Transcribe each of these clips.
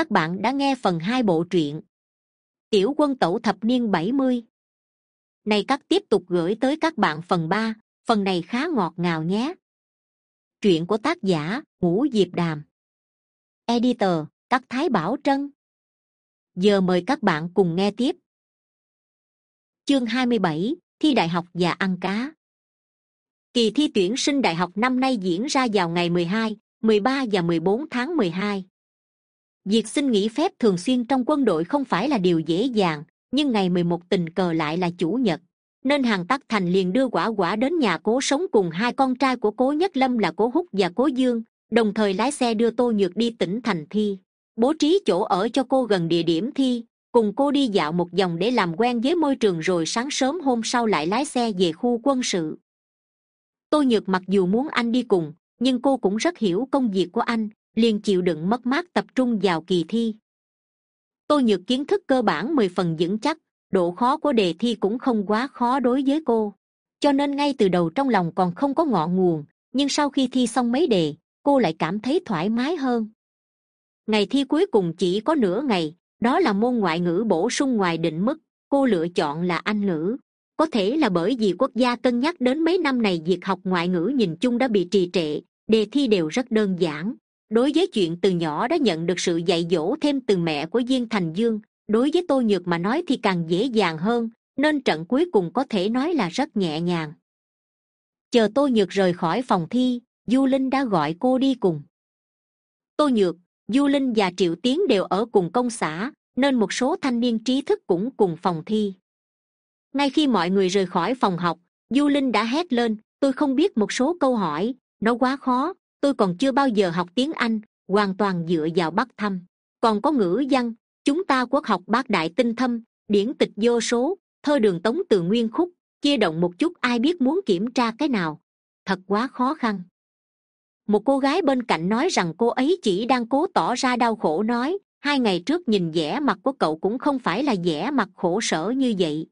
các bạn đã nghe phần hai bộ truyện tiểu quân tẩu thập niên bảy mươi. Này các tiếp tục gửi tới các bạn phần ba phần này khá ngọt ngào nhé. Truyện của tác giả ngũ diệp đàm. Editor các thái bảo trân. Giờ mời các bạn cùng nghe tiếp. Chương hai mươi bảy thi đại học và ăn cá. Kỳ thi tuyển sinh đại học năm nay diễn ra vào ngày mười hai, mười ba và mười bốn tháng mười hai việc xin nghỉ phép thường xuyên trong quân đội không phải là điều dễ dàng, nhưng ngày mười một tình cờ lại là chủ nhật. Nên hàng tắc thành liền đưa quả quả đến nhà cố sống cùng hai con trai của cố nhất lâm là cố húc và cố dương, đồng thời lái xe đưa tô nhược đi tỉnh thành thi. Bố trí chỗ ở cho cô gần địa điểm thi, cùng cô đi dạo một vòng để làm quen với môi trường rồi sáng sớm hôm sau lại lái xe về khu quân sự. Tôi nhược mặc dù muốn anh đi cùng, nhưng cô cũng rất hiểu công việc của anh liền chịu đựng mất mát tập trung vào kỳ thi. Tôi nhược kiến thức cơ bản mười phần vững chắc, độ khó của đề thi cũng không quá khó đối với cô. Cho nên ngay từ đầu trong lòng còn không có ngọn nguồn, nhưng sau khi thi xong mấy đề, cô lại cảm thấy thoải mái hơn. Ngày thi cuối cùng chỉ có nửa ngày, đó là môn ngoại ngữ bổ sung ngoài định mức, cô lựa chọn là anh ngữ. Có thể là bởi vì quốc gia cân nhắc đến mấy năm này việc học ngoại ngữ nhìn chung đã bị trì trệ, đề thi đều rất đơn giản đối với chuyện từ nhỏ đã nhận được sự dạy dỗ thêm từ mẹ của diên thành dương, đối với tôi nhược mà nói thì càng dễ dàng hơn, nên trận cuối cùng có thể nói là rất nhẹ nhàng. Chờ tôi nhược rời khỏi phòng thi, du linh đã gọi cô đi cùng. Tôi nhược, du linh và triệu tiến đều ở cùng công xã, nên một số thanh niên trí thức cũng cùng phòng thi. Ngay khi mọi người rời khỏi phòng học, du linh đã hét lên, tôi không biết một số câu hỏi, nó quá khó tôi còn chưa bao giờ học tiếng anh, hoàn toàn dựa vào bắt thăm còn có ngữ văn, chúng ta quốc học bác đại tinh thâm, điển tịch vô số, thơ đường tống từ nguyên khúc, chia động một chút ai biết muốn kiểm tra cái nào. Thật quá khó khăn. Một cô gái bên cạnh nói rằng cô ấy chỉ đang cố tỏ ra đau khổ nói, hai ngày trước nhìn vẻ mặt của cậu cũng không phải là vẻ mặt khổ sở như vậy.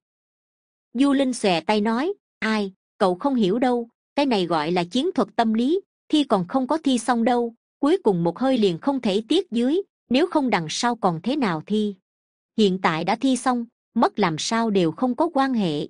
Du linh xòe tay nói, ai, cậu không hiểu đâu, cái này gọi là chiến thuật tâm lý thi còn không có thi xong đâu, cuối cùng một hơi liền không thể tiết dưới, nếu không đằng sau còn thế nào thi. Hiện tại đã thi xong, mất làm sao đều không có quan hệ.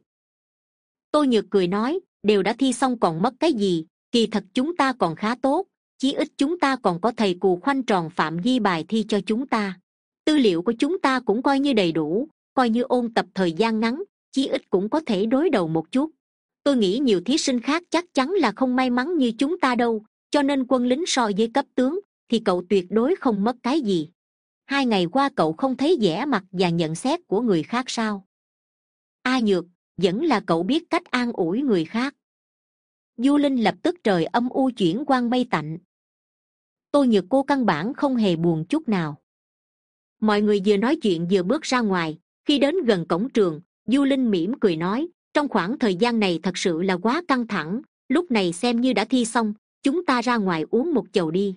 Tôi nhược cười nói, đều đã thi xong còn mất cái gì, kỳ thật chúng ta còn khá tốt, chí ít chúng ta còn có thầy cù khoanh tròn phạm vi bài thi cho chúng ta. Tư liệu của chúng ta cũng coi như đầy đủ, coi như ôn tập thời gian ngắn, chí ít cũng có thể đối đầu một chút tôi nghĩ nhiều thí sinh khác chắc chắn là không may mắn như chúng ta đâu, cho nên quân lính so với cấp tướng thì cậu tuyệt đối không mất cái gì. Hai ngày qua cậu không thấy vẻ mặt và nhận xét của người khác sao? A nhược, vẫn là cậu biết cách an ủi người khác. Du linh lập tức trời âm u chuyển quan mây tạnh. Tôi nhược cô căn bản không hề buồn chút nào. Mọi người vừa nói chuyện vừa bước ra ngoài, khi đến gần cổng trường, du linh mỉm cười nói trong khoảng thời gian này thật sự là quá căng thẳng, lúc này xem như đã thi xong, chúng ta ra ngoài uống một chầu đi.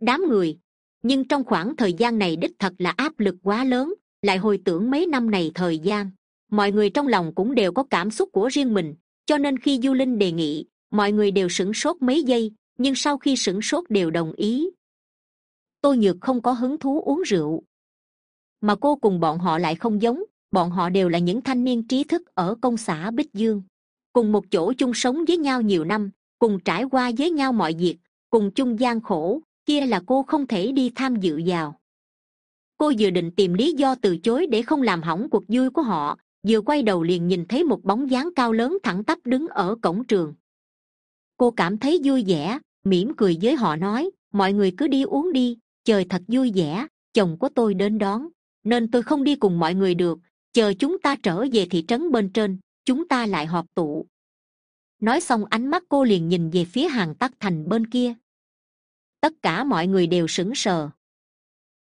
Đám người. Nhưng trong khoảng thời gian này đích thật là áp lực quá lớn, lại hồi tưởng mấy năm này thời gian. Mọi người trong lòng cũng đều có cảm xúc của riêng mình, cho nên khi du linh đề nghị, mọi người đều sửng sốt mấy giây, nhưng sau khi sửng sốt đều đồng ý. Tôi nhược không có hứng thú uống rượu. Mà cô cùng bọn họ lại không giống bọn họ đều là những thanh niên trí thức ở công xã bích dương. Cùng một chỗ chung sống với nhau nhiều năm, cùng trải qua với nhau mọi việc, cùng chung gian khổ, kia là cô không thể đi tham dự vào. Cô vừa định tìm lý do từ chối để không làm hỏng cuộc vui của họ, vừa quay đầu liền nhìn thấy một bóng dáng cao lớn thẳng tắp đứng ở cổng trường. Cô cảm thấy vui vẻ, mỉm cười với họ nói, mọi người cứ đi uống đi, trời thật vui vẻ, chồng của tôi đến đón, nên tôi không đi cùng mọi người được chờ chúng ta trở về thị trấn bên trên, chúng ta lại họp tụ. Nói xong ánh mắt cô liền nhìn về phía hàng tắc thành bên kia. Tất cả mọi người đều sững sờ.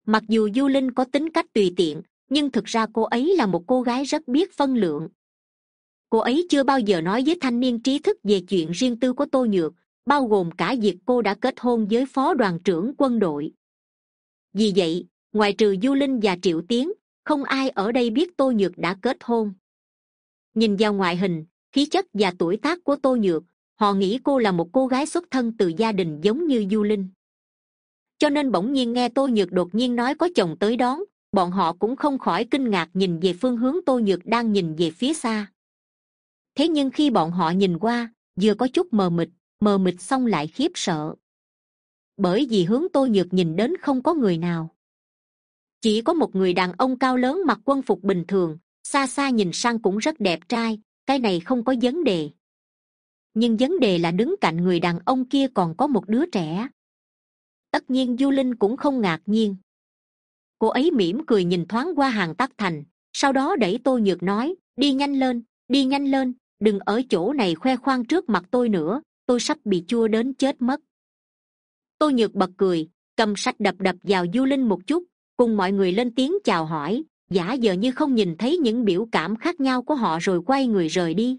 Mặc dù du linh có tính cách tùy tiện, nhưng thực ra cô ấy là một cô gái rất biết phân lượng. Cô ấy chưa bao giờ nói với thanh niên trí thức về chuyện riêng tư của tô nhược, bao gồm cả việc cô đã kết hôn với phó đoàn trưởng quân đội. Vì vậy ngoài trừ du linh và triệu tiến không ai ở đây biết tô nhược đã kết hôn. Nhìn vào ngoại hình, khí chất và tuổi tác của tô nhược, họ nghĩ cô là một cô gái xuất thân từ gia đình giống như du linh. Cho nên bỗng nhiên nghe tô nhược đột nhiên nói có chồng tới đón, bọn họ cũng không khỏi kinh ngạc nhìn về phương hướng tô nhược đang nhìn về phía xa. Thế nhưng khi bọn họ nhìn qua, vừa có chút mờ mịt mờ mịt xong lại khiếp sợ. Bởi vì hướng tô nhược nhìn đến không có người nào chỉ có một người đàn ông cao lớn mặc quân phục bình thường, xa xa nhìn sang cũng rất đẹp trai, cái này không có vấn đề. Nhưng vấn đề là đứng cạnh người đàn ông kia còn có một đứa trẻ. Tất nhiên du linh cũng không ngạc nhiên. Cô ấy mỉm cười nhìn thoáng qua hàng tắc thành, sau đó đẩy tô nhược nói, đi nhanh lên, đi nhanh lên, đừng ở chỗ này khoe khoang trước mặt tôi nữa, tôi sắp bị chua đến chết mất. Tô nhược bật cười, cầm sách đập đập vào du linh một chút cùng mọi người lên tiếng chào hỏi, giả giờ như không nhìn thấy những biểu cảm khác nhau của họ rồi quay người rời đi.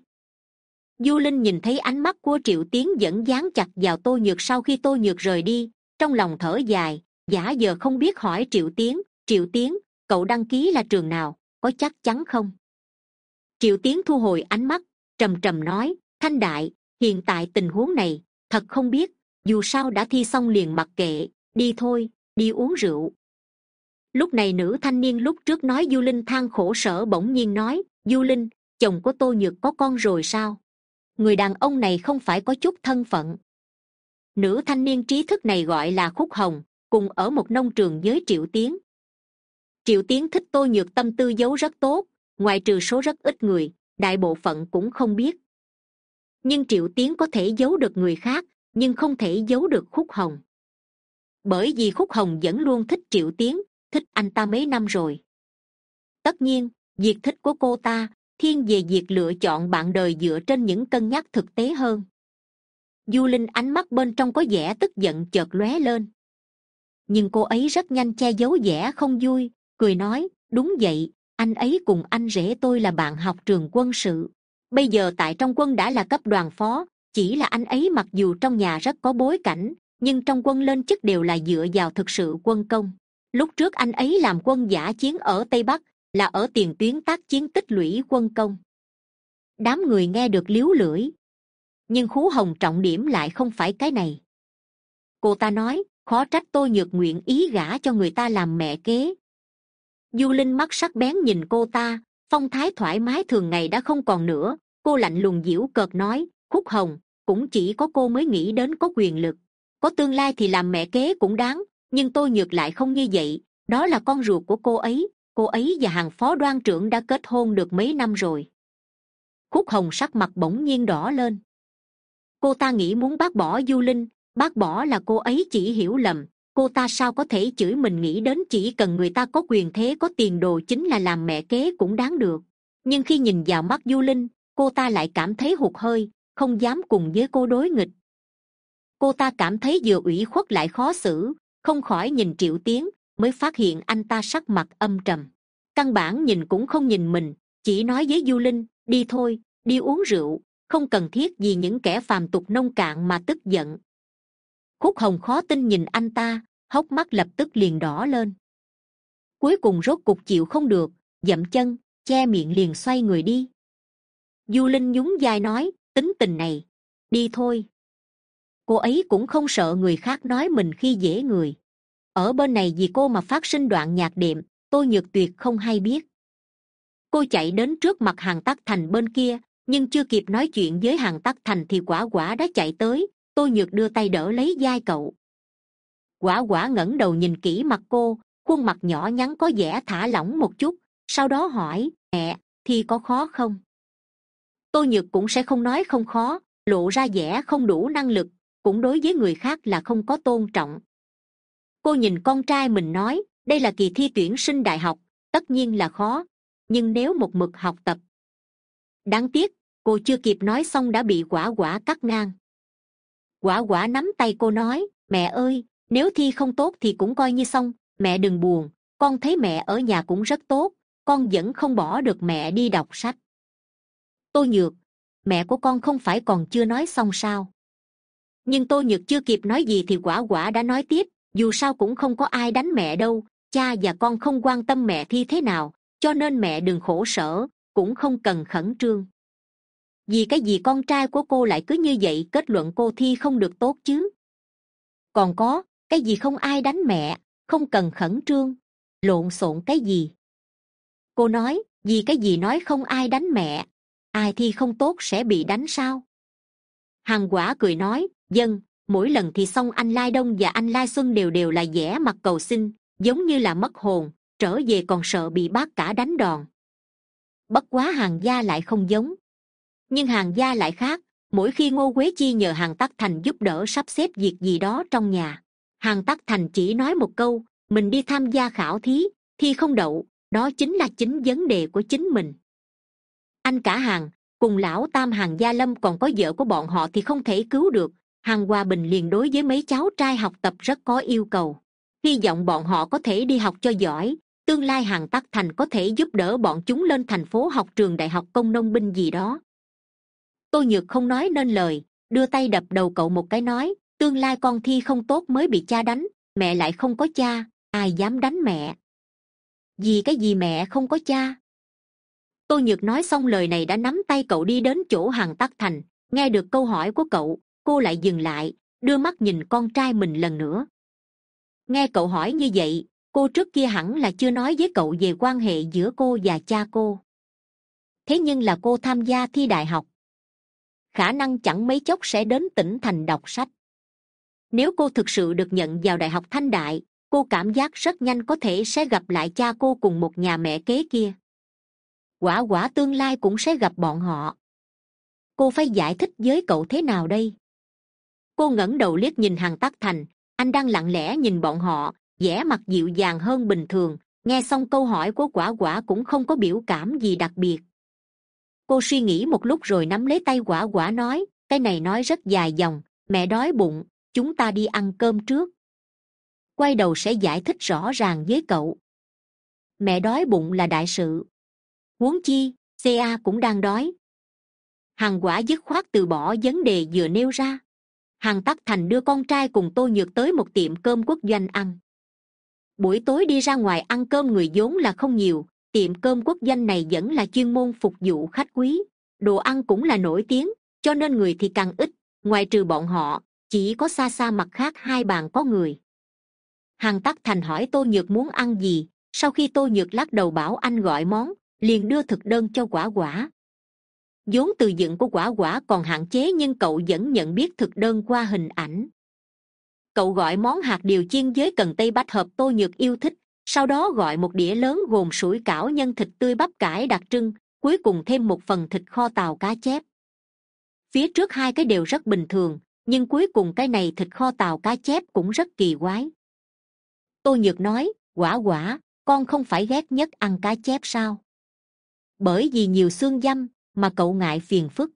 Du linh nhìn thấy ánh mắt của triệu tiến vẫn dán chặt vào tô nhược sau khi tô nhược rời đi, trong lòng thở dài, giả giờ không biết hỏi triệu tiến triệu tiến, cậu đăng ký là trường nào, có chắc chắn không? Triệu tiến thu hồi ánh mắt, trầm trầm nói, thanh đại, hiện tại tình huống này, thật không biết, dù sao đã thi xong liền mặc kệ, đi thôi, đi uống rượu lúc này nữ thanh niên lúc trước nói du linh than khổ sở bỗng nhiên nói, du linh, chồng của tô nhược có con rồi sao? Người đàn ông này không phải có chút thân phận. Nữ thanh niên trí thức này gọi là khúc hồng, cùng ở một nông trường với triệu tiến. Triệu tiến thích tô nhược tâm tư giấu rất tốt ngoài trừ số rất ít người, đại bộ phận cũng không biết. Nhưng triệu tiến có thể giấu được người khác, nhưng không thể giấu được khúc hồng. Bởi vì khúc hồng vẫn luôn thích triệu tiến thích anh ta mấy năm rồi. Tất nhiên, việc thích của cô ta, thiên về việc lựa chọn bạn đời dựa trên những cân nhắc thực tế hơn. Du linh ánh mắt bên trong có vẻ tức giận chợt lóe lên. Nhưng cô ấy rất nhanh che giấu vẻ không vui, cười nói, đúng vậy, anh ấy cùng anh rể tôi là bạn học trường quân sự. Bây giờ tại trong quân đã là cấp đoàn phó, chỉ là anh ấy mặc dù trong nhà rất có bối cảnh, nhưng trong quân lên chức đều là dựa vào thực sự quân công lúc trước anh ấy làm quân giả chiến ở tây bắc, là ở tiền tuyến tác chiến tích lũy quân công. Đám người nghe được liếu lưỡi. Nhưng khú hồng trọng điểm lại không phải cái này. Cô ta nói, khó trách tôi nhược nguyện ý gả cho người ta làm mẹ kế. Du linh mắt sắc bén nhìn cô ta, phong thái thoải mái thường ngày đã không còn nữa. Cô lạnh lùng diễu cợt nói, khúc hồng, cũng chỉ có cô mới nghĩ đến có quyền lực. Có tương lai thì làm mẹ kế cũng đáng nhưng tôi nhược lại không như vậy đó là con ruột của cô ấy. Cô ấy và hàng phó đoan trưởng đã kết hôn được mấy năm rồi. Khúc hồng sắc mặt bỗng nhiên đỏ lên. Cô ta nghĩ muốn bác bỏ du linh. Bác bỏ là cô ấy chỉ hiểu lầm. Cô ta sao có thể chửi mình nghĩ đến chỉ cần người ta có quyền thế, có tiền đồ chính là làm mẹ kế cũng đáng được. Nhưng khi nhìn vào mắt du linh, cô ta lại cảm thấy hụt hơi, không dám cùng với cô đối nghịch. Cô ta cảm thấy vừa ủy khuất lại khó xử không khỏi nhìn triệu tiến, mới phát hiện anh ta sắc mặt âm trầm. Căn bản nhìn cũng không nhìn mình, chỉ nói với du linh, đi thôi, đi uống rượu, không cần thiết vì những kẻ phàm tục nông cạn mà tức giận. Khúc hồng khó tin nhìn anh ta, hốc mắt lập tức liền đỏ lên. Cuối cùng rốt cục chịu không được, dậm chân, che miệng liền xoay người đi. Du linh nhún vai nói, tính tình này, đi thôi cô ấy cũng không sợ người khác nói mình khi dễ người. Ở bên này vì cô mà phát sinh đoạn nhạc đệm tôi nhược tuyệt không hay biết. Cô chạy đến trước mặt hàng tắc thành bên kia, nhưng chưa kịp nói chuyện với hàng tắc thành thì quả quả đã chạy tới tôi nhược đưa tay đỡ lấy vai cậu. Quả quả ngẩng đầu nhìn kỹ mặt cô, khuôn mặt nhỏ nhắn có vẻ thả lỏng một chút, sau đó hỏi, mẹ, thì có khó không? Tôi nhược cũng sẽ không nói không khó, lộ ra vẻ không đủ năng lực cũng đối với người khác là không có tôn trọng. Cô nhìn con trai mình nói, đây là kỳ thi tuyển sinh đại học, tất nhiên là khó, nhưng nếu một mực học tập. Đáng tiếc, cô chưa kịp nói xong đã bị quả quả cắt ngang. Quả quả nắm tay cô nói, mẹ ơi, nếu thi không tốt thì cũng coi như xong, mẹ đừng buồn, con thấy mẹ ở nhà cũng rất tốt, con vẫn không bỏ được mẹ đi đọc sách. Tôi nhược, mẹ của con không phải còn chưa nói xong sao? Nhưng tô nhược chưa kịp nói gì thì quả quả đã nói tiếp, dù sao cũng không có ai đánh mẹ đâu, cha và con không quan tâm mẹ thi thế nào, cho nên mẹ đừng khổ sở, cũng không cần khẩn trương. Vì cái gì con trai của cô lại cứ như vậy, kết luận cô thi không được tốt chứ? Còn có, cái gì không ai đánh mẹ, không cần khẩn trương, lộn xộn cái gì? Cô nói, vì cái gì nói không ai đánh mẹ, ai thi không tốt sẽ bị đánh sao? Hằng quả cười nói dân, mỗi lần thì xong anh lai đông và anh lai xuân đều đều là vẻ mặt cầu xin, giống như là mất hồn, trở về còn sợ bị bác cả đánh đòn. Bất quá hàng gia lại không giống. Nhưng hàng gia lại khác, mỗi khi ngô quế chi nhờ hàng tắc thành giúp đỡ sắp xếp việc gì đó trong nhà, hàng tắc thành chỉ nói một câu, mình đi tham gia khảo thí, thi không đậu, đó chính là chính vấn đề của chính mình. Anh cả hàng, cùng lão tam hàng gia lâm còn có vợ của bọn họ thì không thể cứu được Hằng hòa bình liền đối với mấy cháu trai học tập rất có yêu cầu. Hy vọng bọn họ có thể đi học cho giỏi, tương lai Hằng tắc thành có thể giúp đỡ bọn chúng lên thành phố học trường đại học công nông binh gì đó. Tôi nhược không nói nên lời, đưa tay đập đầu cậu một cái nói, tương lai con thi không tốt mới bị cha đánh, mẹ lại không có cha, ai dám đánh mẹ? Vì cái gì mẹ không có cha? Tôi nhược nói xong lời này đã nắm tay cậu đi đến chỗ Hằng tắc thành, nghe được câu hỏi của cậu cô lại dừng lại, đưa mắt nhìn con trai mình lần nữa. Nghe cậu hỏi như vậy, cô trước kia hẳn là chưa nói với cậu về quan hệ giữa cô và cha cô. Thế nhưng là cô tham gia thi đại học. Khả năng chẳng mấy chốc sẽ đến tỉnh thành đọc sách. Nếu cô thực sự được nhận vào đại học thanh đại, cô cảm giác rất nhanh có thể sẽ gặp lại cha cô cùng một nhà mẹ kế kia. Quả quả tương lai cũng sẽ gặp bọn họ. Cô phải giải thích với cậu thế nào đây? Cô ngẩng đầu liếc nhìn hàng tắc thành. Anh đang lặng lẽ nhìn bọn họ, vẻ mặt dịu dàng hơn bình thường. Nghe xong câu hỏi của quả quả cũng không có biểu cảm gì đặc biệt. Cô suy nghĩ một lúc rồi nắm lấy tay quả quả nói, cái này nói rất dài dòng, mẹ đói bụng, chúng ta đi ăn cơm trước. Quay đầu sẽ giải thích rõ ràng với cậu. Mẹ đói bụng là đại sự. Huống chi ca cũng đang đói. Hàng quả dứt khoát từ bỏ vấn đề vừa nêu ra hằng tắc thành đưa con trai cùng tôi nhược tới một tiệm cơm quốc doanh ăn. Buổi tối đi ra ngoài ăn cơm người vốn là không nhiều, tiệm cơm quốc doanh này vẫn là chuyên môn phục vụ khách quý. Đồ ăn cũng là nổi tiếng, cho nên người thì càng ít, ngoài trừ bọn họ, chỉ có xa xa mặt khác hai bàn có người. Hằng tắc thành hỏi tô nhược muốn ăn gì, sau khi tô nhược lắc đầu bảo anh gọi món, liền đưa thực đơn cho quả quả vốn từ dựng của quả quả còn hạn chế nhưng cậu vẫn nhận biết thực đơn qua hình ảnh. Cậu gọi món hạt điều chiên với cần tây bách hợp tô nhược yêu thích, sau đó gọi một đĩa lớn gồm sủi cảo nhân thịt tươi bắp cải đặc trưng, cuối cùng thêm một phần thịt kho tàu cá chép. Phía trước hai cái đều rất bình thường, nhưng cuối cùng cái này thịt kho tàu cá chép cũng rất kỳ quái. Tô nhược nói, quả quả, con không phải ghét nhất ăn cá chép sao? Bởi vì nhiều xương dăm mà cậu ngại phiền phức.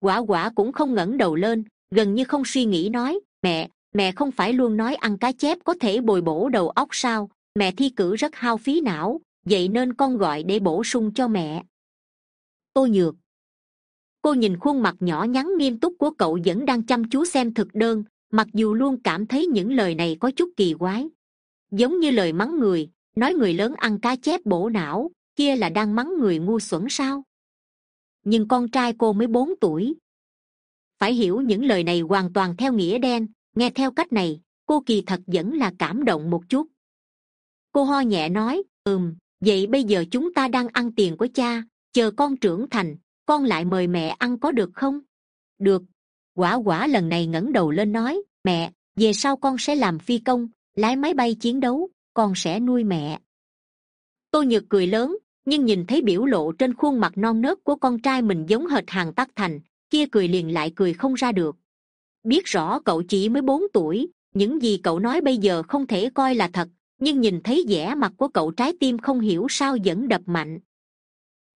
Quả quả cũng không ngẩng đầu lên, gần như không suy nghĩ nói, mẹ mẹ không phải luôn nói ăn cá chép có thể bồi bổ đầu óc sao? Mẹ thi cử rất hao phí não, vậy nên con gọi để bổ sung cho mẹ. Tô nhược. Cô nhìn khuôn mặt nhỏ nhắn nghiêm túc của cậu vẫn đang chăm chú xem thực đơn, mặc dù luôn cảm thấy những lời này có chút kỳ quái. Giống như lời mắng người, nói người lớn ăn cá chép bổ não, kia là đang mắng người ngu xuẩn sao? Nhưng con trai cô mới bốn tuổi. Phải hiểu những lời này hoàn toàn theo nghĩa đen. Nghe theo cách này, cô kỳ thật vẫn là cảm động một chút. Cô ho nhẹ nói, ừm, vậy bây giờ chúng ta đang ăn tiền của cha, chờ con trưởng thành, con lại mời mẹ ăn có được không? Được. Quả quả lần này ngẩng đầu lên nói, mẹ, về sau con sẽ làm phi công, lái máy bay chiến đấu, con sẽ nuôi mẹ. Tôi nhược cười lớn nhưng nhìn thấy biểu lộ trên khuôn mặt non nớt của con trai mình giống hệt hàng tắc thành, kia cười liền lại cười không ra được. Biết rõ cậu chỉ mới bốn tuổi, những gì cậu nói bây giờ không thể coi là thật, nhưng nhìn thấy vẻ mặt của cậu trái tim không hiểu sao vẫn đập mạnh.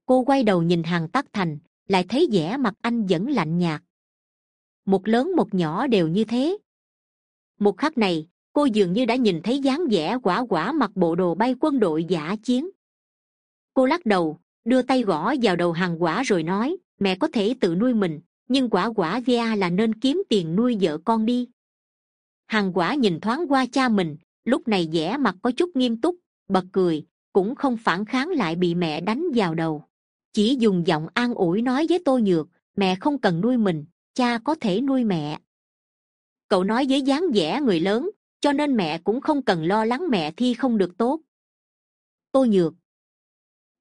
Cô quay đầu nhìn hàng tắc thành, lại thấy vẻ mặt anh vẫn lạnh nhạt. Một lớn một nhỏ đều như thế. Một khắc này, cô dường như đã nhìn thấy dáng vẻ quả quả mặc bộ đồ bay quân đội giả chiến cô lắc đầu, đưa tay gõ vào đầu hàng quả rồi nói, mẹ có thể tự nuôi mình, nhưng quả quả ghe là nên kiếm tiền nuôi vợ con đi. Hàng quả nhìn thoáng qua cha mình, lúc này vẻ mặt có chút nghiêm túc, bật cười, cũng không phản kháng lại bị mẹ đánh vào đầu. Chỉ dùng giọng an ủi nói với tô nhược, mẹ không cần nuôi mình, cha có thể nuôi mẹ. Cậu nói với dáng vẻ người lớn, cho nên mẹ cũng không cần lo lắng mẹ thi không được tốt. Tô nhược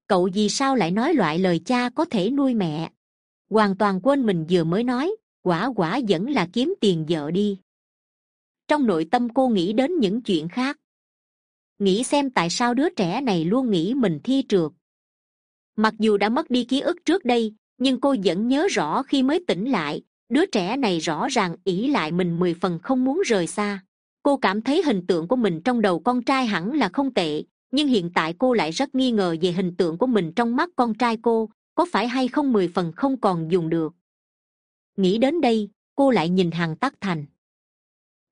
cậu vì sao lại nói loại lời cha có thể nuôi mẹ? Hoàn toàn quên mình vừa mới nói, quả quả vẫn là kiếm tiền vợ đi. Trong nội tâm cô nghĩ đến những chuyện khác. Nghĩ xem tại sao đứa trẻ này luôn nghĩ mình thi trượt. Mặc dù đã mất đi ký ức trước đây, nhưng cô vẫn nhớ rõ khi mới tỉnh lại, đứa trẻ này rõ ràng ỷ lại mình mười phần không muốn rời xa. Cô cảm thấy hình tượng của mình trong đầu con trai hẳn là không tệ nhưng hiện tại cô lại rất nghi ngờ về hình tượng của mình trong mắt con trai cô, có phải hay không mười phần không còn dùng được. Nghĩ đến đây, cô lại nhìn hàng tắc thành.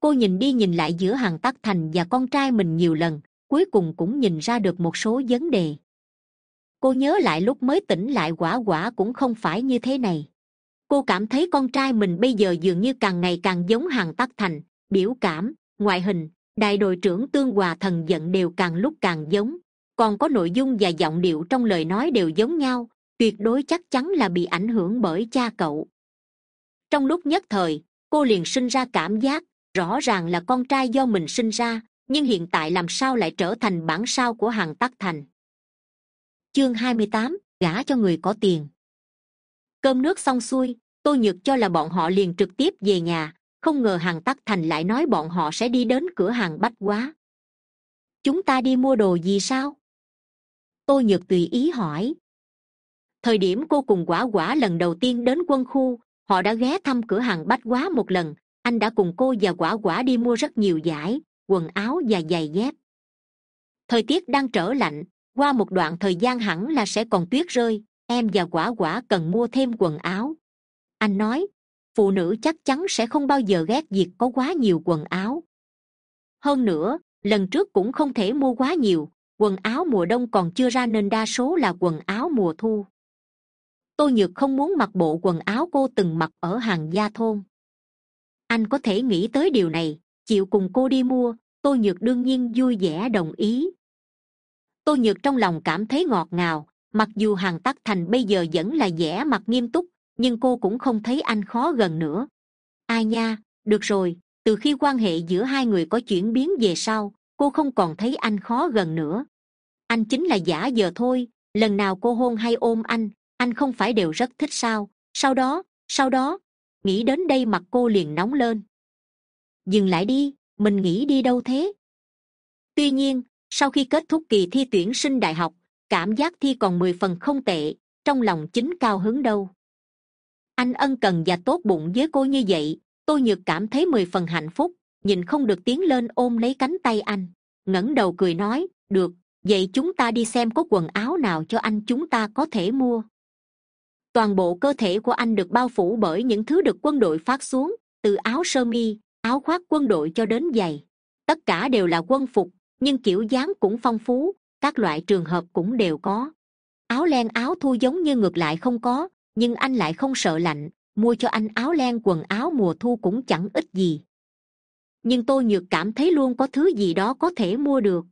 Cô nhìn đi nhìn lại giữa hàng tắc thành và con trai mình nhiều lần, cuối cùng cũng nhìn ra được một số vấn đề. Cô nhớ lại lúc mới tỉnh lại quả quả cũng không phải như thế này. Cô cảm thấy con trai mình bây giờ dường như càng ngày càng giống hàng tắc thành, biểu cảm, ngoại hình đại đội trưởng tương hòa thần giận đều càng lúc càng giống. Còn có nội dung và giọng điệu trong lời nói đều giống nhau, tuyệt đối chắc chắn là bị ảnh hưởng bởi cha cậu. Trong lúc nhất thời, cô liền sinh ra cảm giác, rõ ràng là con trai do mình sinh ra, nhưng hiện tại làm sao lại trở thành bản sao của hàng tắc thành? Chương hai mươi tám, gả cho người có tiền. Cơm nước xong xuôi tôi nhược cho là bọn họ liền trực tiếp về nhà không ngờ hàng tắc thành lại nói bọn họ sẽ đi đến cửa hàng bách quá chúng ta đi mua đồ gì sao? Tôi nhược tùy ý hỏi. Thời điểm cô cùng quả quả lần đầu tiên đến quân khu, họ đã ghé thăm cửa hàng bách quá một lần. Anh đã cùng cô và quả quả đi mua rất nhiều giải, quần áo và giày dép. Thời tiết đang trở lạnh, qua một đoạn thời gian hẳn là sẽ còn tuyết rơi, em và quả quả cần mua thêm quần áo. Anh nói phụ nữ chắc chắn sẽ không bao giờ ghét việc có quá nhiều quần áo. Hơn nữa, lần trước cũng không thể mua quá nhiều, quần áo mùa đông còn chưa ra nên đa số là quần áo mùa thu. Tôi nhược không muốn mặc bộ quần áo cô từng mặc ở hàng gia thôn. Anh có thể nghĩ tới điều này, chịu cùng cô đi mua tôi nhược đương nhiên vui vẻ đồng ý. Tôi nhược trong lòng cảm thấy ngọt ngào, mặc dù hàng tắc thành bây giờ vẫn là vẻ mặt nghiêm túc nhưng cô cũng không thấy anh khó gần nữa. Ai nha, được rồi, từ khi quan hệ giữa hai người có chuyển biến về sau, cô không còn thấy anh khó gần nữa. Anh chính là giả giờ thôi, lần nào cô hôn hay ôm anh anh không phải đều rất thích sao? Sau đó sau đó, nghĩ đến đây mặt cô liền nóng lên. Dừng lại đi, mình nghĩ đi đâu thế? Tuy nhiên, sau khi kết thúc kỳ thi tuyển sinh đại học, cảm giác thi còn mười phần không tệ, trong lòng chính cao hứng đâu anh ân cần và tốt bụng với cô như vậy tôi nhược cảm thấy mười phần hạnh phúc, nhìn không được tiến lên ôm lấy cánh tay anh, ngẩng đầu cười nói, được, vậy chúng ta đi xem có quần áo nào cho anh chúng ta có thể mua. Toàn bộ cơ thể của anh được bao phủ bởi những thứ được quân đội phát xuống, từ áo sơ mi, áo khoác quân đội cho đến giày. Tất cả đều là quân phục, nhưng kiểu dáng cũng phong phú, các loại trường hợp cũng đều có. Áo len áo thu giống như ngược lại không có nhưng anh lại không sợ lạnh, mua cho anh áo len quần áo mùa thu cũng chẳng ít gì. Nhưng tôi nhược cảm thấy luôn có thứ gì đó có thể mua được.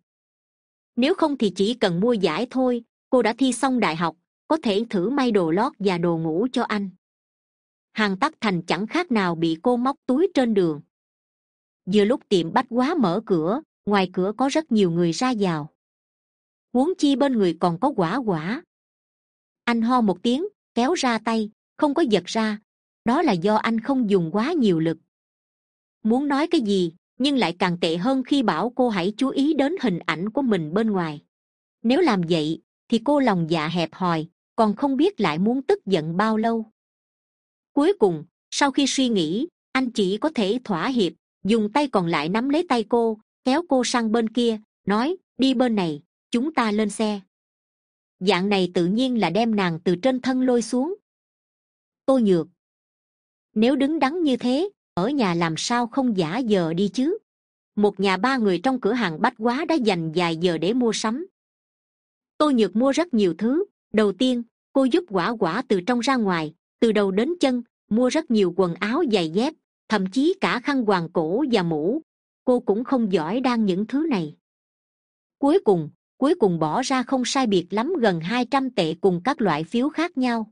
Nếu không thì chỉ cần mua giải thôi, cô đã thi xong đại học, có thể thử may đồ lót và đồ ngủ cho anh. Hàng tắc thành chẳng khác nào bị cô móc túi trên đường. Vừa lúc tiệm bách quá mở cửa, ngoài cửa có rất nhiều người ra vào. Huống chi bên người còn có quả quả. Anh ho một tiếng kéo ra tay, không có giật ra. Đó là do anh không dùng quá nhiều lực. Muốn nói cái gì, nhưng lại càng tệ hơn khi bảo cô hãy chú ý đến hình ảnh của mình bên ngoài. Nếu làm vậy, thì cô lòng dạ hẹp hòi, còn không biết lại muốn tức giận bao lâu. Cuối cùng, sau khi suy nghĩ, anh chỉ có thể thỏa hiệp, dùng tay còn lại nắm lấy tay cô, kéo cô sang bên kia, nói, đi bên này, chúng ta lên xe dạng này tự nhiên là đem nàng từ trên thân lôi xuống. Tôi nhược. Nếu đứng đắn như thế, ở nhà làm sao không giả giờ đi chứ? Một nhà ba người trong cửa hàng bách quá đã dành vài giờ để mua sắm. Tôi nhược mua rất nhiều thứ. Đầu tiên, cô giúp quả quả từ trong ra ngoài, từ đầu đến chân, mua rất nhiều quần áo giày dép, thậm chí cả khăn quàng cổ và mũ. Cô cũng không giỏi đan những thứ này. Cuối cùng cuối cùng bỏ ra không sai biệt lắm gần hai trăm tệ cùng các loại phiếu khác nhau.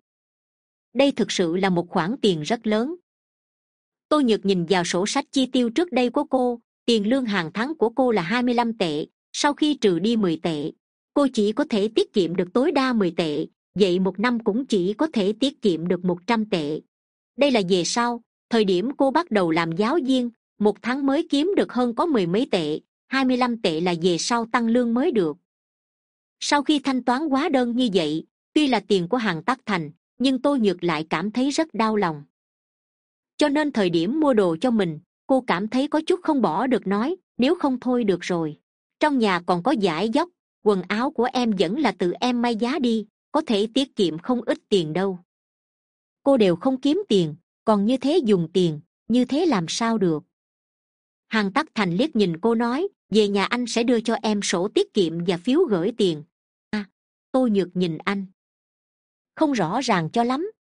Đây thực sự là một khoản tiền rất lớn. Tôi nhược nhìn vào sổ sách chi tiêu trước đây của cô, tiền lương hàng tháng của cô là hai mươi lăm tệ, sau khi trừ đi mười tệ, cô chỉ có thể tiết kiệm được tối đa mười tệ, vậy một năm cũng chỉ có thể tiết kiệm được một trăm tệ. Đây là về sau, thời điểm cô bắt đầu làm giáo viên, một tháng mới kiếm được hơn có mười mấy tệ, hai mươi lăm tệ là về sau tăng lương mới được sau khi thanh toán hóa đơn như vậy, tuy là tiền của hàng tắc thành, nhưng tôi nhược lại cảm thấy rất đau lòng. Cho nên thời điểm mua đồ cho mình, cô cảm thấy có chút không bỏ được nói, nếu không thôi được rồi. Trong nhà còn có giải dốc quần áo của em vẫn là tự em may giá đi, có thể tiết kiệm không ít tiền đâu. Cô đều không kiếm tiền, còn như thế dùng tiền, như thế làm sao được? Hàng tắc thành liếc nhìn cô nói, về nhà anh sẽ đưa cho em sổ tiết kiệm và phiếu gửi tiền tôi nhược nhìn anh. Không rõ ràng cho lắm.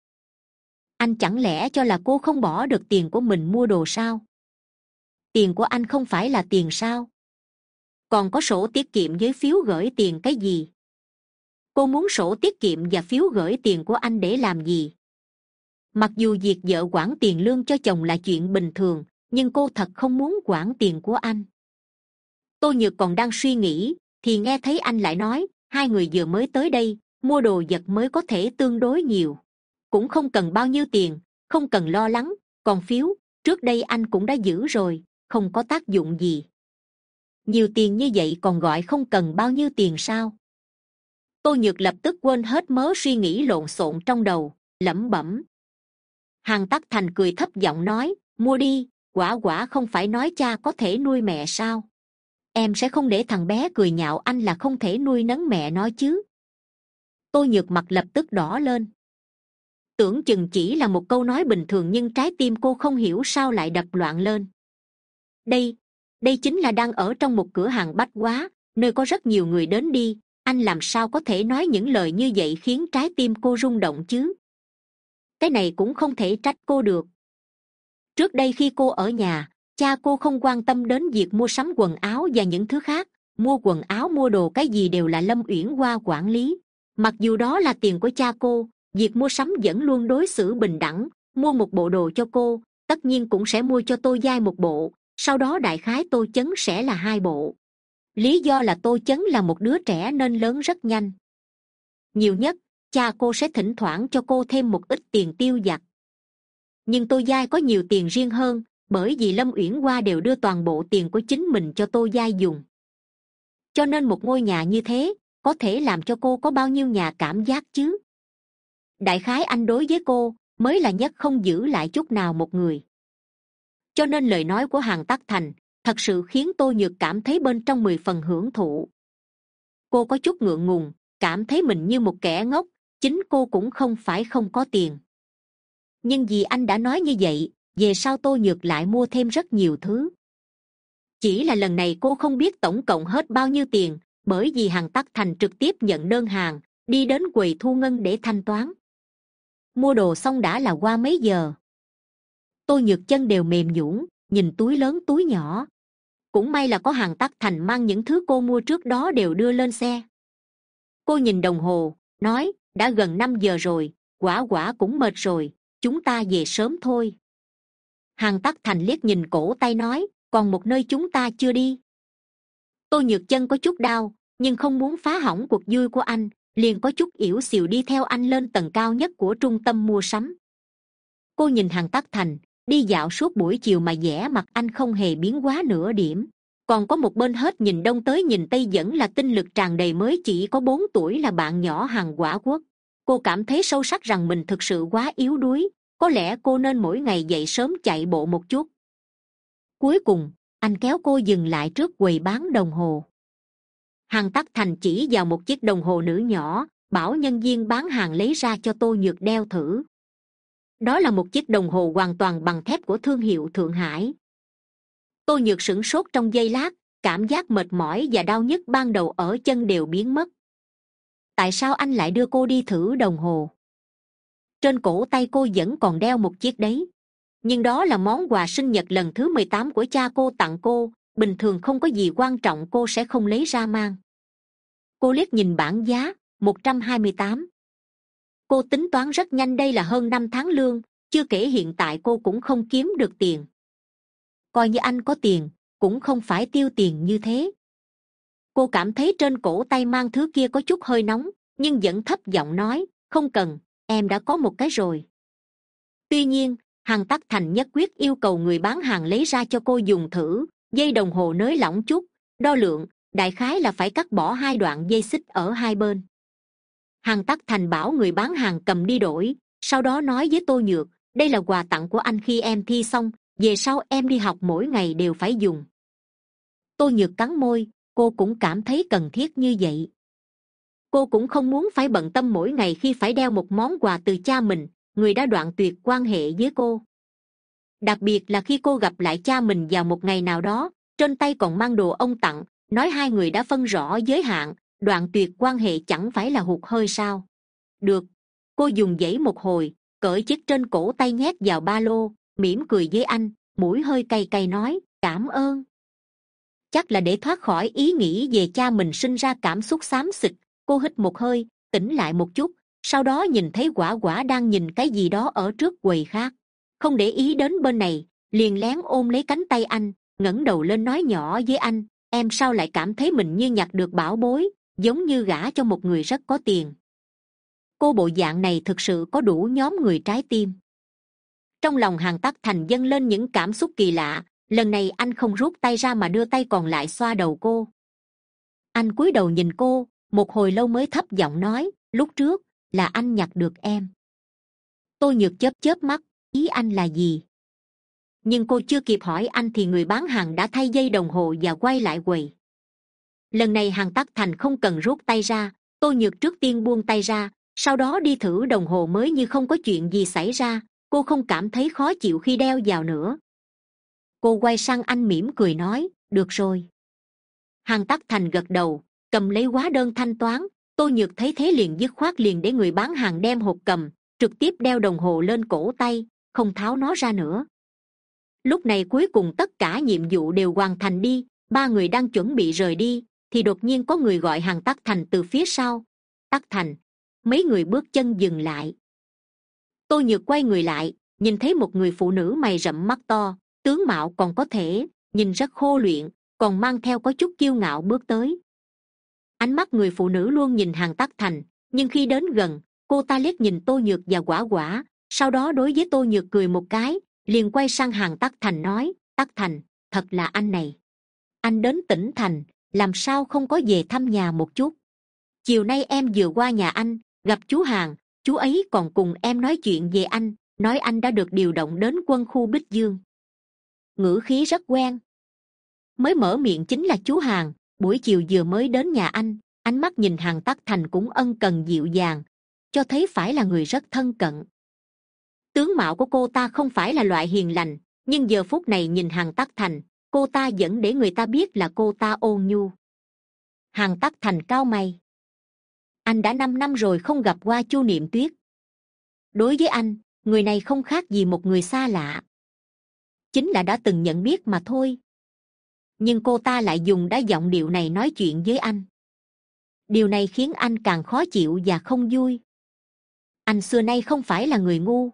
Anh chẳng lẽ cho là cô không bỏ được tiền của mình mua đồ sao? Tiền của anh không phải là tiền sao? Còn có sổ tiết kiệm với phiếu gửi tiền cái gì? Cô muốn sổ tiết kiệm và phiếu gửi tiền của anh để làm gì? Mặc dù việc vợ quản tiền lương cho chồng là chuyện bình thường, nhưng cô thật không muốn quản tiền của anh. Tôi nhược còn đang suy nghĩ, thì nghe thấy anh lại nói hai người vừa mới tới đây, mua đồ vật mới có thể tương đối nhiều. Cũng không cần bao nhiêu tiền, không cần lo lắng, còn phiếu, trước đây anh cũng đã giữ rồi, không có tác dụng gì. Nhiều tiền như vậy còn gọi không cần bao nhiêu tiền sao? Tôi nhược lập tức quên hết mớ suy nghĩ lộn xộn trong đầu, lẩm bẩm. Hàng tắc thành cười thấp giọng nói, mua đi, quả quả không phải nói cha có thể nuôi mẹ sao? Em sẽ không để thằng bé cười nhạo anh là không thể nuôi nấng mẹ nói chứ. Tôi nhược mặt lập tức đỏ lên. Tưởng chừng chỉ là một câu nói bình thường nhưng trái tim cô không hiểu sao lại đập loạn lên. Đây đây chính là đang ở trong một cửa hàng bách quá nơi có rất nhiều người đến đi, anh làm sao có thể nói những lời như vậy khiến trái tim cô rung động chứ? Cái này cũng không thể trách cô được. Trước đây khi cô ở nhà cha cô không quan tâm đến việc mua sắm quần áo và những thứ khác. Mua quần áo, mua đồ cái gì đều là lâm uyển hoa quản lý. Mặc dù đó là tiền của cha cô, việc mua sắm vẫn luôn đối xử bình đẳng. Mua một bộ đồ cho cô, tất nhiên cũng sẽ mua cho tôi giai một bộ. Sau đó đại khái tô chấn sẽ là hai bộ. Lý do là tô chấn là một đứa trẻ nên lớn rất nhanh. Nhiều nhất, cha cô sẽ thỉnh thoảng cho cô thêm một ít tiền tiêu giặt nhưng tô giai có nhiều tiền riêng hơn bởi vì lâm uyển hoa đều đưa toàn bộ tiền của chính mình cho tô giai dùng. Cho nên một ngôi nhà như thế, có thể làm cho cô có bao nhiêu nhà cảm giác chứ? Đại khái anh đối với cô, mới là nhất không giữ lại chút nào một người. Cho nên lời nói của hàng tắc thành, thật sự khiến tôi nhược cảm thấy bên trong mười phần hưởng thụ. Cô có chút ngượng ngùng, cảm thấy mình như một kẻ ngốc, chính cô cũng không phải không có tiền. Nhưng vì anh đã nói như vậy về sau tôi nhược lại mua thêm rất nhiều thứ. Chỉ là lần này cô không biết tổng cộng hết bao nhiêu tiền, bởi vì hàng tắc thành trực tiếp nhận đơn hàng, đi đến quầy thu ngân để thanh toán. Mua đồ xong đã là qua mấy giờ? Tôi nhược chân đều mềm nhũn, nhìn túi lớn túi nhỏ. Cũng may là có hàng tắc thành mang những thứ cô mua trước đó đều đưa lên xe. Cô nhìn đồng hồ, nói, đã gần năm giờ rồi, quả quả cũng mệt rồi, chúng ta về sớm thôi hàng tắc thành liếc nhìn cổ tay nói, còn một nơi chúng ta chưa đi. Tôi nhược chân có chút đau, nhưng không muốn phá hỏng cuộc vui của anh, liền có chút yểu xìu đi theo anh lên tầng cao nhất của trung tâm mua sắm. Cô nhìn hàng tắc thành, đi dạo suốt buổi chiều mà vẻ mặt anh không hề biến quá nửa điểm. Còn có một bên hết nhìn đông tới nhìn tây vẫn là tinh lực tràn đầy mới chỉ có bốn tuổi là bạn nhỏ hàng quả quốc. Cô cảm thấy sâu sắc rằng mình thực sự quá yếu đuối có lẽ cô nên mỗi ngày dậy sớm chạy bộ một chút. Cuối cùng, anh kéo cô dừng lại trước quầy bán đồng hồ. Hằng tắc thành chỉ vào một chiếc đồng hồ nữ nhỏ, bảo nhân viên bán hàng lấy ra cho tôi nhược đeo thử. Đó là một chiếc đồng hồ hoàn toàn bằng thép của thương hiệu thượng hải. Tôi nhược sửng sốt trong giây lát, cảm giác mệt mỏi và đau nhức ban đầu ở chân đều biến mất. Tại sao anh lại đưa cô đi thử đồng hồ? Trên cổ tay cô vẫn còn đeo một chiếc đấy. Nhưng đó là món quà sinh nhật lần thứ mười tám của cha cô tặng cô. Bình thường không có gì quan trọng, cô sẽ không lấy ra mang. Cô liếc nhìn bảng giá, một trăm hai mươi tám. Cô tính toán rất nhanh, đây là hơn năm tháng lương, chưa kể hiện tại cô cũng không kiếm được tiền. Coi như anh có tiền, cũng không phải tiêu tiền như thế. Cô cảm thấy trên cổ tay mang thứ kia có chút hơi nóng, nhưng vẫn thấp giọng nói, không cần em đã có một cái rồi. Tuy nhiên, hằng tắc thành nhất quyết yêu cầu người bán hàng lấy ra cho cô dùng thử, dây đồng hồ nới lỏng chút, đo lượng, đại khái là phải cắt bỏ hai đoạn dây xích ở hai bên. Hằng tắc thành bảo người bán hàng cầm đi đổi, sau đó nói với tô nhược, đây là quà tặng của anh khi em thi xong, về sau em đi học mỗi ngày đều phải dùng. Tô nhược cắn môi, cô cũng cảm thấy cần thiết như vậy cô cũng không muốn phải bận tâm mỗi ngày khi phải đeo một món quà từ cha mình, người đã đoạn tuyệt quan hệ với cô. Đặc biệt là khi cô gặp lại cha mình vào một ngày nào đó, trên tay còn mang đồ ông tặng, nói hai người đã phân rõ giới hạn, đoạn tuyệt quan hệ chẳng phải là hụt hơi sao. Được, cô dùng dãy một hồi, cởi chiếc trên cổ tay nhét vào ba lô, mỉm cười với anh, mũi hơi cay cay nói, cảm ơn. Chắc là để thoát khỏi ý nghĩ về cha mình sinh ra cảm xúc xám xịt cô hít một hơi, tỉnh lại một chút, sau đó nhìn thấy quả quả đang nhìn cái gì đó ở trước quầy khác. Không để ý đến bên này, liền lén ôm lấy cánh tay anh, ngẩng đầu lên nói nhỏ với anh, em sao lại cảm thấy mình như nhặt được bảo bối, giống như gả cho một người rất có tiền? Cô bộ dạng này thực sự có đủ nhóm người trái tim. Trong lòng hàng tắc thành dâng lên những cảm xúc kỳ lạ, lần này anh không rút tay ra mà đưa tay còn lại xoa đầu cô. Anh cúi đầu nhìn cô một hồi lâu mới thấp giọng nói, lúc trước là anh nhặt được em. Tôi nhược chớp chớp mắt, ý anh là gì? Nhưng cô chưa kịp hỏi anh thì người bán hàng đã thay dây đồng hồ và quay lại quầy. Lần này hàng tắc thành không cần rút tay ra, tôi nhược trước tiên buông tay ra, sau đó đi thử đồng hồ mới như không có chuyện gì xảy ra, cô không cảm thấy khó chịu khi đeo vào nữa. Cô quay sang anh mỉm cười nói, được rồi. Hàng tắc thành gật đầu cầm lấy hóa đơn thanh toán tôi nhược thấy thế liền dứt khoát liền để người bán hàng đem hộp cầm, trực tiếp đeo đồng hồ lên cổ tay, không tháo nó ra nữa. Lúc này cuối cùng tất cả nhiệm vụ đều hoàn thành đi, ba người đang chuẩn bị rời đi, thì đột nhiên có người gọi hàng tắc thành từ phía sau. Tắc thành. Mấy người bước chân dừng lại. Tôi nhược quay người lại, nhìn thấy một người phụ nữ mày rậm mắt to, tướng mạo còn có thể, nhìn rất khô luyện, còn mang theo có chút kiêu ngạo bước tới ánh mắt người phụ nữ luôn nhìn hàng tắc thành, nhưng khi đến gần, cô ta liếc nhìn tô nhược và quả quả, sau đó đối với tô nhược cười một cái, liền quay sang hàng tắc thành nói, tắc thành, thật là anh này. Anh đến tỉnh thành, làm sao không có về thăm nhà một chút? Chiều nay em vừa qua nhà anh, gặp chú hàng, chú ấy còn cùng em nói chuyện về anh, nói anh đã được điều động đến quân khu bích dương. Ngữ khí rất quen. Mới mở miệng chính là chú hàng buổi chiều vừa mới đến nhà anh, ánh mắt nhìn hàng tắc thành cũng ân cần dịu dàng, cho thấy phải là người rất thân cận. Tướng mạo của cô ta không phải là loại hiền lành, nhưng giờ phút này nhìn hàng tắc thành, cô ta vẫn để người ta biết là cô ta ôn nhu. Hàng tắc thành cao mày. Anh đã năm năm rồi không gặp qua chu niệm tuyết. Đối với anh, người này không khác gì một người xa lạ. Chính là đã từng nhận biết mà thôi nhưng cô ta lại dùng đã giọng điệu này nói chuyện với anh. Điều này khiến anh càng khó chịu và không vui. Anh xưa nay không phải là người ngu.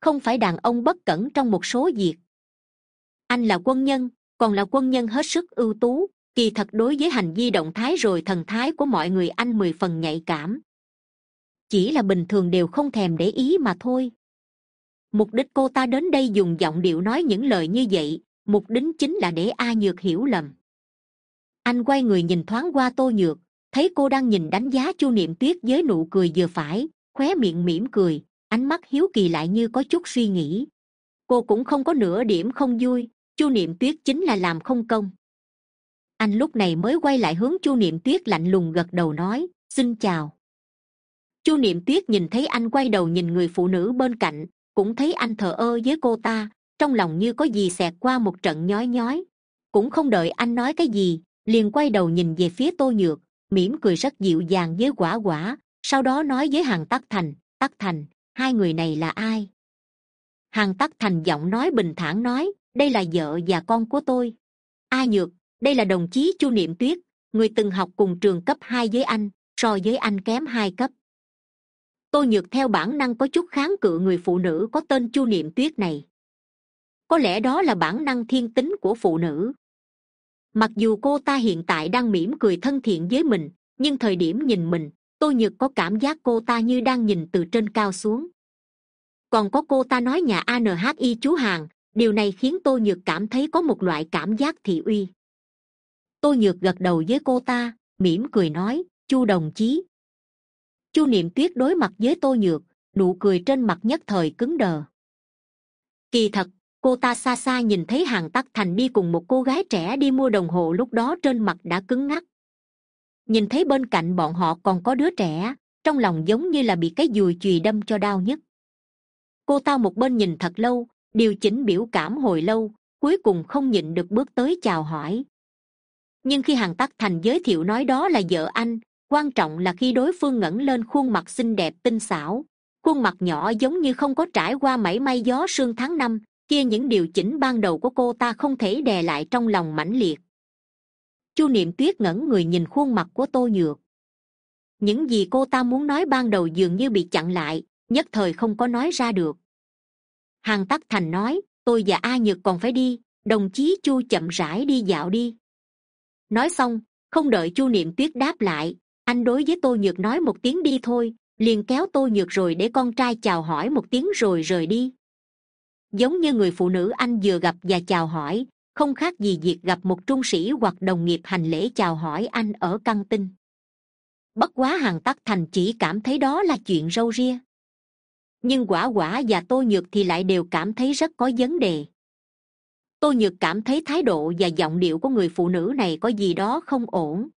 Không phải đàn ông bất cẩn trong một số việc. Anh là quân nhân, còn là quân nhân hết sức ưu tú. Kỳ thật đối với hành vi động thái rồi thần thái của mọi người anh mười phần nhạy cảm. Chỉ là bình thường đều không thèm để ý mà thôi. Mục đích cô ta đến đây dùng giọng điệu nói những lời như vậy mục đích chính là để a nhược hiểu lầm. Anh quay người nhìn thoáng qua tô nhược, thấy cô đang nhìn đánh giá chu niệm tuyết với nụ cười vừa phải, khóe miệng mỉm cười, ánh mắt hiếu kỳ lại như có chút suy nghĩ. Cô cũng không có nửa điểm không vui, chu niệm tuyết chính là làm không công. Anh lúc này mới quay lại hướng chu niệm tuyết lạnh lùng gật đầu nói, xin chào. Chu niệm tuyết nhìn thấy anh quay đầu nhìn người phụ nữ bên cạnh, cũng thấy anh thờ ơ với cô ta trong lòng như có gì xẹt qua một trận nhói nhói. Cũng không đợi anh nói cái gì, liền quay đầu nhìn về phía tô nhược, mỉm cười rất dịu dàng với quả quả, sau đó nói với hàng tắc thành tắc thành, hai người này là ai? Hàng tắc thành giọng nói bình thản nói, đây là vợ và con của tôi. A nhược, đây là đồng chí chu niệm tuyết, người từng học cùng trường cấp hai với anh, so với anh kém hai cấp. Tôi nhược theo bản năng có chút kháng cự người phụ nữ có tên chu niệm tuyết này có lẽ đó là bản năng thiên tính của phụ nữ. Mặc dù cô ta hiện tại đang mỉm cười thân thiện với mình, nhưng thời điểm nhìn mình tôi nhược có cảm giác cô ta như đang nhìn từ trên cao xuống. Còn có cô ta nói nhà anhi chú hàng điều này khiến tôi nhược cảm thấy có một loại cảm giác thị uy. Tôi nhược gật đầu với cô ta, mỉm cười nói, chu đồng chí. Chu niệm tuyết đối mặt với tôi nhược, nụ cười trên mặt nhất thời cứng đờ. Kỳ thật cô ta xa xa nhìn thấy hàng tắc thành đi cùng một cô gái trẻ đi mua đồng hồ lúc đó trên mặt đã cứng ngắc. Nhìn thấy bên cạnh bọn họ còn có đứa trẻ, trong lòng giống như là bị cái dùi chùy đâm cho đau nhất. Cô ta một bên nhìn thật lâu, điều chỉnh biểu cảm hồi lâu, cuối cùng không nhịn được bước tới chào hỏi. Nhưng khi hàng tắc thành giới thiệu nói đó là vợ anh, quan trọng là khi đối phương ngẩng lên khuôn mặt xinh đẹp tinh xảo. Khuôn mặt nhỏ giống như không có trải qua mảy may gió sương tháng năm kia những điều chỉnh ban đầu của cô ta không thể đè lại trong lòng mãnh liệt. Chu niệm tuyết ngẩng người nhìn khuôn mặt của tô nhược. Những gì cô ta muốn nói ban đầu dường như bị chặn lại, nhất thời không có nói ra được. Hàn tắc thành nói, tôi và a nhược còn phải đi, đồng chí chu chậm rãi đi dạo đi. Nói xong, không đợi chu niệm tuyết đáp lại, anh đối với tô nhược nói một tiếng đi thôi, liền kéo tô nhược rồi để con trai chào hỏi một tiếng rồi rời đi giống như người phụ nữ anh vừa gặp và chào hỏi, không khác gì việc gặp một trung sĩ hoặc đồng nghiệp hành lễ chào hỏi anh ở căng tin. Bất quá hàng tắc thành chỉ cảm thấy đó là chuyện râu ria. Nhưng quả quả và tô nhược thì lại đều cảm thấy rất có vấn đề. Tô nhược cảm thấy thái độ và giọng điệu của người phụ nữ này có gì đó không ổn.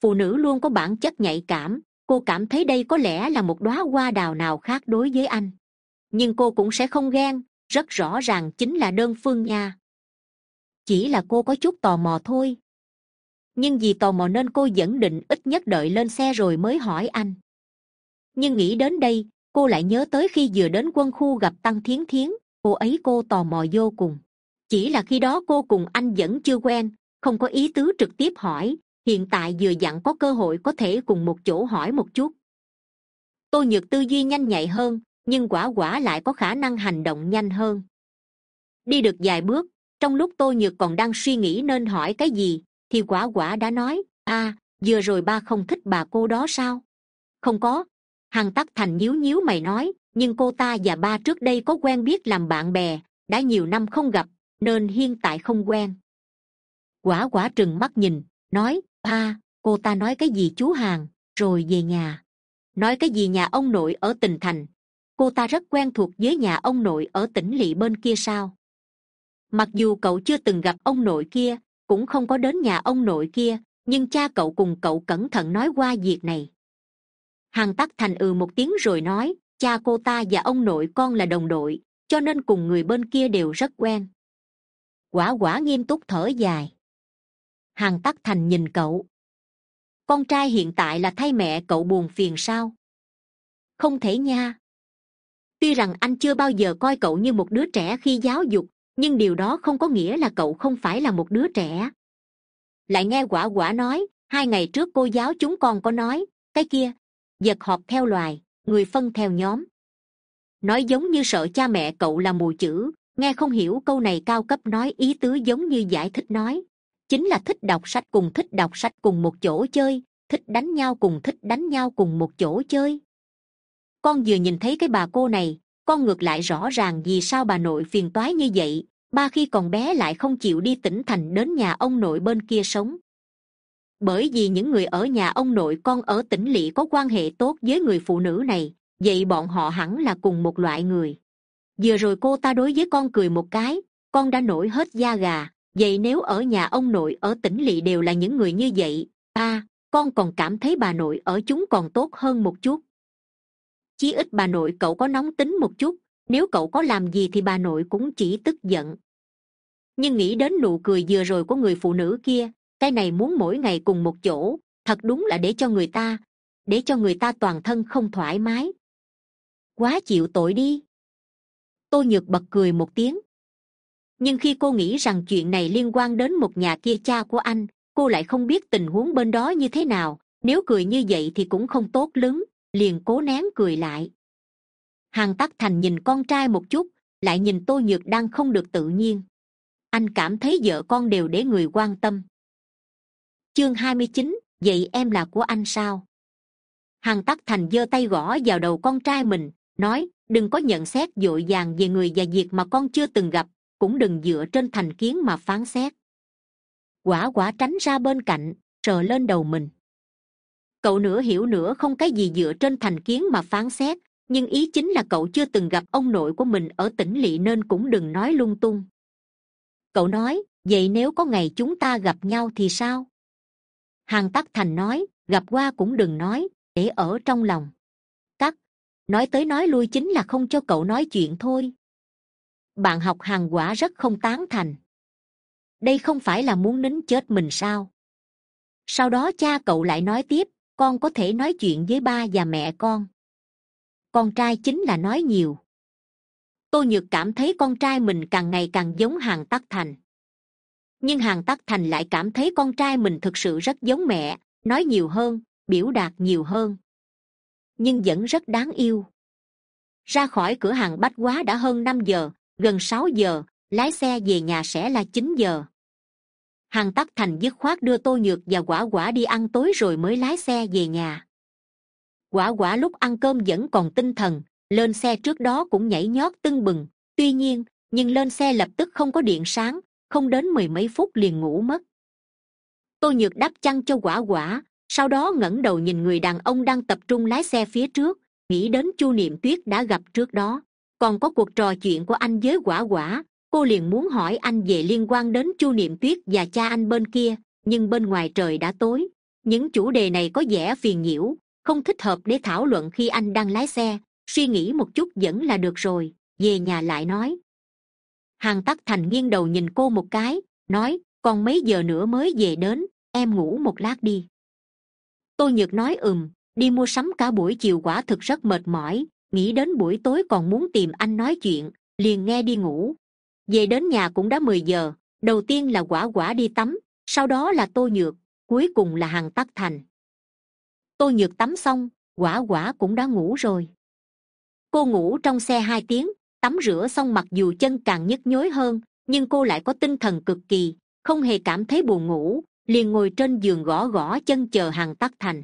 Phụ nữ luôn có bản chất nhạy cảm, cô cảm thấy đây có lẽ là một đóa hoa đào nào khác đối với anh. Nhưng cô cũng sẽ không ghen rất rõ ràng chính là đơn phương nha. Chỉ là cô có chút tò mò thôi. Nhưng vì tò mò nên cô vẫn định ít nhất đợi lên xe rồi mới hỏi anh. Nhưng nghĩ đến đây, cô lại nhớ tới khi vừa đến quân khu gặp tăng thiến thiến, cô ấy cô tò mò vô cùng. Chỉ là khi đó cô cùng anh vẫn chưa quen, không có ý tứ trực tiếp hỏi, hiện tại vừa dặn có cơ hội có thể cùng một chỗ hỏi một chút. Tôi nhược tư duy nhanh nhạy hơn nhưng quả quả lại có khả năng hành động nhanh hơn. Đi được vài bước, trong lúc tôi nhược còn đang suy nghĩ nên hỏi cái gì, thì quả quả đã nói, a, vừa rồi ba không thích bà cô đó sao? Không có. Hằng tắc thành nhíu nhíu mày nói, nhưng cô ta và ba trước đây có quen biết làm bạn bè, đã nhiều năm không gặp, nên hiện tại không quen. Quả quả trừng mắt nhìn, nói, a, cô ta nói cái gì chú hàng rồi về nhà. Nói cái gì nhà ông nội ở tỉnh thành? Cô ta rất quen thuộc với nhà ông nội ở tỉnh lỵ bên kia sao? Mặc dù cậu chưa từng gặp ông nội kia, cũng không có đến nhà ông nội kia, nhưng cha cậu cùng cậu cẩn thận nói qua việc này. Hằng tắc thành ừ một tiếng rồi nói, cha cô ta và ông nội con là đồng đội, cho nên cùng người bên kia đều rất quen. Quả quả nghiêm túc thở dài. Hằng tắc thành nhìn cậu. Con trai hiện tại là thay mẹ cậu buồn phiền sao? Không thể nha tuy rằng anh chưa bao giờ coi cậu như một đứa trẻ khi giáo dục, nhưng điều đó không có nghĩa là cậu không phải là một đứa trẻ. Lại nghe quả quả nói, hai ngày trước cô giáo chúng con có nói, cái kia vật họp theo loài, người phân theo nhóm. Nói giống như sợ cha mẹ cậu là mù chữ, nghe không hiểu câu này cao cấp nói ý tứ giống như giải thích nói, chính là thích đọc sách cùng thích đọc sách cùng một chỗ chơi, thích đánh nhau cùng thích đánh nhau cùng một chỗ chơi con vừa nhìn thấy cái bà cô này, con ngược lại rõ ràng vì sao bà nội phiền toái như vậy, ba khi còn bé lại không chịu đi tỉnh thành đến nhà ông nội bên kia sống. Bởi vì những người ở nhà ông nội con ở tỉnh lỵ có quan hệ tốt với người phụ nữ này, vậy bọn họ hẳn là cùng một loại người. Vừa rồi cô ta đối với con cười một cái, con đã nổi hết da gà, vậy nếu ở nhà ông nội ở tỉnh lỵ đều là những người như vậy a con còn cảm thấy bà nội ở chúng còn tốt hơn một chút chí ít bà nội cậu có nóng tính một chút, nếu cậu có làm gì thì bà nội cũng chỉ tức giận. Nhưng nghĩ đến nụ cười vừa rồi của người phụ nữ kia, cái này muốn mỗi ngày cùng một chỗ, thật đúng là để cho người ta, để cho người ta toàn thân không thoải mái. Quá chịu tội đi. Tôi nhược bật cười một tiếng. Nhưng khi cô nghĩ rằng chuyện này liên quan đến một nhà kia cha của anh, cô lại không biết tình huống bên đó như thế nào, nếu cười như vậy thì cũng không tốt lắm liền cố nén cười lại. Hằng tắc thành nhìn con trai một chút, lại nhìn tô nhược đang không được tự nhiên. Anh cảm thấy vợ con đều để người quan tâm. Chương hai mươi chín, vậy em là của anh sao? Hằng tắc thành giơ tay gõ vào đầu con trai mình, nói, đừng có nhận xét d ộ i vàng về người và việc mà con chưa từng gặp, cũng đừng dựa trên thành kiến mà phán xét. Quả quả tránh ra bên cạnh, sờ lên đầu mình cậu nửa hiểu nữa không cái gì dựa trên thành kiến mà phán xét, nhưng ý chính là cậu chưa từng gặp ông nội của mình ở tỉnh lỵ nên cũng đừng nói lung tung. Cậu nói, vậy nếu có ngày chúng ta gặp nhau thì sao? Hàn tắc thành nói, gặp qua cũng đừng nói, để ở trong lòng. Cắt nói tới nói lui chính là không cho cậu nói chuyện thôi. Bạn học hàng quả rất không tán thành. Đây không phải là muốn nín chết mình sao? Sau đó cha cậu lại nói tiếp con có thể nói chuyện với ba và mẹ con. Con trai chính là nói nhiều. Tô nhược cảm thấy con trai mình càng ngày càng giống hàng tắc thành. Nhưng hàng tắc thành lại cảm thấy con trai mình thực sự rất giống mẹ, nói nhiều hơn, biểu đạt nhiều hơn. Nhưng vẫn rất đáng yêu. Ra khỏi cửa hàng bách quá đã hơn năm giờ, gần sáu giờ, lái xe về nhà sẽ là chín giờ hàng tắc thành dứt khoát đưa tô nhược và quả quả đi ăn tối rồi mới lái xe về nhà. Quả quả lúc ăn cơm vẫn còn tinh thần, lên xe trước đó cũng nhảy nhót tưng bừng. Tuy nhiên, nhưng lên xe lập tức không có điện sáng, không đến mười mấy phút liền ngủ mất. Tô nhược đắp chăn cho quả quả, sau đó ngẩng đầu nhìn người đàn ông đang tập trung lái xe phía trước, nghĩ đến chu niệm tuyết đã gặp trước đó. Còn có cuộc trò chuyện của anh với quả quả cô liền muốn hỏi anh về liên quan đến chu niệm tuyết và cha anh bên kia, nhưng bên ngoài trời đã tối. Những chủ đề này có vẻ phiền nhiễu, không thích hợp để thảo luận khi anh đang lái xe. Suy nghĩ một chút vẫn là được rồi, về nhà lại nói. Hàn tắc thành nghiêng đầu nhìn cô một cái, nói, còn mấy giờ nữa mới về đến, em ngủ một lát đi. Tôi nhược nói, ừm, đi mua sắm cả buổi chiều quả thực rất mệt mỏi, nghĩ đến buổi tối còn muốn tìm anh nói chuyện, liền nghe đi ngủ về đến nhà cũng đã mười giờ, đầu tiên là quả quả đi tắm, sau đó là tô nhược, cuối cùng là hằng tắc thành. Tô nhược tắm xong, quả quả cũng đã ngủ rồi. Cô ngủ trong xe hai tiếng, tắm rửa xong mặc dù chân càng nhức nhối hơn, nhưng cô lại có tinh thần cực kỳ, không hề cảm thấy buồn ngủ, liền ngồi trên giường gõ gõ chân chờ hàng tắc thành.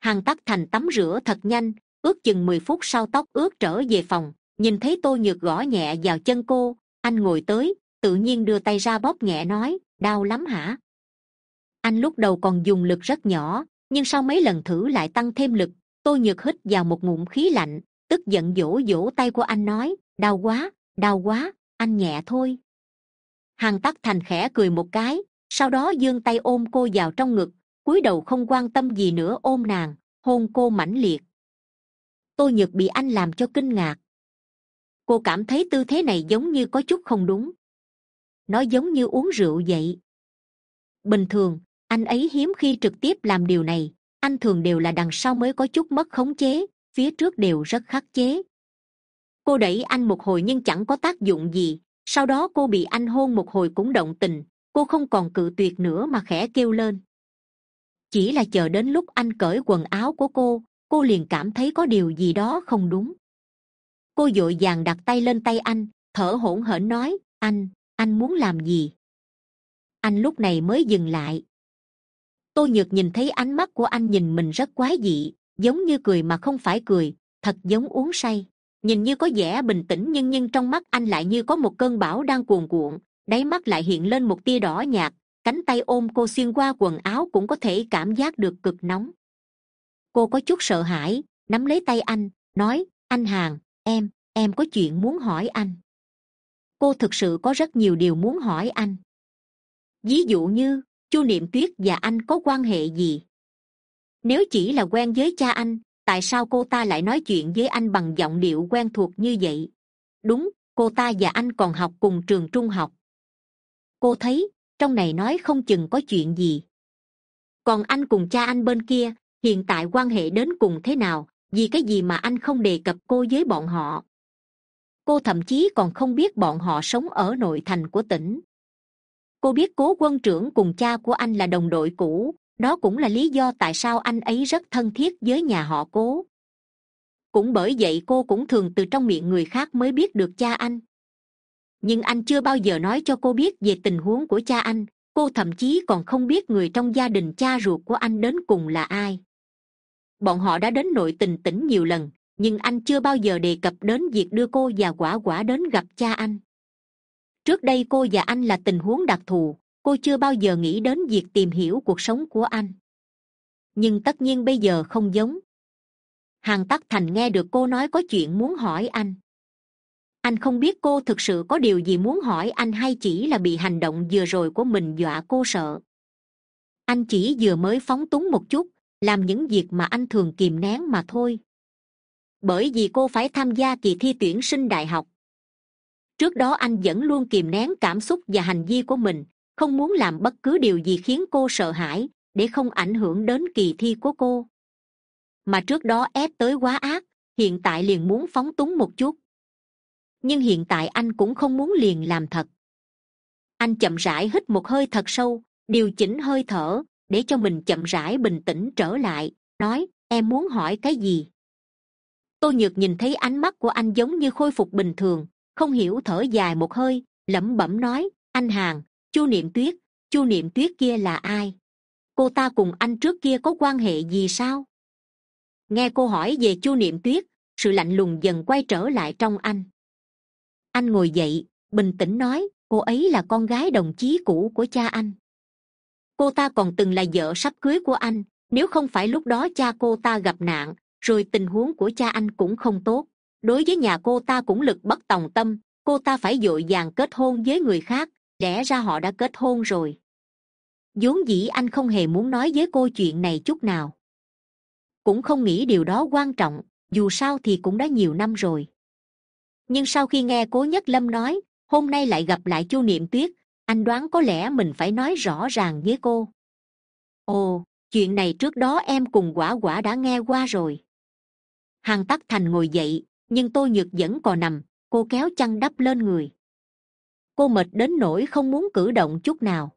Hàng tắc thành tắm rửa thật nhanh, ước chừng mười phút sau tóc ướt trở về phòng, nhìn thấy tô nhược gõ nhẹ vào chân cô anh ngồi tới, tự nhiên đưa tay ra bóp nhẹ nói, đau lắm hả? Anh lúc đầu còn dùng lực rất nhỏ, nhưng sau mấy lần thử lại tăng thêm lực, Tôi nhược hít vào một ngụm khí lạnh, tức giận dỗ dỗ tay của anh nói, đau quá đau quá, anh nhẹ thôi. Hằng tắc thành khẽ cười một cái, sau đó giương tay ôm cô vào trong ngực, cúi đầu không quan tâm gì nữa ôm nàng, hôn cô mãnh liệt. Tôi nhược bị anh làm cho kinh ngạc cô cảm thấy tư thế này giống như có chút không đúng. Nó giống như uống rượu vậy. Bình thường, anh ấy hiếm khi trực tiếp làm điều này. Anh thường đều là đằng sau mới có chút mất khống chế, phía trước đều rất khắc chế. Cô đẩy anh một hồi nhưng chẳng có tác dụng gì. Sau đó cô bị anh hôn một hồi cũng động tình. Cô không còn cự tuyệt nữa mà khẽ kêu lên. Chỉ là chờ đến lúc anh cởi quần áo của cô cô liền cảm thấy có điều gì đó không đúng cô d ộ i vàng đặt tay lên tay anh, thở hổn hển nói, anh anh muốn làm gì? Anh lúc này mới dừng lại. Tôi nhược nhìn thấy ánh mắt của anh nhìn mình rất quái dị, giống như cười mà không phải cười, thật giống uống say. Nhìn như có vẻ bình tĩnh nhưng nhưng trong mắt anh lại như có một cơn bão đang cuồn cuộn, đáy mắt lại hiện lên một tia đỏ nhạt, cánh tay ôm cô xuyên qua quần áo cũng có thể cảm giác được cực nóng. Cô có chút sợ hãi, nắm lấy tay anh, nói, anh hàng em em có chuyện muốn hỏi anh. Cô thực sự có rất nhiều điều muốn hỏi anh. Ví dụ như, chu niệm tuyết và anh có quan hệ gì? Nếu chỉ là quen với cha anh, tại sao cô ta lại nói chuyện với anh bằng giọng điệu quen thuộc như vậy? Đúng, cô ta và anh còn học cùng trường trung học. Cô thấy, trong này nói không chừng có chuyện gì. Còn anh cùng cha anh bên kia, hiện tại quan hệ đến cùng thế nào? Vì cái gì mà anh không đề cập cô với bọn họ? Cô thậm chí còn không biết bọn họ sống ở nội thành của tỉnh. Cô biết cố quân trưởng cùng cha của anh là đồng đội cũ, đó cũng là lý do tại sao anh ấy rất thân thiết với nhà họ cố. Cũng bởi vậy cô cũng thường từ trong miệng người khác mới biết được cha anh. Nhưng anh chưa bao giờ nói cho cô biết về tình huống của cha anh, cô thậm chí còn không biết người trong gia đình cha ruột của anh đến cùng là ai bọn họ đã đến nội tình tỉnh nhiều lần, nhưng anh chưa bao giờ đề cập đến việc đưa cô và quả quả đến gặp cha anh. Trước đây cô và anh là tình huống đặc thù, cô chưa bao giờ nghĩ đến việc tìm hiểu cuộc sống của anh. Nhưng tất nhiên bây giờ không giống. Hàn tắc thành nghe được cô nói có chuyện muốn hỏi anh. Anh không biết cô thực sự có điều gì muốn hỏi anh hay chỉ là bị hành động vừa rồi của mình dọa cô sợ. Anh chỉ vừa mới phóng túng một chút làm những việc mà anh thường kìm nén mà thôi. Bởi vì cô phải tham gia kỳ thi tuyển sinh đại học. Trước đó anh vẫn luôn kìm nén cảm xúc và hành vi của mình, không muốn làm bất cứ điều gì khiến cô sợ hãi, để không ảnh hưởng đến kỳ thi của cô. Mà trước đó ép tới quá ác, hiện tại liền muốn phóng túng một chút. Nhưng hiện tại anh cũng không muốn liền làm thật. Anh chậm rãi hít một hơi thật sâu, điều chỉnh hơi thở để cho mình chậm rãi bình tĩnh trở lại, nói, em muốn hỏi cái gì? Tôi nhược nhìn thấy ánh mắt của anh giống như khôi phục bình thường, không hiểu thở dài một hơi, lẩm bẩm nói, anh hàng chu niệm tuyết, chu niệm tuyết kia là ai? Cô ta cùng anh trước kia có quan hệ gì sao? Nghe cô hỏi về chu niệm tuyết, sự lạnh lùng dần quay trở lại trong anh. Anh ngồi dậy, bình tĩnh nói, cô ấy là con gái đồng chí cũ của cha anh cô ta còn từng là vợ sắp cưới của anh, nếu không phải lúc đó cha cô ta gặp nạn, rồi tình huống của cha anh cũng không tốt. Đối với nhà cô ta cũng lực bất tòng tâm, cô ta phải d ộ i vàng kết hôn với người khác, lẽ ra họ đã kết hôn rồi. Vốn dĩ anh không hề muốn nói với cô chuyện này chút nào. Cũng không nghĩ điều đó quan trọng, dù sao thì cũng đã nhiều năm rồi. Nhưng sau khi nghe cố nhất lâm nói, hôm nay lại gặp lại chu niệm tuyết anh đoán có lẽ mình phải nói rõ ràng với cô. Ồ, chuyện này trước đó em cùng quả quả đã nghe qua rồi. Hàn tắc thành ngồi dậy, nhưng tôi nhược vẫn còn nằm, cô kéo chăn đắp lên người. Cô mệt đến nỗi không muốn cử động chút nào.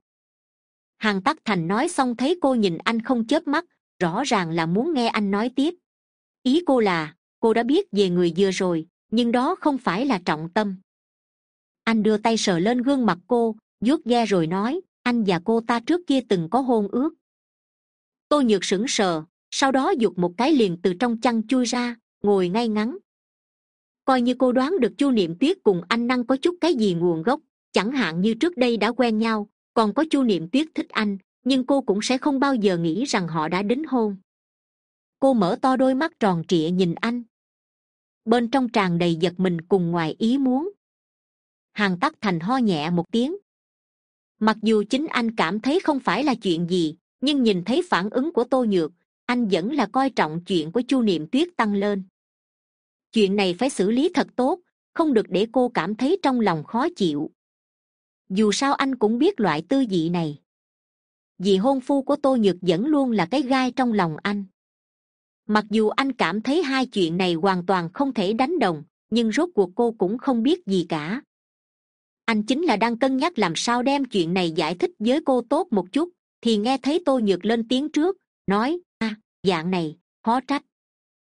Hàn tắc thành nói xong thấy cô nhìn anh không chớp mắt, rõ ràng là muốn nghe anh nói tiếp. Ý cô là, cô đã biết về người vừa rồi, nhưng đó không phải là trọng tâm. Anh đưa tay sờ lên gương mặt cô vuốt ghe rồi nói, anh và cô ta trước kia từng có hôn ước. Tôi nhược sững sờ, sau đó g ụ c một cái liền từ trong chăn chui ra, ngồi ngay ngắn. Coi như cô đoán được chu niệm tuyết cùng anh năng có chút cái gì nguồn gốc, chẳng hạn như trước đây đã quen nhau, còn có chu niệm tuyết thích anh, nhưng cô cũng sẽ không bao giờ nghĩ rằng họ đã đính hôn. Cô mở to đôi mắt tròn trịa nhìn anh. Bên trong tràn đầy giật mình cùng ngoài ý muốn. Hàng tắc thành ho nhẹ một tiếng mặc dù chính anh cảm thấy không phải là chuyện gì, nhưng nhìn thấy phản ứng của tô nhược, anh vẫn là coi trọng chuyện của chu niệm tuyết tăng lên. Chuyện này phải xử lý thật tốt, không được để cô cảm thấy trong lòng khó chịu. Dù sao anh cũng biết loại tư dị này. Vì hôn phu của tô nhược vẫn luôn là cái gai trong lòng anh. Mặc dù anh cảm thấy hai chuyện này hoàn toàn không thể đánh đồng, nhưng rốt cuộc cô cũng không biết gì cả anh chính là đang cân nhắc làm sao đem chuyện này giải thích với cô tốt một chút thì nghe thấy tô nhược lên tiếng trước nói a à, dạng này khó trách.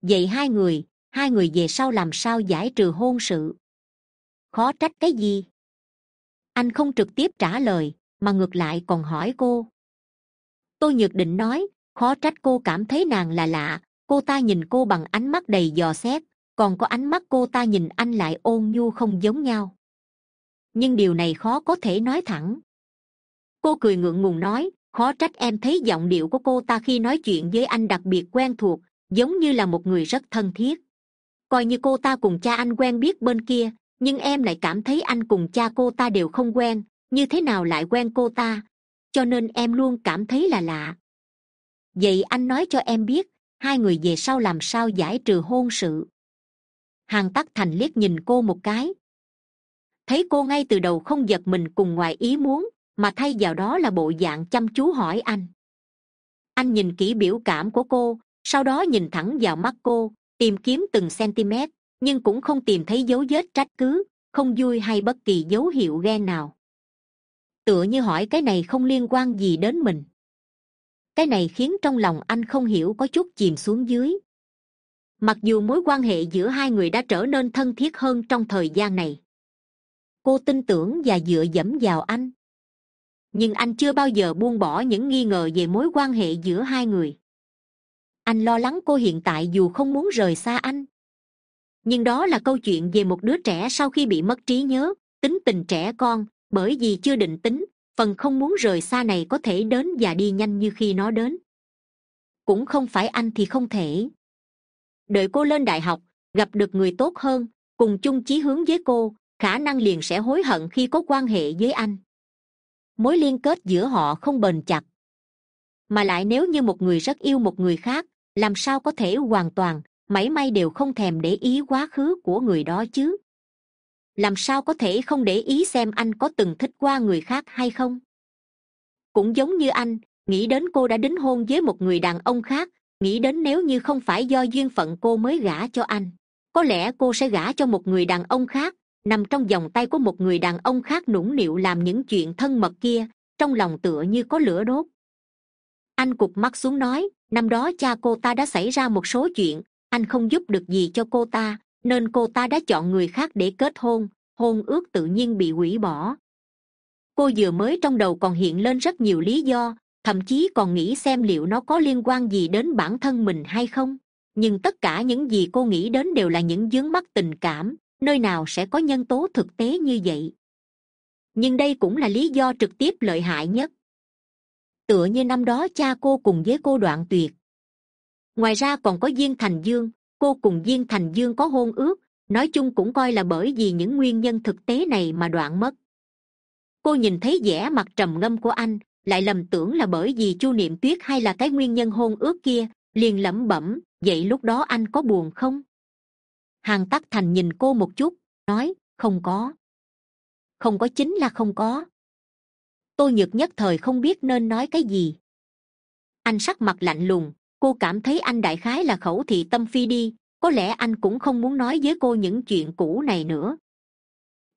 Vậy hai người hai người về sau làm sao giải trừ hôn sự? Khó trách cái gì? Anh không trực tiếp trả lời mà ngược lại còn hỏi cô. Tô nhược định nói khó trách cô cảm thấy nàng là lạ cô ta nhìn cô bằng ánh mắt đầy dò xét còn có ánh mắt cô ta nhìn anh lại ôn nhu không giống nhau nhưng điều này khó có thể nói thẳng. Cô cười ngượng ngùng nói, khó trách em thấy giọng điệu của cô ta khi nói chuyện với anh đặc biệt quen thuộc, giống như là một người rất thân thiết. Coi như cô ta cùng cha anh quen biết bên kia, nhưng em lại cảm thấy anh cùng cha cô ta đều không quen, như thế nào lại quen cô ta? Cho nên em luôn cảm thấy là lạ. Vậy anh nói cho em biết, hai người về sau làm sao giải trừ hôn sự? Hàn tắc thành liếc nhìn cô một cái thấy cô ngay từ đầu không giật mình cùng ngoài ý muốn, mà thay vào đó là bộ dạng chăm chú hỏi anh. Anh nhìn kỹ biểu cảm của cô, sau đó nhìn thẳng vào mắt cô, tìm kiếm từng cm nhưng cũng không tìm thấy dấu vết trách cứ, không vui hay bất kỳ dấu hiệu ghen nào. Tựa như hỏi cái này không liên quan gì đến mình. Cái này khiến trong lòng anh không hiểu có chút chìm xuống dưới. Mặc dù mối quan hệ giữa hai người đã trở nên thân thiết hơn trong thời gian này cô tin tưởng và dựa dẫm vào anh. Nhưng anh chưa bao giờ buông bỏ những nghi ngờ về mối quan hệ giữa hai người. Anh lo lắng cô hiện tại dù không muốn rời xa anh. Nhưng đó là câu chuyện về một đứa trẻ sau khi bị mất trí nhớ, tính tình trẻ con, bởi vì chưa định tính, phần không muốn rời xa này có thể đến và đi nhanh như khi nó đến. Cũng không phải anh thì không thể. Đợi cô lên đại học, gặp được người tốt hơn, cùng chung chí hướng với cô khả năng liền sẽ hối hận khi có quan hệ với anh. Mối liên kết giữa họ không bền chặt. Mà lại nếu như một người rất yêu một người khác, làm sao có thể hoàn toàn, mảy may đều không thèm để ý quá khứ của người đó chứ? Làm sao có thể không để ý xem anh có từng thích qua người khác hay không? Cũng giống như anh, nghĩ đến cô đã đính hôn với một người đàn ông khác, nghĩ đến nếu như không phải do duyên phận cô mới gả cho anh, có lẽ cô sẽ gả cho một người đàn ông khác nằm trong vòng tay của một người đàn ông khác nũng nịu làm những chuyện thân mật kia, trong lòng tựa như có lửa đốt. Anh cụp mắt xuống nói, năm đó cha cô ta đã xảy ra một số chuyện, anh không giúp được gì cho cô ta, nên cô ta đã chọn người khác để kết hôn hôn ước tự nhiên bị hủy bỏ. Cô vừa mới trong đầu còn hiện lên rất nhiều lý do, thậm chí còn nghĩ xem liệu nó có liên quan gì đến bản thân mình hay không. Nhưng tất cả những gì cô nghĩ đến đều là những dướng mắc tình cảm nơi nào sẽ có nhân tố thực tế như vậy? Nhưng đây cũng là lý do trực tiếp lợi hại nhất. Tựa như năm đó cha cô cùng với cô đoạn tuyệt. Ngoài ra còn có viên thành dương. Cô cùng viên thành dương có hôn ước. Nói chung cũng coi là bởi vì những nguyên nhân thực tế này mà đoạn mất. Cô nhìn thấy vẻ mặt trầm ngâm của anh, lại lầm tưởng là bởi vì chu niệm tuyết hay là cái nguyên nhân hôn ước kia, liền lẩm bẩm, vậy lúc đó anh có buồn không? Hàng tắc thành nhìn cô một chút, nói, không có. Không có chính là không có. Tôi nhược nhất thời không biết nên nói cái gì. Anh sắc mặt lạnh lùng, cô cảm thấy anh đại khái là khẩu thị tâm phi đi, có lẽ anh cũng không muốn nói với cô những chuyện cũ này nữa.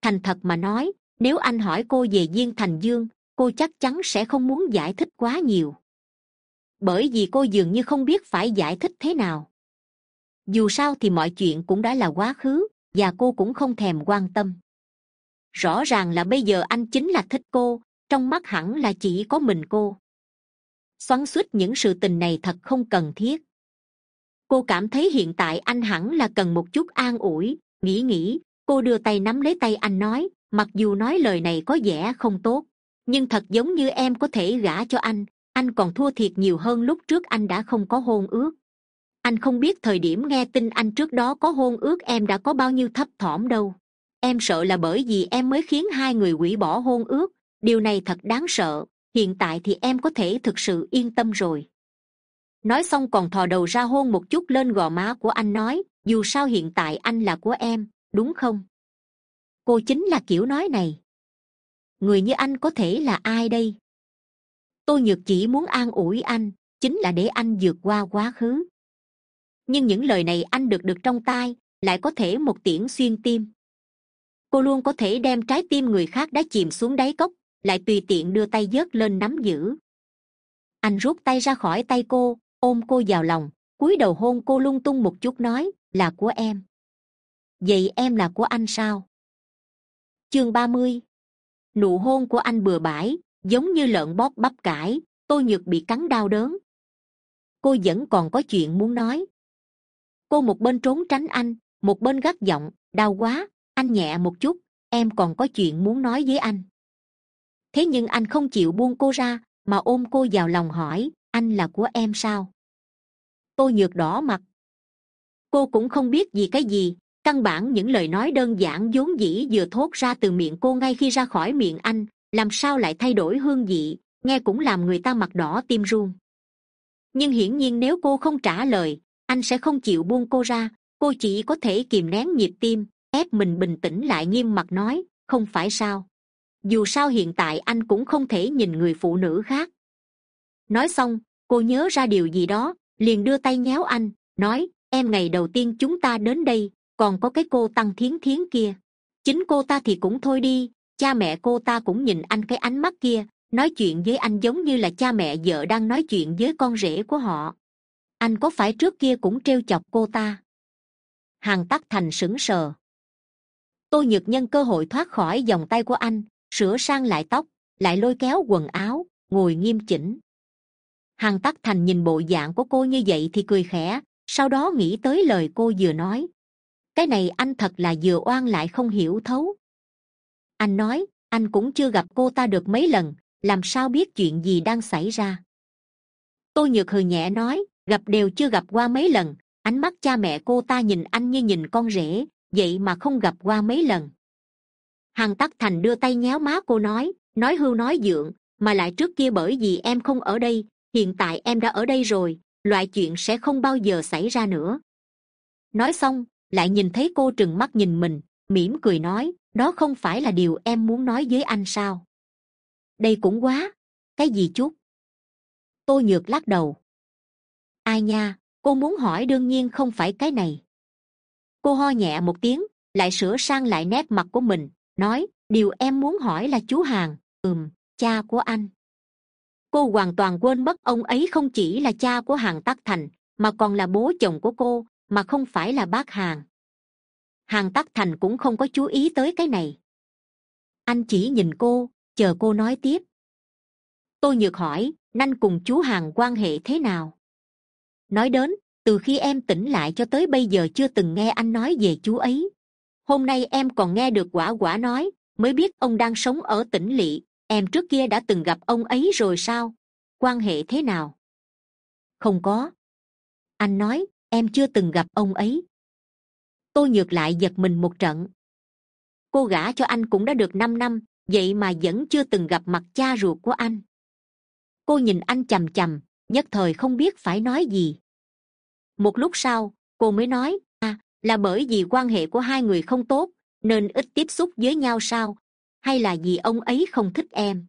Thành thật mà nói, nếu anh hỏi cô về viên thành dương, cô chắc chắn sẽ không muốn giải thích quá nhiều. Bởi vì cô dường như không biết phải giải thích thế nào dù sao thì mọi chuyện cũng đã là quá khứ, và cô cũng không thèm quan tâm. Rõ ràng là bây giờ anh chính là thích cô, trong mắt hẳn là chỉ có mình cô. Xoắn suýt những sự tình này thật không cần thiết. Cô cảm thấy hiện tại anh hẳn là cần một chút an ủi, nghĩ nghĩ, cô đưa tay nắm lấy tay anh nói, mặc dù nói lời này có vẻ không tốt, nhưng thật giống như em có thể gả cho anh anh còn thua thiệt nhiều hơn lúc trước anh đã không có hôn ước anh không biết thời điểm nghe tin anh trước đó có hôn ước em đã có bao nhiêu thấp thỏm đâu. Em sợ là bởi vì em mới khiến hai người hủy bỏ hôn ước. Điều này thật đáng sợ. Hiện tại thì em có thể thực sự yên tâm rồi. Nói xong còn thò đầu ra hôn một chút lên gò má của anh nói, dù sao hiện tại anh là của em, đúng không? Cô chính là kiểu nói này. Người như anh có thể là ai đây? Tôi nhược chỉ muốn an ủi anh, chính là để anh vượt qua quá khứ nhưng những lời này anh được được trong tai, lại có thể một tiễn xuyên tim. Cô luôn có thể đem trái tim người khác đã chìm xuống đáy cốc, lại tùy tiện đưa tay vớt lên nắm giữ. Anh rút tay ra khỏi tay cô, ôm cô vào lòng, cúi đầu hôn cô lung tung một chút nói, là của em. Vậy em là của anh sao? Chương ba mươi. Nụ hôn của anh bừa bãi, giống như lợn bóp bắp cải tôi nhược bị cắn đau đớn. Cô vẫn còn có chuyện muốn nói cô một bên trốn tránh anh, một bên gắt giọng, đau quá, anh nhẹ một chút, em còn có chuyện muốn nói với anh. Thế nhưng anh không chịu buông cô ra, mà ôm cô vào lòng hỏi, anh là của em sao? Cô nhược đỏ mặt. Cô cũng không biết gì cái gì, căn bản những lời nói đơn giản vốn dĩ vừa thốt ra từ miệng cô ngay khi ra khỏi miệng anh, làm sao lại thay đổi hương vị, nghe cũng làm người ta mặt đỏ tim run. Nhưng hiển nhiên nếu cô không trả lời anh sẽ không chịu buông cô ra, cô chỉ có thể kìm nén nhịp tim, ép mình bình tĩnh lại nghiêm mặt nói, không phải sao? Dù sao hiện tại anh cũng không thể nhìn người phụ nữ khác. Nói xong, cô nhớ ra điều gì đó, liền đưa tay nhéo anh, nói, em ngày đầu tiên chúng ta đến đây, còn có cái cô tăng thiến thiến kia. Chính cô ta thì cũng thôi đi, cha mẹ cô ta cũng nhìn anh cái ánh mắt kia, nói chuyện với anh giống như là cha mẹ vợ đang nói chuyện với con rể của họ anh có phải trước kia cũng trêu chọc cô ta? Hằng tắc thành sững sờ. Tôi nhược nhân cơ hội thoát khỏi vòng tay của anh, sửa sang lại tóc, lại lôi kéo quần áo, ngồi nghiêm chỉnh. Hằng tắc thành nhìn bộ dạng của cô như vậy thì cười khẽ, sau đó nghĩ tới lời cô vừa nói. Cái này anh thật là vừa oan lại không hiểu thấu. Anh nói, anh cũng chưa gặp cô ta được mấy lần, làm sao biết chuyện gì đang xảy ra? Tôi nhược hừ nhẹ nói gặp đều chưa gặp qua mấy lần. Ánh mắt cha mẹ cô ta nhìn anh như nhìn con rể, vậy mà không gặp qua mấy lần. Hằng tắc thành đưa tay nhéo má cô nói nói hưu nói dượng, mà lại trước kia bởi vì em không ở đây, hiện tại em đã ở đây rồi, loại chuyện sẽ không bao giờ xảy ra nữa. Nói xong, lại nhìn thấy cô trừng mắt nhìn mình, mỉm cười nói, đó không phải là điều em muốn nói với anh sao? Đây cũng quá, cái gì chút? Tôi nhược lắc đầu ai nha, cô muốn hỏi đương nhiên không phải cái này. Cô ho nhẹ một tiếng, lại sửa sang lại nét mặt của mình, nói, điều em muốn hỏi là chú hàng ừm, cha của anh. Cô hoàn toàn quên mất ông ấy không chỉ là cha của hàng tắc thành, mà còn là bố chồng của cô, mà không phải là bác hàng hàng tắc thành cũng không có chú ý tới cái này. Anh chỉ nhìn cô, chờ cô nói tiếp. Tôi nhược hỏi, nanh cùng chú hàng quan hệ thế nào? Nói đến, từ khi em tỉnh lại cho tới bây giờ chưa từng nghe anh nói về chú ấy. Hôm nay em còn nghe được quả quả nói, mới biết ông đang sống ở tỉnh lỵ, em trước kia đã từng gặp ông ấy rồi sao? Quan hệ thế nào? Không có. Anh nói, em chưa từng gặp ông ấy. Tôi nhược lại giật mình một trận. Cô gả cho anh cũng đã được năm năm, vậy mà vẫn chưa từng gặp mặt cha ruột của anh. Cô nhìn anh c h ầ m c h ầ m nhất thời không biết phải nói gì. Một lúc sau, cô mới nói à là bởi vì quan hệ của hai người không tốt, nên ít tiếp xúc với nhau sao? Hay là vì ông ấy không thích em?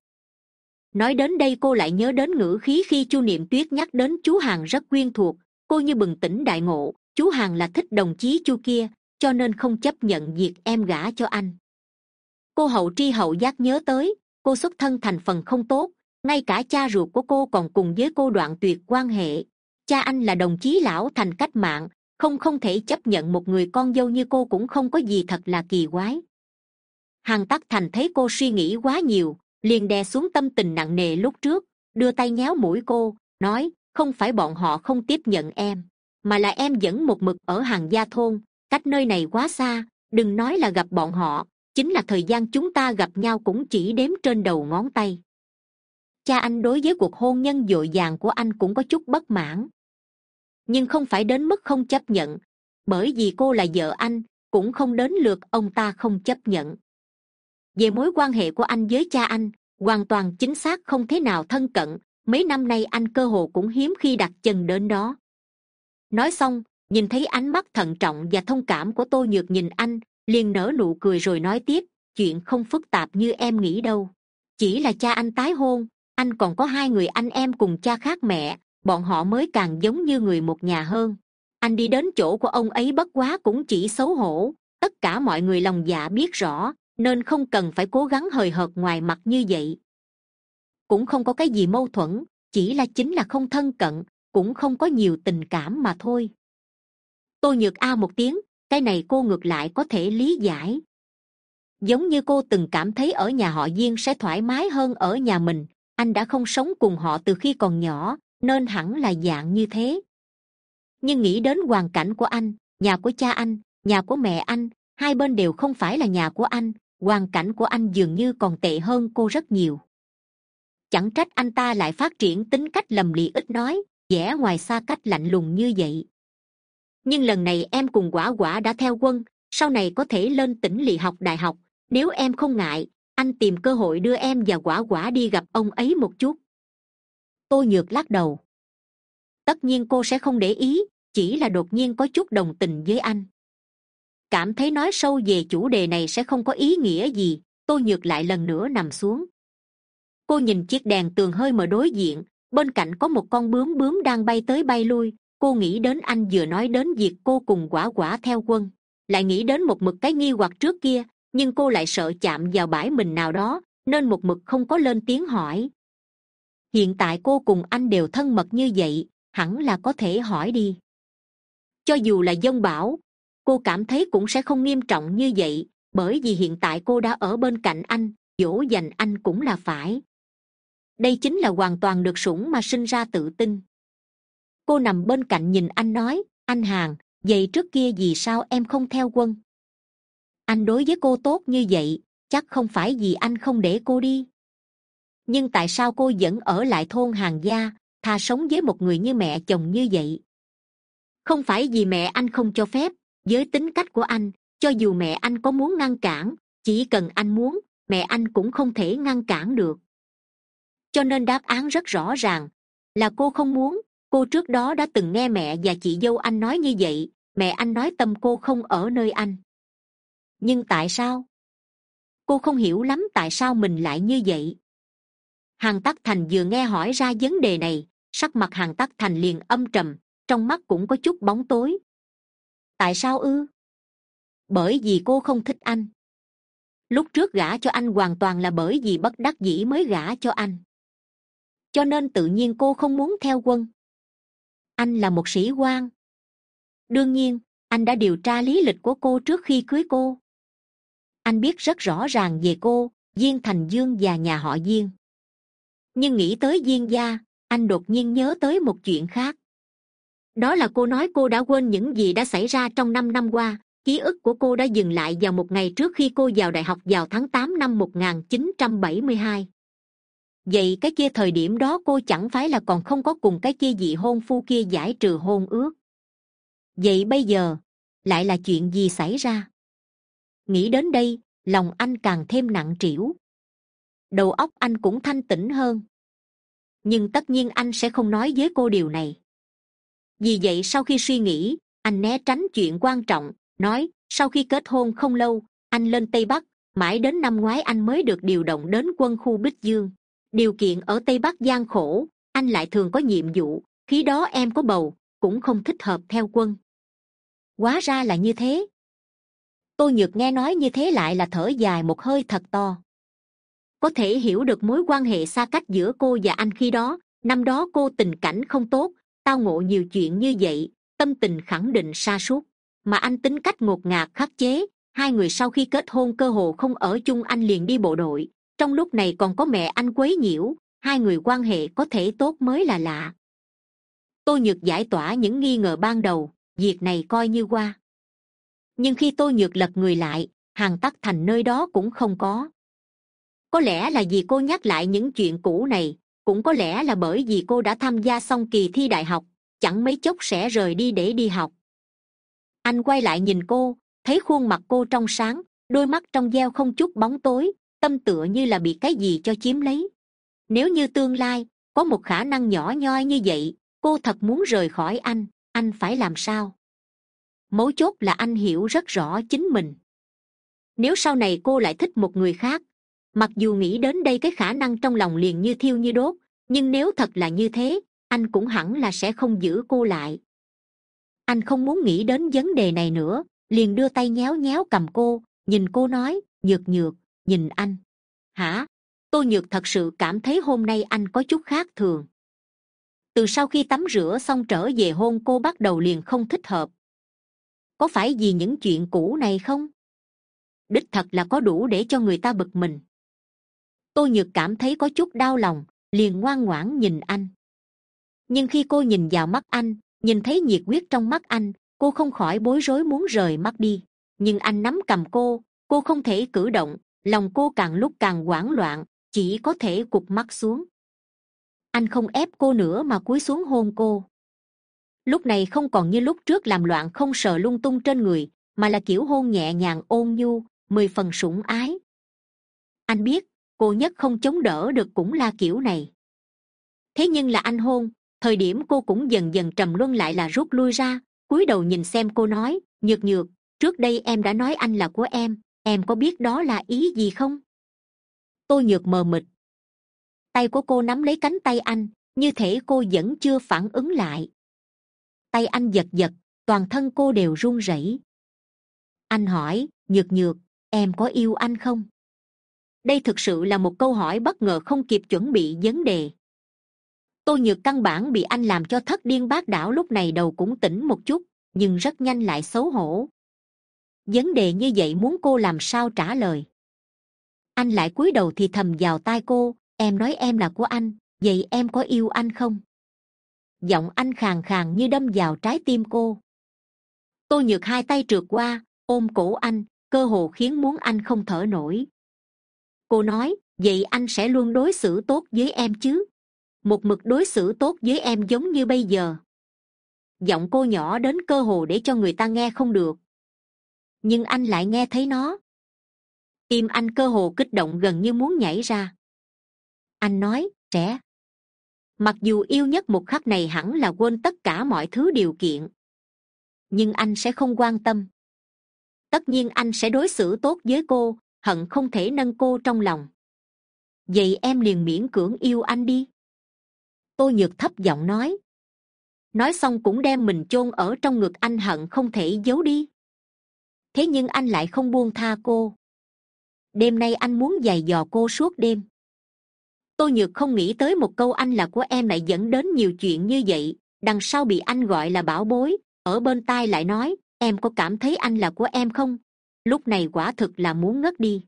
Nói đến đây cô lại nhớ đến ngữ khí khi chu niệm tuyết nhắc đến chú Hằng rất quen thuộc. Cô như bừng tỉnh đại ngộ, chú Hằng là thích đồng chí chu kia, cho nên không chấp nhận việc em gả cho anh. Cô hậu tri hậu giác nhớ tới, cô xuất thân thành phần không tốt ngay cả cha ruột của cô còn cùng với cô đoạn tuyệt quan hệ. Cha anh là đồng chí lão thành cách mạng, không không thể chấp nhận một người con dâu như cô cũng không có gì thật là kỳ quái. Hằng tắc thành thấy cô suy nghĩ quá nhiều, liền đè xuống tâm tình nặng nề lúc trước, đưa tay nhéo mũi cô, nói, không phải bọn họ không tiếp nhận em, mà là em vẫn một mực ở hàng gia thôn, cách nơi này quá xa, đừng nói là gặp bọn họ, chính là thời gian chúng ta gặp nhau cũng chỉ đếm trên đầu ngón tay cha anh đối với cuộc hôn nhân d ộ i của anh cũng có chút bất mãn. Nhưng không phải đến mức không chấp nhận, bởi vì cô là vợ anh, cũng không đến lượt ông ta không chấp nhận. Về mối quan hệ của anh với cha anh, hoàn toàn chính xác không thế nào thân cận, mấy năm nay anh cơ hồ cũng hiếm khi đặt chân đến đó. Nói xong, nhìn thấy ánh mắt thận trọng và thông cảm của tôi nhược nhìn anh, liền nở nụ cười rồi nói tiếp, chuyện không phức tạp như em nghĩ đâu. Chỉ là cha anh tái hôn anh còn có hai người anh em cùng cha khác mẹ, bọn họ mới càng giống như người một nhà hơn. Anh đi đến chỗ của ông ấy bất quá cũng chỉ xấu hổ. Tất cả mọi người lòng dạ biết rõ, nên không cần phải cố gắng hời hợt ngoài mặt như vậy. Cũng không có cái gì mâu thuẫn, chỉ là chính là không thân cận, cũng không có nhiều tình cảm mà thôi. Tôi nhược a một tiếng, cái này cô ngược lại có thể lý giải. Giống như cô từng cảm thấy ở nhà họ diên sẽ thoải mái hơn ở nhà mình anh đã không sống cùng họ từ khi còn nhỏ, nên hẳn là dạng như thế. Nhưng nghĩ đến hoàn cảnh của anh, nhà của cha anh, nhà của mẹ anh, hai bên đều không phải là nhà của anh, hoàn cảnh của anh dường như còn tệ hơn cô rất nhiều. Chẳng trách anh ta lại phát triển tính cách lầm lì ít nói, vẻ ngoài xa cách lạnh lùng như vậy. Nhưng lần này em cùng quả quả đã theo quân, sau này có thể lên tỉnh lỵ học đại học, nếu em không ngại anh tìm cơ hội đưa em và quả quả đi gặp ông ấy một chút. Tôi nhược lắc đầu. Tất nhiên cô sẽ không để ý, chỉ là đột nhiên có chút đồng tình với anh. Cảm thấy nói sâu về chủ đề này sẽ không có ý nghĩa gì tôi nhược lại lần nữa nằm xuống. Cô nhìn chiếc đèn tường hơi mờ đối diện, bên cạnh có một con bướm bướm đang bay tới bay lui. Cô nghĩ đến anh vừa nói đến việc cô cùng quả quả theo quân, lại nghĩ đến một mực cái nghi hoặc trước kia nhưng cô lại sợ chạm vào bãi mình nào đó, nên một mực không có lên tiếng hỏi. Hiện tại cô cùng anh đều thân mật như vậy, hẳn là có thể hỏi đi. Cho dù là dông bảo cô cảm thấy cũng sẽ không nghiêm trọng như vậy, bởi vì hiện tại cô đã ở bên cạnh anh, dỗ dành anh cũng là phải. Đây chính là hoàn toàn được sủng mà sinh ra tự tin. Cô nằm bên cạnh nhìn anh nói, anh hàng vậy trước kia vì sao em không theo quân? Anh đối với cô tốt như vậy, chắc không phải vì anh không để cô đi. Nhưng tại sao cô vẫn ở lại thôn hàng gia, thà sống với một người như mẹ chồng như vậy? Không phải vì mẹ anh không cho phép, với tính cách của anh, cho dù mẹ anh có muốn ngăn cản, chỉ cần anh muốn, mẹ anh cũng không thể ngăn cản được. Cho nên đáp án rất rõ ràng, là cô không muốn. Cô trước đó đã từng nghe mẹ và chị dâu anh nói như vậy, mẹ anh nói tâm cô không ở nơi anh nhưng tại sao? Cô không hiểu lắm tại sao mình lại như vậy. Hàn tắc thành vừa nghe hỏi ra vấn đề này, sắc mặt hàn tắc thành liền âm trầm, trong mắt cũng có chút bóng tối. Tại sao ư? Bởi vì cô không thích anh. Lúc trước gả cho anh hoàn toàn là bởi vì bất đắc dĩ mới gả cho anh. Cho nên tự nhiên cô không muốn theo quân. Anh là một sĩ quan. Đương nhiên, anh đã điều tra lý lịch của cô trước khi cưới cô anh biết rất rõ ràng về cô, diên thành dương và nhà họ diên. Nhưng nghĩ tới diên gia, anh đột nhiên nhớ tới một chuyện khác. Đó là cô nói cô đã quên những gì đã xảy ra trong năm năm qua, ký ức của cô đã dừng lại vào một ngày trước khi cô vào đại học vào tháng tám năm 1972. vậy cái kia thời điểm đó cô chẳng phải là còn không có cùng cái kia dị hôn phu kia giải trừ hôn ước. Vậy bây giờ, lại là chuyện gì xảy ra? Nghĩ đến đây, lòng anh càng thêm nặng trĩu. Đầu óc anh cũng thanh tĩnh hơn. Nhưng tất nhiên anh sẽ không nói với cô điều này. Vì vậy sau khi suy nghĩ, anh né tránh chuyện quan trọng, nói, sau khi kết hôn không lâu, anh lên tây bắc, mãi đến năm ngoái anh mới được điều động đến quân khu bích dương. Điều kiện ở tây bắc gian khổ, anh lại thường có nhiệm vụ, khi đó em có bầu, cũng không thích hợp theo quân. Quá ra là như thế tôi nhược nghe nói như thế lại là thở dài một hơi thật to. Có thể hiểu được mối quan hệ xa cách giữa cô và anh khi đó, năm đó cô tình cảnh không tốt, tao ngộ nhiều chuyện như vậy, tâm tình khẳng định xa suốt mà anh tính cách ngột ngạt khắc chế, hai người sau khi kết hôn cơ hồ không ở chung anh liền đi bộ đội. Trong lúc này còn có mẹ anh quấy nhiễu, hai người quan hệ có thể tốt mới là lạ. Tôi nhược giải tỏa những nghi ngờ ban đầu, việc này coi như qua nhưng khi tôi nhược lật người lại hàng tắc thành nơi đó cũng không có. Có lẽ là vì cô nhắc lại những chuyện cũ này, cũng có lẽ là bởi vì cô đã tham gia xong kỳ thi đại học, chẳng mấy chốc sẽ rời đi để đi học. Anh quay lại nhìn cô, thấy khuôn mặt cô trong sáng, đôi mắt trong veo không chút bóng tối, tâm tựa như là bị cái gì cho chiếm lấy. Nếu như tương lai, có một khả năng nhỏ nhoi như vậy, cô thật muốn rời khỏi anh anh phải làm sao? Mấu chốt là anh hiểu rất rõ chính mình. Nếu sau này cô lại thích một người khác, mặc dù nghĩ đến đây cái khả năng trong lòng liền như thiêu như đốt, nhưng nếu thật là như thế, anh cũng hẳn là sẽ không giữ cô lại. Anh không muốn nghĩ đến vấn đề này nữa, liền đưa tay nhéo nhéo cầm cô, nhìn cô nói, nhược nhược, nhìn anh. Hả? Tôi nhược thật sự cảm thấy hôm nay anh có chút khác thường. Từ sau khi tắm rửa xong trở về hôn cô bắt đầu liền không thích hợp có phải vì những chuyện cũ này không? Đích thật là có đủ để cho người ta bực mình. Tôi nhược cảm thấy có chút đau lòng, liền ngoan ngoãn nhìn anh. Nhưng khi cô nhìn vào mắt anh, nhìn thấy nhiệt huyết trong mắt anh, cô không khỏi bối rối muốn rời mắt đi. Nhưng anh nắm cầm cô cô không thể cử động, lòng cô càng lúc càng hoảng loạn, chỉ có thể cụp mắt xuống. Anh không ép cô nữa mà cúi xuống hôn cô lúc này không còn như lúc trước làm loạn không sợ lung tung trên người, mà là kiểu hôn nhẹ nhàng ôn nhu, mười phần sủng ái. Anh biết, cô nhất không chống đỡ được cũng là kiểu này. Thế nhưng là anh hôn, thời điểm cô cũng dần dần trầm luân lại là rút lui ra, cúi đầu nhìn xem cô nói, nhược nhược, trước đây em đã nói anh là của em em có biết đó là ý gì không? Tôi nhược mờ mịt. Tay của cô nắm lấy cánh tay anh, như thể cô vẫn chưa phản ứng lại tay anh giật giật, toàn thân cô đều run rẩy. Anh hỏi, nhược nhược, em có yêu anh không? Đây thực sự là một câu hỏi bất ngờ không kịp chuẩn bị vấn đề. Tôi nhược căn bản bị anh làm cho thất điên bác đảo lúc này đầu cũng tỉnh một chút, nhưng rất nhanh lại xấu hổ. Vấn đề như vậy muốn cô làm sao trả lời? Anh lại cúi đầu thì thầm vào tai cô, em nói em là của anh, vậy em có yêu anh không? Giọng anh khàn khàn như đâm vào trái tim cô. Tôi nhược hai tay trượt qua, ôm cổ anh, cơ hồ khiến muốn anh không thở nổi. Cô nói, vậy anh sẽ luôn đối xử tốt với em chứ? Một mực đối xử tốt với em giống như bây giờ. Giọng cô nhỏ đến cơ hồ để cho người ta nghe không được. Nhưng anh lại nghe thấy nó. Tim anh cơ hồ kích động gần như muốn nhảy ra. Anh nói, trẻ mặc dù yêu nhất một khắc này hẳn là quên tất cả mọi thứ điều kiện. Nhưng anh sẽ không quan tâm. Tất nhiên anh sẽ đối xử tốt với cô, hận không thể nâng cô trong lòng. Vậy em liền miễn cưỡng yêu anh đi. Tôi nhược thấp giọng nói. Nói xong cũng đem mình chôn ở trong ngực anh hận không thể giấu đi. Thế nhưng anh lại không buông tha cô. Đêm nay anh muốn giày dò cô suốt đêm tôi nhược không nghĩ tới một câu anh là của em lại dẫn đến nhiều chuyện như vậy. Đằng sau bị anh gọi là bảo bối, ở bên tai lại nói, em có cảm thấy anh là của em không? Lúc này quả thực là muốn ngất đi.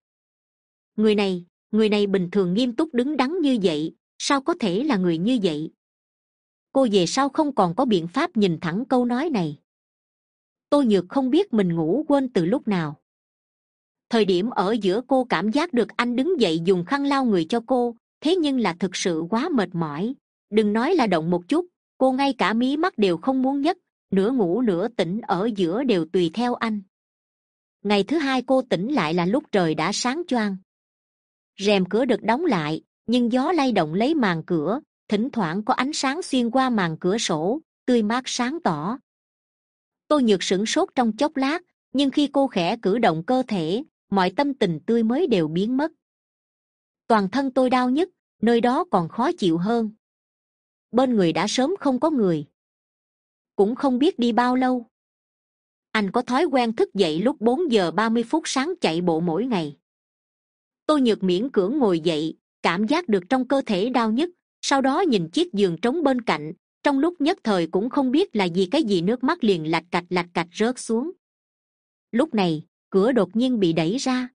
Người này người này bình thường nghiêm túc đứng đắn như vậy, sao có thể là người như vậy? Cô về sau không còn có biện pháp nhìn thẳng câu nói này. Tôi nhược không biết mình ngủ quên từ lúc nào. Thời điểm ở giữa cô cảm giác được anh đứng dậy dùng khăn lau người cho cô thế nhưng là thực sự quá mệt mỏi. Đừng nói là động một chút, cô ngay cả mí mắt đều không muốn nhấc, nửa ngủ nửa tỉnh ở giữa đều tùy theo anh. Ngày thứ hai cô tỉnh lại là lúc trời đã sáng choang. Rèm cửa được đóng lại, nhưng gió lay động lấy màn cửa, thỉnh thoảng có ánh sáng xuyên qua màn cửa sổ, tươi mát sáng tỏ. Tôi nhược sửng sốt trong chốc lát, nhưng khi cô khẽ cử động cơ thể, mọi tâm tình tươi mới đều biến mất toàn thân tôi đau nhất, nơi đó còn khó chịu hơn. Bên người đã sớm không có người. Cũng không biết đi bao lâu. Anh có thói quen thức dậy lúc bốn giờ ba mươi phút sáng chạy bộ mỗi ngày. Tôi nhược miễn cưỡng ngồi dậy, cảm giác được trong cơ thể đau nhất, sau đó nhìn chiếc giường trống bên cạnh, trong lúc nhất thời cũng không biết là gì cái gì nước mắt liền lạch cạch lạch cạch rớt xuống. Lúc này, cửa đột nhiên bị đẩy ra.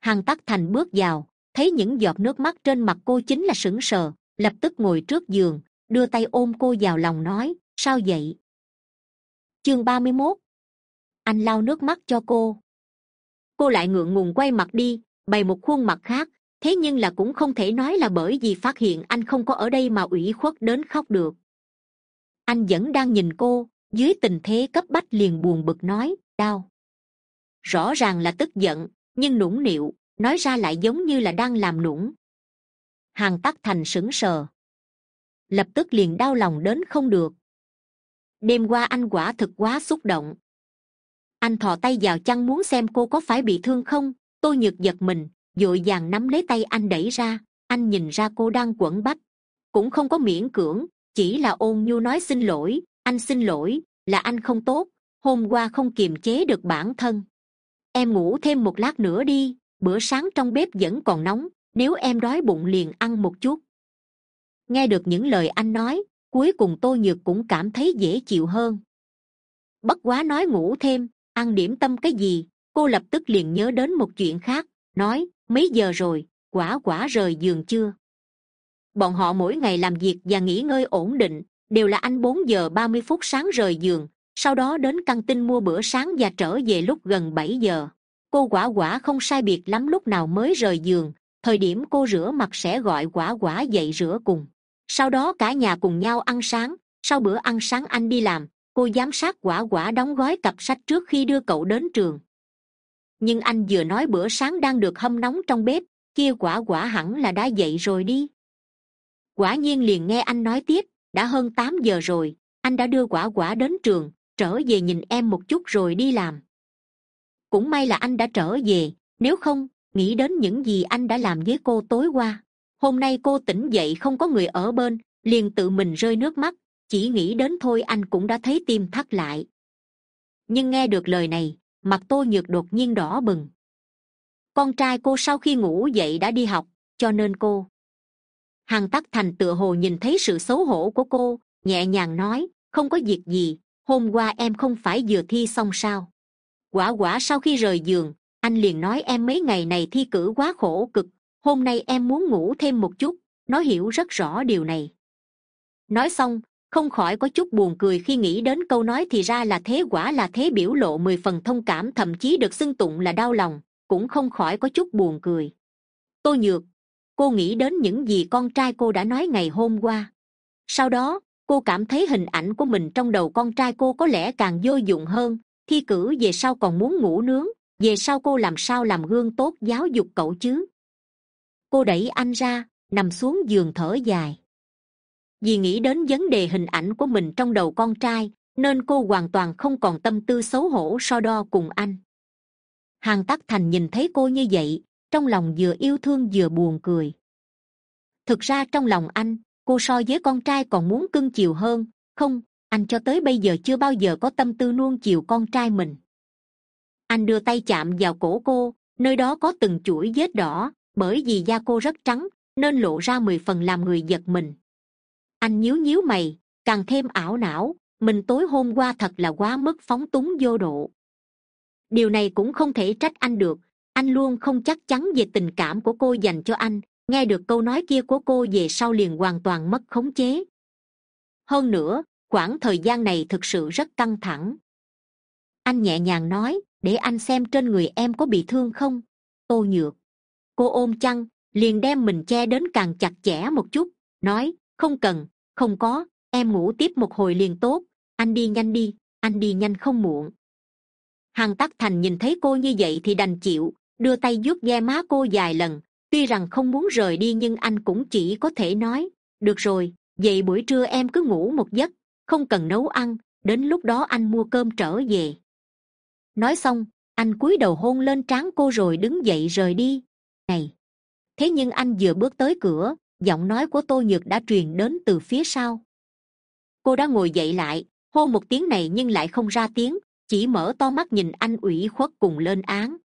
Hằng tắc thành bước vào thấy những giọt nước mắt trên mặt cô chính là sững sờ, lập tức ngồi trước giường, đưa tay ôm cô vào lòng nói, sao vậy? Chương ba mươi mốt. Anh lau nước mắt cho cô. Cô lại ngượng ngùng quay mặt đi, bày một khuôn mặt khác, thế nhưng là cũng không thể nói là bởi vì phát hiện anh không có ở đây mà ủy khuất đến khóc được. Anh vẫn đang nhìn cô, dưới tình thế cấp bách liền buồn bực nói, đau. Rõ ràng là tức giận, nhưng nũng nịu nói ra lại giống như là đang làm nũng. Hàng tắc thành sững sờ. Lập tức liền đau lòng đến không được. Đêm qua anh quả thực quá xúc động. Anh thò tay vào chăn muốn xem cô có phải bị thương không tôi nhược giật mình d ộ i vàng nắm lấy tay anh đẩy ra, anh nhìn ra cô đang quẩn bách. Cũng không có miễn cưỡng, chỉ là ôn nhu nói xin lỗi, anh xin lỗi, là anh không tốt, hôm qua không kiềm chế được bản thân. Em ngủ thêm một lát nữa đi bữa sáng trong bếp vẫn còn nóng, nếu em đói bụng liền ăn một chút. Nghe được những lời anh nói, cuối cùng tôi nhược cũng cảm thấy dễ chịu hơn. Bất quá nói ngủ thêm, ăn điểm tâm cái gì, cô lập tức liền nhớ đến một chuyện khác, nói, mấy giờ rồi, quả quả rời giường chưa? Bọn họ mỗi ngày làm việc và nghỉ ngơi ổn định, đều là anh bốn giờ ba mươi phút sáng rời giường, sau đó đến căng tin mua bữa sáng và trở về lúc gần bảy giờ cô quả quả không sai biệt lắm lúc nào mới rời giường, thời điểm cô rửa mặt sẽ gọi quả quả dậy rửa cùng. Sau đó cả nhà cùng nhau ăn sáng, sau bữa ăn sáng anh đi làm, cô giám sát quả quả đóng gói cặp sách trước khi đưa cậu đến trường. Nhưng anh vừa nói bữa sáng đang được hâm nóng trong bếp, kia quả quả hẳn là đã dậy rồi đi. Quả nhiên liền nghe anh nói tiếp, đã hơn tám giờ rồi, anh đã đưa quả quả đến trường, trở về nhìn em một chút rồi đi làm cũng may là anh đã trở về, nếu không, nghĩ đến những gì anh đã làm với cô tối qua. Hôm nay cô tỉnh dậy không có người ở bên, liền tự mình rơi nước mắt, chỉ nghĩ đến thôi anh cũng đã thấy tim thắt lại. Nhưng nghe được lời này, mặt tô nhược đột nhiên đỏ bừng. Con trai cô sau khi ngủ dậy đã đi học, cho nên cô. Hằng tắc thành tựa hồ nhìn thấy sự xấu hổ của cô, nhẹ nhàng nói, không có việc gì, hôm qua em không phải vừa thi xong sao? Quả quả sau khi rời giường, anh liền nói em mấy ngày này thi cử quá khổ cực, hôm nay em muốn ngủ thêm một chút, nó hiểu rất rõ điều này. Nói xong, không khỏi có chút buồn cười khi nghĩ đến câu nói thì ra là thế quả là thế biểu lộ mười phần thông cảm, thậm chí được xưng tụng là đau lòng, cũng không khỏi có chút buồn cười. Tôi nhược, cô nghĩ đến những gì con trai cô đã nói ngày hôm qua? Sau đó, cô cảm thấy hình ảnh của mình trong đầu con trai cô có lẽ càng vô dụng hơn thi cử về sau còn muốn ngủ nướng, về sau cô làm sao làm gương tốt giáo dục cậu chứ? Cô đẩy anh ra, nằm xuống giường thở dài. Vì nghĩ đến vấn đề hình ảnh của mình trong đầu con trai, nên cô hoàn toàn không còn tâm tư xấu hổ so đo cùng anh. Hàn tắc thành nhìn thấy cô như vậy, trong lòng vừa yêu thương vừa buồn cười. Thực ra trong lòng anh, cô so với con trai còn muốn cưng chiều hơn, không anh cho tới bây giờ chưa bao giờ có tâm tư nuông chiều con trai mình. Anh đưa tay chạm vào cổ cô, nơi đó có từng chuỗi vết đỏ, bởi vì da cô rất trắng, nên lộ ra mười phần làm người giật mình. Anh nhíu nhíu mày, càng thêm ảo não, mình tối hôm qua thật là quá mức phóng túng vô độ. Điều này cũng không thể trách anh được, anh luôn không chắc chắn về tình cảm của cô dành cho anh, nghe được câu nói kia của cô về sau liền hoàn toàn mất khống chế. Hơn nữa Quãng thời gian này thực sự rất căng thẳng. Anh nhẹ nhàng nói, để anh xem trên người em có bị thương không? Tô nhược. Cô ôm chăn, liền đem mình che đến càng chặt chẽ một chút, nói, không cần, không có, em ngủ tiếp một hồi liền tốt, anh đi nhanh đi, anh đi nhanh không muộn. Hằng tắc thành nhìn thấy cô như vậy thì đành chịu, đưa tay vuốt ve má cô vài lần, tuy rằng không muốn rời đi nhưng anh cũng chỉ có thể nói, được rồi, vậy buổi trưa em cứ ngủ một giấc không cần nấu ăn, đến lúc đó anh mua cơm trở về. Nói xong, anh cúi đầu hôn lên trán cô rồi đứng dậy rời đi. Này! Thế nhưng anh vừa bước tới cửa, giọng nói của tô nhược đã truyền đến từ phía sau. Cô đã ngồi dậy lại, hô một tiếng này nhưng lại không ra tiếng, chỉ mở to mắt nhìn anh ủy khuất cùng lên án.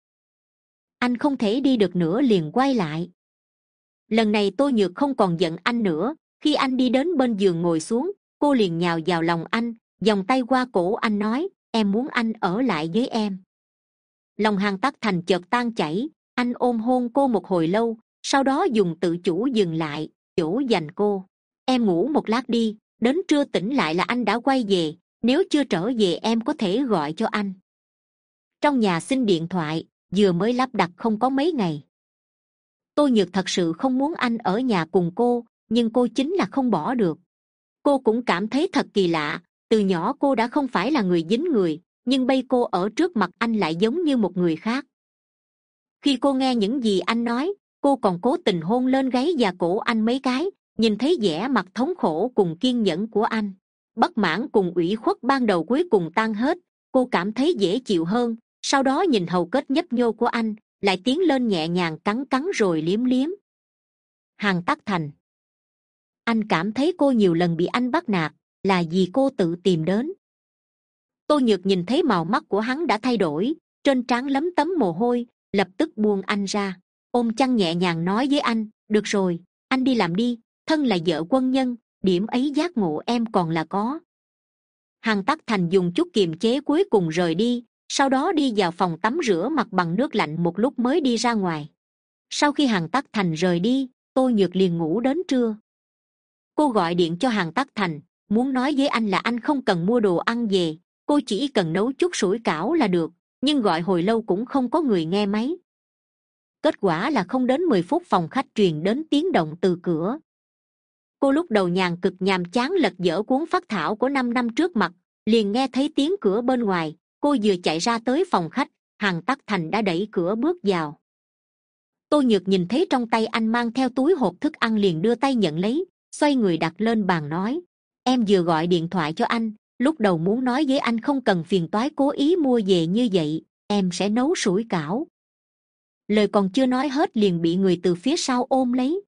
Anh không thể đi được nữa liền quay lại. Lần này tô nhược không còn giận anh nữa, khi anh đi đến bên giường ngồi xuống cô liền nhào vào lòng anh, vòng tay qua cổ anh nói, em muốn anh ở lại với em. Lòng hàng tắc thành chợt tan chảy, anh ôm hôn cô một hồi lâu, sau đó dùng tự chủ dừng lại chỗ dành cô, em ngủ một lát đi, đến trưa tỉnh lại là anh đã quay về, nếu chưa trở về em có thể gọi cho anh. Trong nhà xin điện thoại, vừa mới lắp đặt không có mấy ngày. Tôi nhược thật sự không muốn anh ở nhà cùng cô, nhưng cô chính là không bỏ được cô cũng cảm thấy thật kỳ lạ, từ nhỏ cô đã không phải là người dính người, nhưng bây cô ở trước mặt anh lại giống như một người khác. Khi cô nghe những gì anh nói, cô còn cố tình hôn lên gáy và cổ anh mấy cái, nhìn thấy vẻ mặt thống khổ cùng kiên nhẫn của anh. Bất mãn cùng ủy khuất ban đầu cuối cùng tan hết, cô cảm thấy dễ chịu hơn, sau đó nhìn hầu kết nhấp nhô của anh, lại tiến lên nhẹ nhàng cắn cắn rồi liếm liếm. Hàng tắc thành anh cảm thấy cô nhiều lần bị anh bắt nạt, là vì cô tự tìm đến. Tô nhược nhìn thấy màu mắt của hắn đã thay đổi, trên trán lấm tấm mồ hôi, lập tức buông anh ra. Ôm chăn nhẹ nhàng nói với anh, được rồi, anh đi làm đi, thân là vợ quân nhân, điểm ấy giác ngộ em còn là có. Hằng tắc thành dùng chút kiềm chế cuối cùng rời đi, sau đó đi vào phòng tắm rửa mặt bằng nước lạnh một lúc mới đi ra ngoài. Sau khi hằng tắc thành rời đi tôi nhược liền ngủ đến trưa cô gọi điện cho hàng tắc thành, muốn nói với anh là anh không cần mua đồ ăn về, cô chỉ cần nấu chút sủi cảo là được, nhưng gọi hồi lâu cũng không có người nghe máy. Kết quả là không đến mười phút phòng khách truyền đến tiếng động từ cửa. Cô lúc đầu nhàn cực nhàm chán lật dở cuốn phát thảo của năm năm trước mặt, liền nghe thấy tiếng cửa bên ngoài, cô vừa chạy ra tới phòng khách hằng tắc thành đã đẩy cửa bước vào. Tô nhược nhìn thấy trong tay anh mang theo túi hộp thức ăn liền đưa tay nhận lấy xoay người đặt lên bàn nói, em vừa gọi điện thoại cho anh, lúc đầu muốn nói với anh không cần phiền toái cố ý mua về như vậy, em sẽ nấu sủi cảo. Lời còn chưa nói hết liền bị người từ phía sau ôm lấy.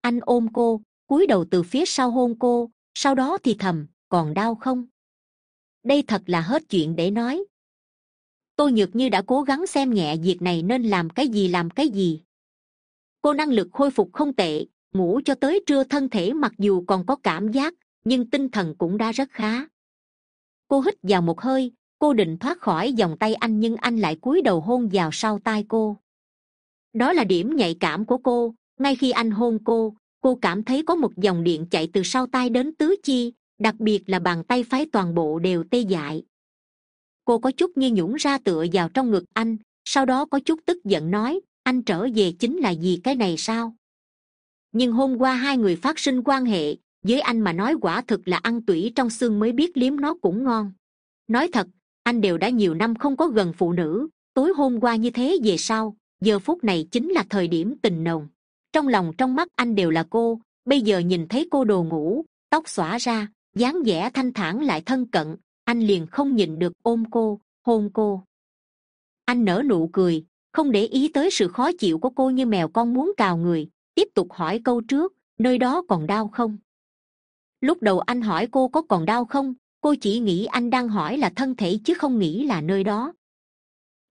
Anh ôm cô, cúi đầu từ phía sau hôn cô, sau đó thì thầm, còn đau không? Đây thật là hết chuyện để nói. Tôi nhược như đã cố gắng xem nhẹ việc này nên làm cái gì, làm cái gì. Cô năng lực khôi phục không tệ ngủ cho tới trưa thân thể mặc dù còn có cảm giác, nhưng tinh thần cũng đã rất khá. Cô hít vào một hơi, cô định thoát khỏi vòng tay anh nhưng anh lại cúi đầu hôn vào sau tai cô. Đó là điểm nhạy cảm của cô, ngay khi anh hôn cô cô cảm thấy có một dòng điện chạy từ sau tai đến tứ chi, đặc biệt là bàn tay phái toàn bộ đều tê dại. Cô có chút như nhũng ra tựa vào trong ngực anh, sau đó có chút tức giận nói, anh trở về chính là vì cái này sao? Nhưng hôm qua hai người phát sinh quan hệ, với anh mà nói quả thực là ăn tủy trong xương mới biết liếm nó cũng ngon. Nói thật, anh đều đã nhiều năm không có gần phụ nữ, tối hôm qua như thế về sau, giờ phút này chính là thời điểm tình nồng. Trong lòng trong mắt anh đều là cô, bây giờ nhìn thấy cô đồ ngủ, tóc xõa ra, dáng vẻ thanh thản lại thân cận, anh liền không nhìn được ôm cô, hôn cô. Anh nở nụ cười, không để ý tới sự khó chịu của cô như mèo con muốn cào người tiếp tục hỏi câu trước, nơi đó còn đau không? Lúc đầu anh hỏi cô có còn đau không, cô chỉ nghĩ anh đang hỏi là thân thể chứ không nghĩ là nơi đó.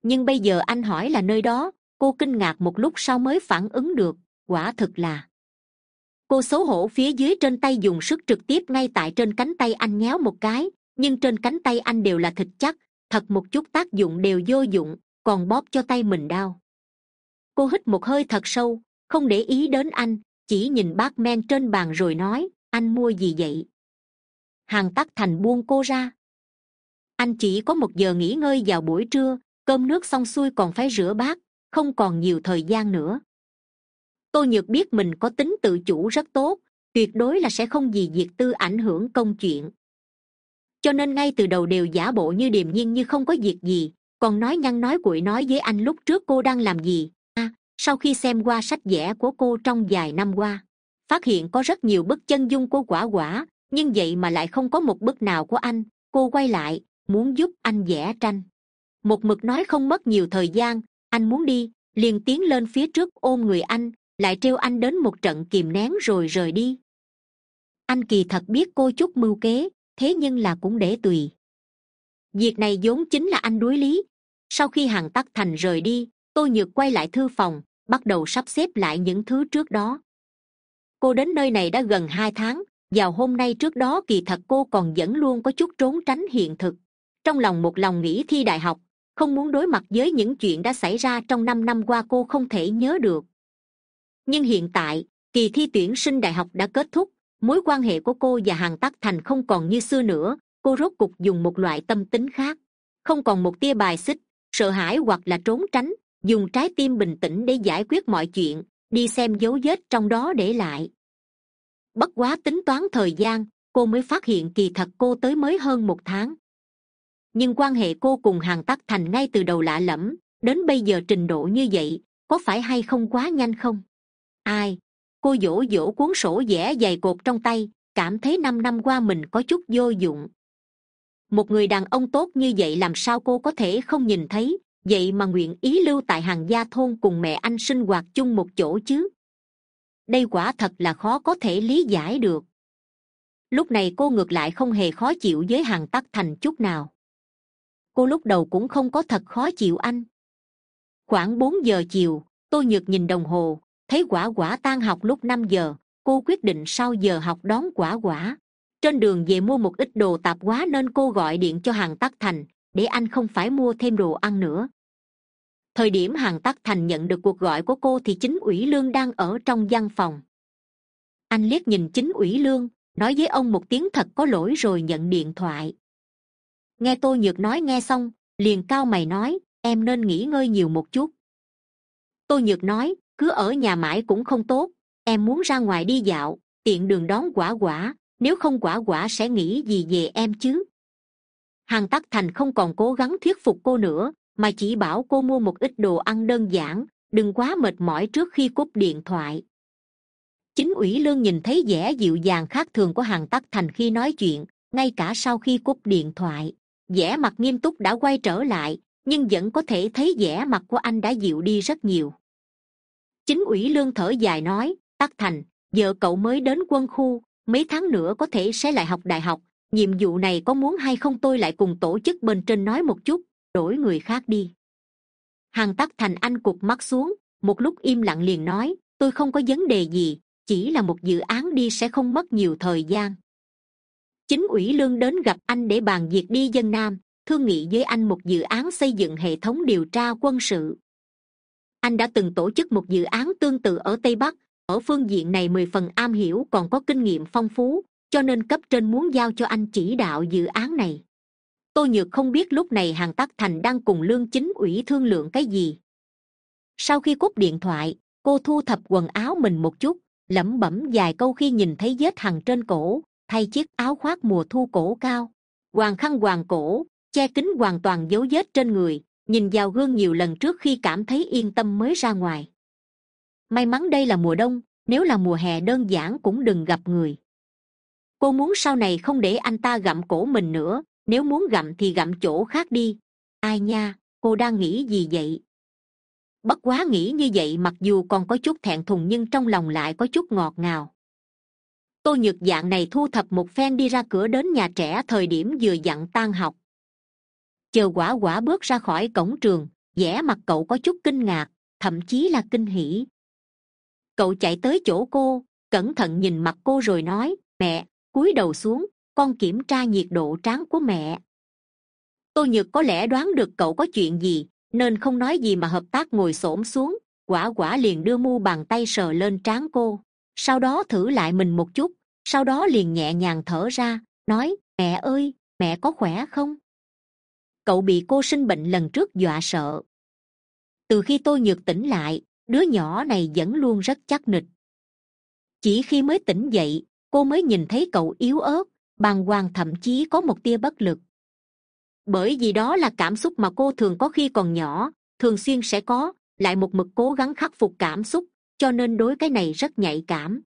Nhưng bây giờ anh hỏi là nơi đó, cô kinh ngạc một lúc sau mới phản ứng được, quả thực là. Cô xấu hổ phía dưới trên tay dùng sức trực tiếp ngay tại trên cánh tay anh nhéo một cái, nhưng trên cánh tay anh đều là thịt chắc, thật một chút tác dụng đều vô dụng, còn bóp cho tay mình đau. Cô hít một hơi thật sâu không để ý đến anh, chỉ nhìn bát men trên bàn rồi nói, anh mua gì vậy? Hàng tắc thành buông cô ra. Anh chỉ có một giờ nghỉ ngơi vào buổi trưa, cơm nước xong xuôi còn phải rửa bát, không còn nhiều thời gian nữa. Tôi nhược biết mình có tính tự chủ rất tốt, tuyệt đối là sẽ không vì việc tư ảnh hưởng công chuyện. Cho nên ngay từ đầu đều giả bộ như điềm nhiên như không có việc gì, còn nói nhăn nói cuội nói với anh lúc trước cô đang làm gì sau khi xem qua sách vẽ của cô trong vài năm qua, phát hiện có rất nhiều bức chân dung của quả quả, nhưng vậy mà lại không có một bức nào của anh. Cô quay lại, muốn giúp anh vẽ tranh. Một mực nói không mất nhiều thời gian, anh muốn đi, liền tiến lên phía trước ôm người anh, lại trêu anh đến một trận kìm nén rồi rời đi. Anh kỳ thật biết cô chút mưu kế, thế nhưng là cũng để tùy. Việc này vốn chính là anh đối lý. Sau khi hàng tắc thành rời đi tôi nhược quay lại thư phòng bắt đầu sắp xếp lại những thứ trước đó. Cô đến nơi này đã gần hai tháng, vào hôm nay trước đó kỳ thật cô còn vẫn luôn có chút trốn tránh hiện thực. Trong lòng một lòng nghĩ thi đại học, không muốn đối mặt với những chuyện đã xảy ra trong năm năm qua cô không thể nhớ được. Nhưng hiện tại, kỳ thi tuyển sinh đại học đã kết thúc, mối quan hệ của cô và hàng tắc thành không còn như xưa nữa, cô rốt cục dùng một loại tâm tính khác. Không còn một tia bài xích, sợ hãi hoặc là trốn tránh dùng trái tim bình tĩnh để giải quyết mọi chuyện, đi xem dấu vết trong đó để lại. Bất quá tính toán thời gian, cô mới phát hiện kỳ thật cô tới mới hơn một tháng. Nhưng quan hệ cô cùng hàng tắc thành ngay từ đầu lạ lẫm, đến bây giờ trình độ như vậy, có phải hay không quá nhanh không? Ai? Cô dỗ dỗ cuốn sổ vẽ dày cột trong tay, cảm thấy năm năm qua mình có chút vô dụng. Một người đàn ông tốt như vậy làm sao cô có thể không nhìn thấy? Vậy mà nguyện ý lưu tại hàng gia thôn cùng mẹ anh sinh hoạt chung một chỗ chứ? Đây quả thật là khó có thể lý giải được. Lúc này cô ngược lại không hề khó chịu với hàng tắc thành chút nào. Cô lúc đầu cũng không có thật khó chịu anh. Khoảng bốn giờ chiều tôi nhược nhìn đồng hồ, thấy quả quả tan học lúc năm giờ, cô quyết định sau giờ học đón quả quả. Trên đường về mua một ít đồ tạp hóa nên cô gọi điện cho hàng tắc thành, để anh không phải mua thêm đồ ăn nữa thời điểm hàng tắc thành nhận được cuộc gọi của cô thì chính ủy lương đang ở trong văn phòng. Anh liếc nhìn chính ủy lương, nói với ông một tiếng thật có lỗi rồi nhận điện thoại. Nghe tôi nhược nói nghe xong, liền cao mày nói, em nên nghỉ ngơi nhiều một chút. Tôi nhược nói, cứ ở nhà mãi cũng không tốt, em muốn ra ngoài đi dạo, tiện đường đón quả quả, nếu không quả quả sẽ nghĩ gì về em chứ? Hàn tắc thành không còn cố gắng thuyết phục cô nữa mà chỉ bảo cô mua một ít đồ ăn đơn giản, đừng quá mệt mỏi trước khi cúp điện thoại. Chính ủy lương nhìn thấy vẻ dịu dàng khác thường của hàng tắc thành khi nói chuyện, ngay cả sau khi cúp điện thoại, vẻ mặt nghiêm túc đã quay trở lại, nhưng vẫn có thể thấy vẻ mặt của anh đã dịu đi rất nhiều. Chính ủy lương thở dài nói, tắc thành, giờ cậu mới đến quân khu, mấy tháng nữa có thể sẽ lại học đại học, nhiệm vụ này có muốn hay không tôi lại cùng tổ chức bên trên nói một chút đổi người khác đi. Hàng tắc thành anh cụt mắt xuống, một lúc im lặng liền nói, tôi không có vấn đề gì, chỉ là một dự án đi sẽ không mất nhiều thời gian. Chính ủy lương đến gặp anh để bàn việc đi dân nam, thương nghị với anh một dự án xây dựng hệ thống điều tra quân sự. Anh đã từng tổ chức một dự án tương tự ở tây bắc, ở phương diện này mười phần am hiểu còn có kinh nghiệm phong phú, cho nên cấp trên muốn giao cho anh chỉ đạo dự án này tô nhược không biết lúc này hàng tắc thành đang cùng lương chính ủy thương lượng cái gì. Sau khi cúp điện thoại, cô thu thập quần áo mình một chút, lẩm bẩm vài câu khi nhìn thấy vết hằn trên cổ, thay chiếc áo khoác mùa thu cổ cao. Hoàng khăn hoàng cổ, che kín hoàn toàn dấu vết trên người, nhìn vào gương nhiều lần trước khi cảm thấy yên tâm mới ra ngoài. May mắn đây là mùa đông, nếu là mùa hè đơn giản cũng đừng gặp người. Cô muốn sau này không để anh ta gặm cổ mình nữa nếu muốn gặm thì gặm chỗ khác đi. Ai nha, cô đang nghĩ gì vậy? Bất quá nghĩ như vậy mặc dù còn có chút thẹn thùng nhưng trong lòng lại có chút ngọt ngào. Tô nhược dạng này thu thập một phen đi ra cửa đến nhà trẻ thời điểm vừa dặn tan học. Chờ quả quả bước ra khỏi cổng trường, vẻ mặt cậu có chút kinh ngạc, thậm chí là kinh hỉ. Cậu chạy tới chỗ cô, cẩn thận nhìn mặt cô rồi nói, mẹ, cúi đầu xuống con kiểm tra nhiệt độ trán của mẹ. Tôi nhược có lẽ đoán được cậu có chuyện gì, nên không nói gì mà hợp tác ngồi s ổ m xuống, quả quả liền đưa mu bàn tay sờ lên trán cô. Sau đó thử lại mình một chút, sau đó liền nhẹ nhàng thở ra, nói, mẹ ơi, mẹ có khỏe không? Cậu bị cô sinh bệnh lần trước dọa sợ. Từ khi tôi nhược tỉnh lại, đứa nhỏ này vẫn luôn rất chắc nịch. Chỉ khi mới tỉnh dậy, cô mới nhìn thấy cậu yếu ớt bàng hoàng thậm chí có một tia bất lực. Bởi vì đó là cảm xúc mà cô thường có khi còn nhỏ, thường xuyên sẽ có, lại một mực cố gắng khắc phục cảm xúc, cho nên đối cái này rất nhạy cảm.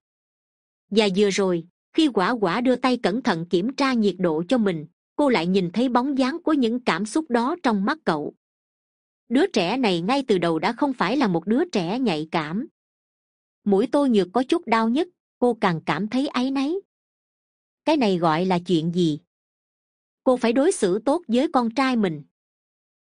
Và vừa rồi, khi quả quả đưa tay cẩn thận kiểm tra nhiệt độ cho mình, cô lại nhìn thấy bóng dáng của những cảm xúc đó trong mắt cậu. Đứa trẻ này ngay từ đầu đã không phải là một đứa trẻ nhạy cảm. Mũi tôi nhược có chút đau nhất cô càng cảm thấy áy náy cái này gọi là chuyện gì? Cô phải đối xử tốt với con trai mình.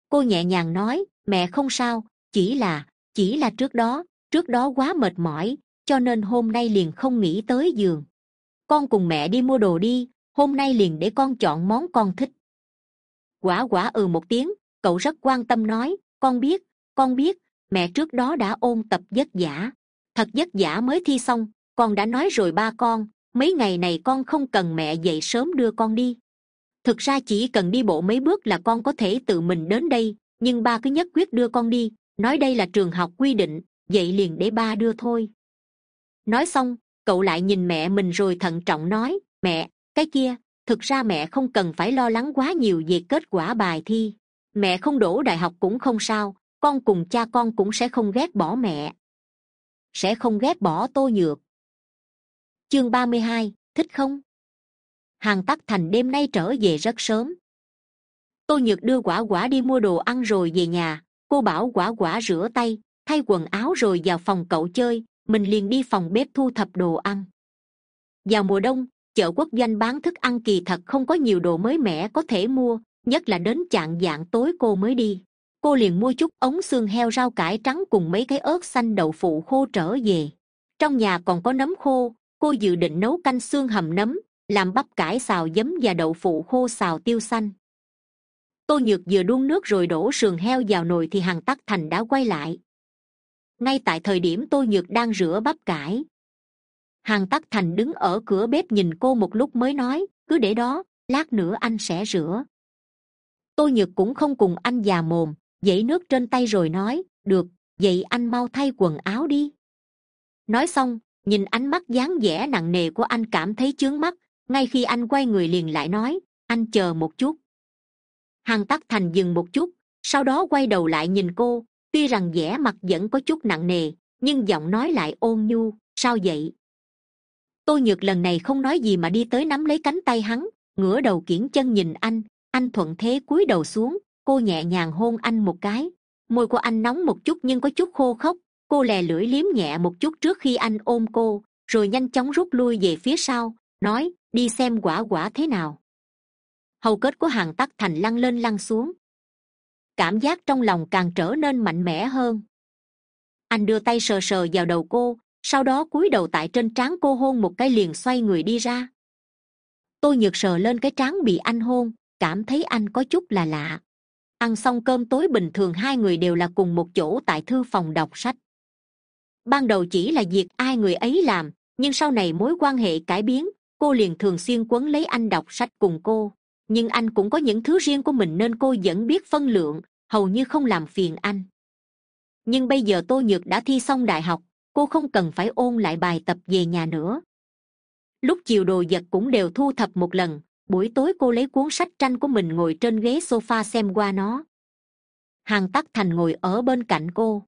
Cô nhẹ nhàng nói, mẹ không sao, chỉ là chỉ là trước đó trước đó quá mệt mỏi, cho nên hôm nay liền không nghĩ tới giường. Con cùng mẹ đi mua đồ đi, hôm nay liền để con chọn món con thích. Quả quả ừ một tiếng, cậu rất quan tâm nói, con biết con biết, mẹ trước đó đã ôn tập vất vả, thật vất vả mới thi xong, con đã nói rồi ba con mấy ngày này con không cần mẹ dậy sớm đưa con đi. Thực ra chỉ cần đi bộ mấy bước là con có thể tự mình đến đây, nhưng ba cứ nhất quyết đưa con đi, nói đây là trường học quy định vậy liền để ba đưa thôi. Nói xong, cậu lại nhìn mẹ mình rồi thận trọng nói, mẹ, cái kia, thực ra mẹ không cần phải lo lắng quá nhiều về kết quả bài thi. Mẹ không đổ đại học cũng không sao, con cùng cha con cũng sẽ không ghét bỏ mẹ. Sẽ không ghét bỏ tô nhược chương ba mươi hai, thích không? Hàng tắc thành đêm nay trở về rất sớm. Tô nhược đưa quả quả đi mua đồ ăn rồi về nhà. Cô bảo quả quả rửa tay, thay quần áo rồi vào phòng cậu chơi. Mình liền đi phòng bếp thu thập đồ ăn. Vào mùa đông, chợ quốc doanh bán thức ăn kỳ thật không có nhiều đồ mới mẻ có thể mua, nhất là đến chạng dạng tối cô mới đi. Cô liền mua chút ống xương heo rau cải trắng cùng mấy cái ớt xanh đậu phụ khô trở về. Trong nhà còn có nấm khô cô dự định nấu canh xương hầm nấm, làm bắp cải xào giấm và đậu phụ khô xào tiêu xanh. Tô nhược vừa đun nước rồi đổ sườn heo vào nồi thì hằng tắc thành đã quay lại. Ngay tại thời điểm tô nhược đang rửa bắp cải, hằng tắc thành đứng ở cửa bếp nhìn cô một lúc mới nói, cứ để đó, lát nữa anh sẽ rửa. Tô nhược cũng không cùng anh già mồm dãy nước trên tay rồi nói, được, vậy anh mau thay quần áo đi. Nói xong nhìn ánh mắt dáng vẻ nặng nề của anh cảm thấy chướng mắt, ngay khi anh quay người liền lại nói, anh chờ một chút. Hằng tắc thành dừng một chút, sau đó quay đầu lại nhìn cô, tuy rằng vẻ mặt vẫn có chút nặng nề, nhưng giọng nói lại ôn nhu, sao vậy? Tôi nhược lần này không nói gì mà đi tới nắm lấy cánh tay hắn, ngửa đầu kiển chân nhìn anh anh thuận thế cúi đầu xuống, cô nhẹ nhàng hôn anh một cái. Môi của anh nóng một chút nhưng có chút khô khốc cô lè lưỡi liếm nhẹ một chút trước khi anh ôm cô, rồi nhanh chóng rút lui về phía sau, nói, đi xem quả quả thế nào. Hầu kết của hàng tắc thành lăn lên lăn xuống. Cảm giác trong lòng càng trở nên mạnh mẽ hơn. Anh đưa tay sờ sờ vào đầu cô, sau đó cúi đầu tại trên trán cô hôn một cái liền xoay người đi ra. Tôi nhược sờ lên cái trán bị anh hôn, cảm thấy anh có chút là lạ. Ăn xong cơm tối bình thường hai người đều là cùng một chỗ tại thư phòng đọc sách ban đầu chỉ là việc ai người ấy làm, nhưng sau này mối quan hệ cải biến, cô liền thường xuyên quấn lấy anh đọc sách cùng cô. Nhưng anh cũng có những thứ riêng của mình nên cô vẫn biết phân lượng, hầu như không làm phiền anh. Nhưng bây giờ tô nhược đã thi xong đại học, cô không cần phải ôn lại bài tập về nhà nữa. Lúc chiều đồ vật cũng đều thu thập một lần, buổi tối cô lấy cuốn sách tranh của mình ngồi trên ghế sofa xem qua nó. Hàng tắc thành ngồi ở bên cạnh cô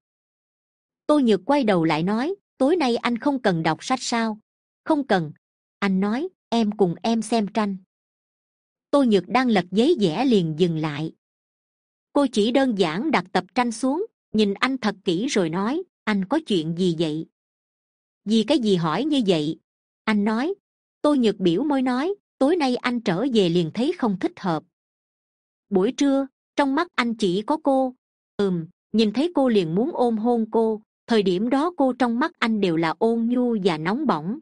tôi nhược quay đầu lại nói, tối nay anh không cần đọc sách sao? Không cần. Anh nói, em cùng em xem tranh. Tôi nhược đang lật giấy vẽ liền dừng lại. Cô chỉ đơn giản đặt tập tranh xuống, nhìn anh thật kỹ rồi nói, anh có chuyện gì vậy? Vì cái gì hỏi như vậy? Anh nói. Tôi nhược biểu môi nói, tối nay anh trở về liền thấy không thích hợp. Buổi trưa, trong mắt anh chỉ có cô. Ừm, nhìn thấy cô liền muốn ôm hôn cô thời điểm đó cô trong mắt anh đều là ôn nhu và nóng bỏng.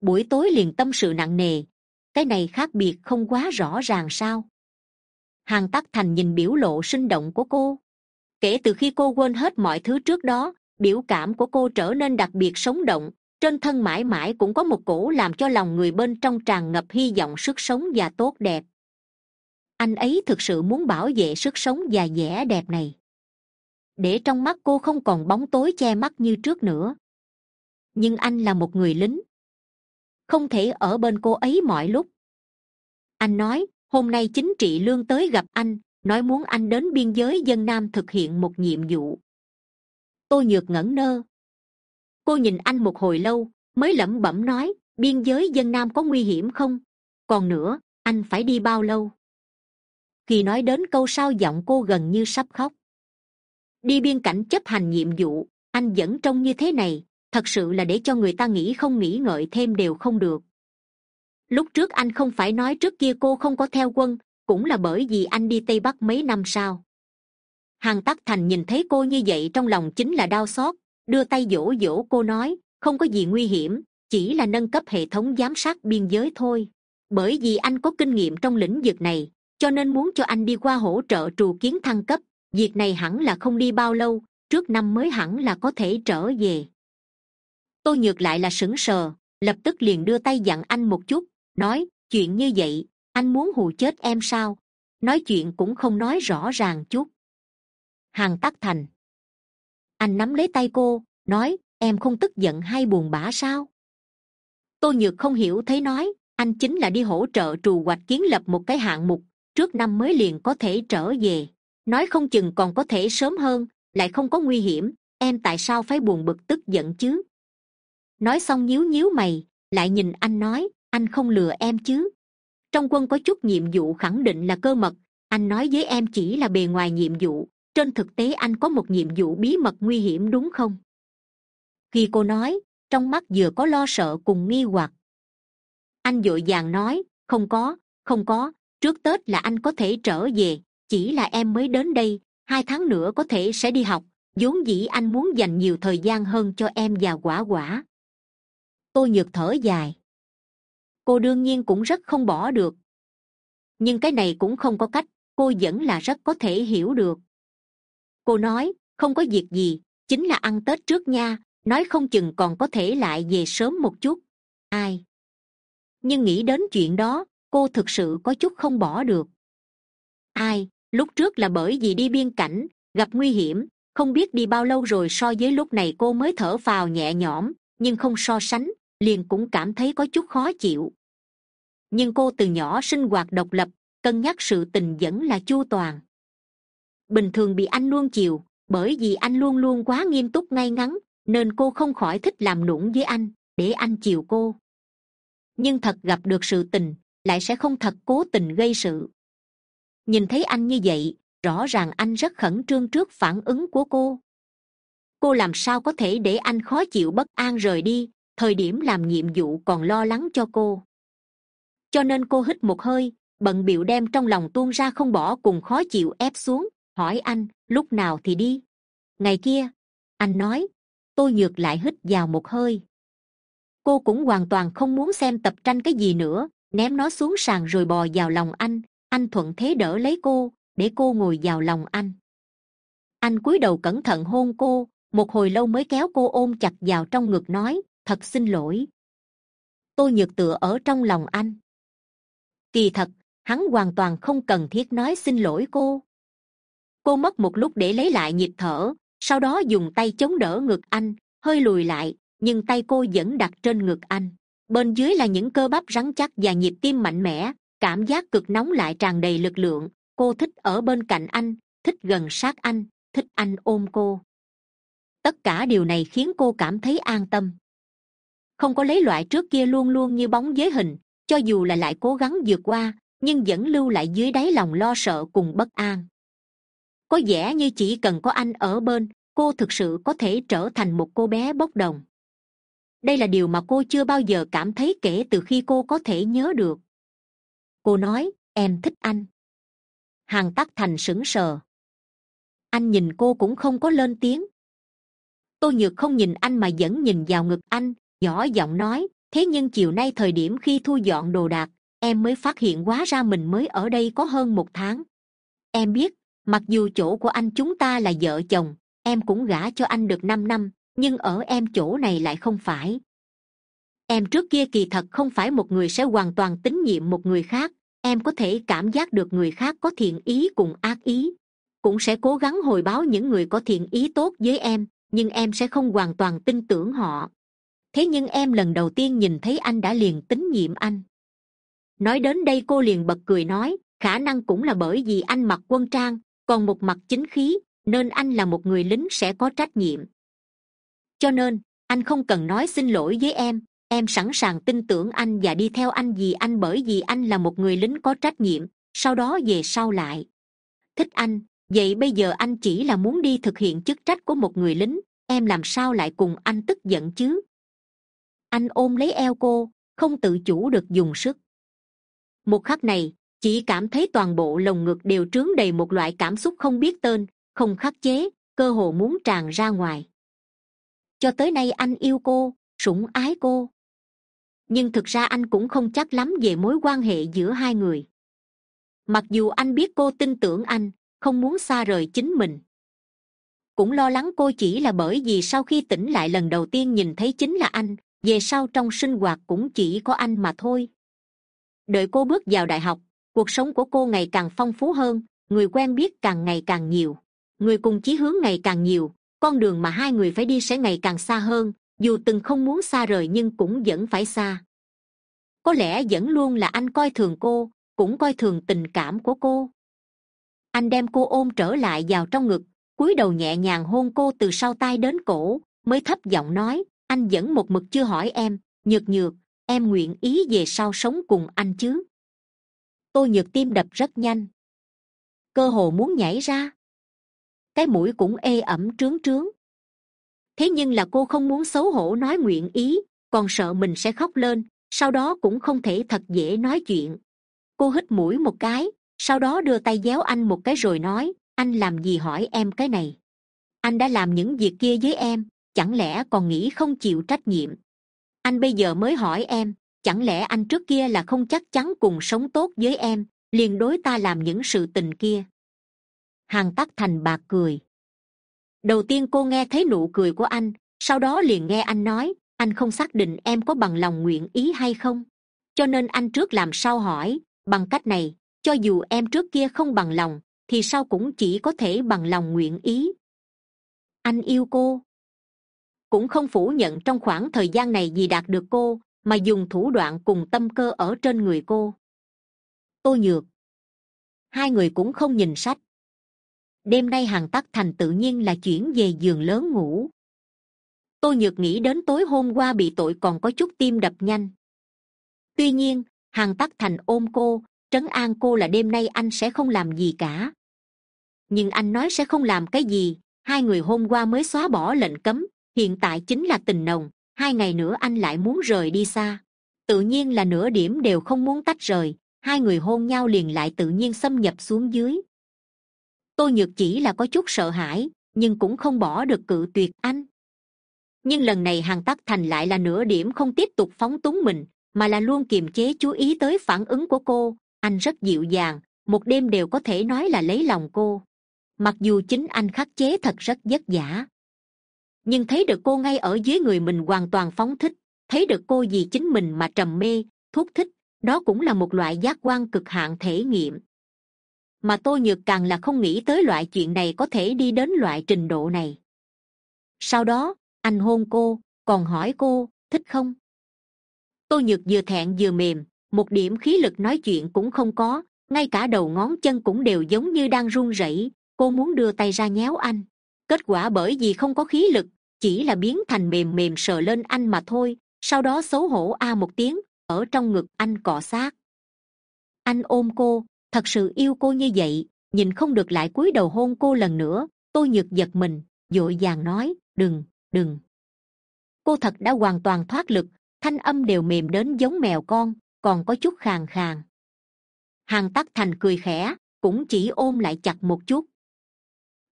Buổi tối liền tâm sự nặng nề. Cái này khác biệt không quá rõ ràng sao? Hàng tắc thành nhìn biểu lộ sinh động của cô. Kể từ khi cô quên hết mọi thứ trước đó, biểu cảm của cô trở nên đặc biệt sống động. Trên thân mãi mãi cũng có một cổ làm cho lòng người bên trong tràn ngập hy vọng sức sống và tốt đẹp. Anh ấy thực sự muốn bảo vệ sức sống và vẻ đẹp này để trong mắt cô không còn bóng tối che mắt như trước nữa. Nhưng anh là một người lính. Không thể ở bên cô ấy mọi lúc. Anh nói, hôm nay chính trị lương tới gặp anh, nói muốn anh đến biên giới dân nam thực hiện một nhiệm vụ. Tôi nhược ngẩn nơ cô nhìn anh một hồi lâu, mới lẩm bẩm nói, biên giới dân nam có nguy hiểm không? Còn nữa, anh phải đi bao lâu? Khi nói đến câu sao giọng cô gần như sắp khóc đi biên cảnh chấp hành nhiệm vụ. Anh vẫn trông như thế này. Thật sự là để cho người ta nghĩ không nghĩ ngợi thêm đều không được. Lúc trước anh không phải nói trước kia cô không có theo quân, cũng là bởi vì anh đi tây bắc mấy năm sao hàn tắc thành nhìn thấy cô như vậy trong lòng chính là đau xót, đưa tay dỗ dỗ cô nói, không có gì nguy hiểm, chỉ là nâng cấp hệ thống giám sát biên giới thôi. Bởi vì anh có kinh nghiệm trong lĩnh vực này, cho nên muốn cho anh đi qua hỗ trợ trù kiến thăng cấp việc này hẳn là không đi bao lâu, trước năm mới hẳn là có thể trở về. Tôi nhược lại là sững sờ, lập tức liền đưa tay dặn anh một chút, nói, chuyện như vậy, anh muốn hù chết em sao? Nói chuyện cũng không nói rõ ràng chút. Hàng tắc thành. Anh nắm lấy tay cô, nói, em không tức giận hay buồn bã sao? Tôi nhược không hiểu thấy nói, anh chính là đi hỗ trợ trù hoạch kiến lập một cái hạng mục, trước năm mới liền có thể trở về nói không chừng còn có thể sớm hơn, lại không có nguy hiểm, em tại sao phải buồn bực tức giận chứ? Nói xong nhíu nhíu mày, lại nhìn anh nói, anh không lừa em chứ? Trong quân có chút nhiệm vụ khẳng định là cơ mật, anh nói với em chỉ là bề ngoài nhiệm vụ, trên thực tế anh có một nhiệm vụ bí mật nguy hiểm đúng không? Khi cô nói, trong mắt vừa có lo sợ cùng nghi hoặc. Anh d ộ i vàng nói, không có không có, trước tết là anh có thể trở về chỉ là em mới đến đây, hai tháng nữa có thể sẽ đi học. Vốn dĩ anh muốn dành nhiều thời gian hơn cho em và quả quả. Tôi nhược thở dài. Cô đương nhiên cũng rất không bỏ được. Nhưng cái này cũng không có cách, cô vẫn là rất có thể hiểu được. Cô nói, không có việc gì, chính là ăn tết trước nha, nói không chừng còn có thể lại về sớm một chút. Ai? Nhưng nghĩ đến chuyện đó, cô thực sự có chút không bỏ được. Ai? Lúc trước là bởi vì đi biên cảnh, gặp nguy hiểm, không biết đi bao lâu rồi so với lúc này cô mới thở phào nhẹ nhõm, nhưng không so sánh, liền cũng cảm thấy có chút khó chịu. Nhưng cô từ nhỏ sinh hoạt độc lập, cân nhắc sự tình vẫn là chu toàn. Bình thường bị anh luôn chiều, bởi vì anh luôn luôn quá nghiêm túc ngay ngắn, nên cô không khỏi thích làm nũng với anh, để anh chiều cô. Nhưng thật gặp được sự tình, lại sẽ không thật cố tình gây sự nhìn thấy anh như vậy, rõ ràng anh rất khẩn trương trước phản ứng của cô. Cô làm sao có thể để anh khó chịu bất an rời đi, thời điểm làm nhiệm vụ còn lo lắng cho cô. Cho nên cô hít một hơi, bận bịu đem trong lòng tuôn ra không bỏ cùng khó chịu ép xuống, hỏi anh, lúc nào thì đi? Ngày kia. Anh nói, tôi nhược lại hít vào một hơi. Cô cũng hoàn toàn không muốn xem tập tranh cái gì nữa, ném nó xuống sàn rồi bò vào lòng anh anh thuận thế đỡ lấy cô, để cô ngồi vào lòng anh. Anh cúi đầu cẩn thận hôn cô, một hồi lâu mới kéo cô ôm chặt vào trong ngực nói, thật xin lỗi. Tôi nhược tựa ở trong lòng anh. Kỳ thật, hắn hoàn toàn không cần thiết nói xin lỗi cô. Cô mất một lúc để lấy lại nhịp thở, sau đó dùng tay chống đỡ ngực anh, hơi lùi lại, nhưng tay cô vẫn đặt trên ngực anh. Bên dưới là những cơ bắp rắn chắc và nhịp tim mạnh mẽ cảm giác cực nóng lại tràn đầy lực lượng. Cô thích ở bên cạnh anh, thích gần sát anh, thích anh ôm cô. Tất cả điều này khiến cô cảm thấy an tâm. Không có lấy loại trước kia luôn luôn như bóng giới hình, cho dù là lại cố gắng vượt qua, nhưng vẫn lưu lại dưới đáy lòng lo sợ cùng bất an. Có vẻ như chỉ cần có anh ở bên, cô thực sự có thể trở thành một cô bé bốc đồng. Đây là điều mà cô chưa bao giờ cảm thấy kể từ khi cô có thể nhớ được cô nói, em thích anh. Hằng tắc thành sững sờ. Anh nhìn cô cũng không có lên tiếng. Tôi nhược không nhìn anh mà vẫn nhìn vào ngực anh, nhỏ giọng nói, thế nhưng chiều nay thời điểm khi thu dọn đồ đạc, em mới phát hiện quá ra mình mới ở đây có hơn một tháng. Em biết, mặc dù chỗ của anh chúng ta là vợ chồng, em cũng gả cho anh được năm năm, nhưng ở em chỗ này lại không phải em trước kia kỳ thật không phải một người sẽ hoàn toàn tín nhiệm một người khác. Em có thể cảm giác được người khác có thiện ý cùng ác ý. Cũng sẽ cố gắng hồi báo những người có thiện ý tốt với em, nhưng em sẽ không hoàn toàn tin tưởng họ. Thế nhưng em lần đầu tiên nhìn thấy anh đã liền tín nhiệm anh. Nói đến đây cô liền bật cười nói, khả năng cũng là bởi vì anh mặc quân trang, còn một mặt chính khí, nên anh là một người lính sẽ có trách nhiệm. Cho nên, anh không cần nói xin lỗi với em em sẵn sàng tin tưởng anh và đi theo anh vì anh bởi vì anh là một người lính có trách nhiệm, sau đó về sau lại. Thích anh, vậy bây giờ anh chỉ là muốn đi thực hiện chức trách của một người lính, em làm sao lại cùng anh tức giận chứ? Anh ôm lấy eo cô, không tự chủ được dùng sức. Một khắc này, chỉ cảm thấy toàn bộ lồng ngực đều trướng đầy một loại cảm xúc không biết tên, không khắc chế, cơ hồ muốn tràn ra ngoài. Cho tới nay anh yêu cô, sủng ái cô nhưng thực ra anh cũng không chắc lắm về mối quan hệ giữa hai người. Mặc dù anh biết cô tin tưởng anh, không muốn xa rời chính mình. Cũng lo lắng cô chỉ là bởi vì sau khi tỉnh lại lần đầu tiên nhìn thấy chính là anh, về sau trong sinh hoạt cũng chỉ có anh mà thôi. Đợi cô bước vào đại học, cuộc sống của cô ngày càng phong phú hơn, người quen biết càng ngày càng nhiều. Người cùng chí hướng ngày càng nhiều, con đường mà hai người phải đi sẽ ngày càng xa hơn dù từng không muốn xa rời nhưng cũng vẫn phải xa. Có lẽ vẫn luôn là anh coi thường cô, cũng coi thường tình cảm của cô. Anh đem cô ôm trở lại vào trong ngực, cúi đầu nhẹ nhàng hôn cô từ sau tai đến cổ, mới thấp giọng nói, anh vẫn một mực chưa hỏi em, nhược nhược, em nguyện ý về sau sống cùng anh chứ? Tôi nhược tim đập rất nhanh. Cơ hồ muốn nhảy ra. Cái mũi cũng ê ẩm trướng trướng thế nhưng là cô không muốn xấu hổ nói nguyện ý, còn sợ mình sẽ khóc lên, sau đó cũng không thể thật dễ nói chuyện. Cô hít mũi một cái, sau đó đưa tay déo anh một cái rồi nói, anh làm gì hỏi em cái này? Anh đã làm những việc kia với em, chẳng lẽ còn nghĩ không chịu trách nhiệm? Anh bây giờ mới hỏi em, chẳng lẽ anh trước kia là không chắc chắn cùng sống tốt với em, liền đối ta làm những sự tình kia? Hàng tắc thành bạc cười đầu tiên cô nghe thấy nụ cười của anh, sau đó liền nghe anh nói, anh không xác định em có bằng lòng nguyện ý hay không? Cho nên anh trước làm sao hỏi, bằng cách này, cho dù em trước kia không bằng lòng, thì sau cũng chỉ có thể bằng lòng nguyện ý? Anh yêu cô. Cũng không phủ nhận trong khoảng thời gian này gì đạt được cô, mà dùng thủ đoạn cùng tâm cơ ở trên người cô. Tôi nhược. Hai người cũng không nhìn sách đêm nay hàng tắc thành tự nhiên là chuyển về giường lớn ngủ. Tôi nhược nghĩ đến tối hôm qua bị tội còn có chút tim đập nhanh. Tuy nhiên hàng tắc thành ôm cô, trấn an cô là đêm nay anh sẽ không làm gì cả. Nhưng anh nói sẽ không làm cái gì, hai người hôm qua mới xóa bỏ lệnh cấm, hiện tại chính là tình nồng, hai ngày nữa anh lại muốn rời đi xa. Tự nhiên là nửa điểm đều không muốn tách rời, hai người hôn nhau liền lại tự nhiên xâm nhập xuống dưới tôi nhược chỉ là có chút sợ hãi, nhưng cũng không bỏ được cự tuyệt, anh. Nhưng lần này hàn tắc thành lại là nửa điểm không tiếp tục phóng túng mình, mà là luôn kiềm chế chú ý tới phản ứng của cô. Anh rất dịu dàng, một đêm đều có thể nói là lấy lòng cô. Mặc dù chính anh khắc chế thật rất vất vả. Nhưng thấy được cô ngay ở dưới người mình hoàn toàn phóng thích, thấy được cô vì chính mình mà trầm mê, thúc thích, đó cũng là một loại giác quan cực hạn thể nghiệm mà tôi nhược càng là không nghĩ tới loại chuyện này có thể đi đến loại trình độ này. Sau đó, anh hôn cô, còn hỏi cô, thích không? Tôi nhược vừa thẹn vừa mềm, một điểm khí lực nói chuyện cũng không có, ngay cả đầu ngón chân cũng đều giống như đang run rẩy, cô muốn đưa tay ra nhéo anh. Kết quả bởi vì không có khí lực, chỉ là biến thành mềm mềm sờ lên anh mà thôi, sau đó xấu hổ a một tiếng, ở trong ngực anh cọ sát. Anh ôm cô thật sự yêu cô như vậy, nhìn không được lại cúi đầu hôn cô lần nữa, tôi nhược giật mình d ộ i vàng nói, đừng đừng. Cô thật đã hoàn toàn thoát lực, thanh âm đều mềm đến giống mèo con, còn có chút khàn khàn. Hàng tắc thành cười khẽ, cũng chỉ ôm lại chặt một chút.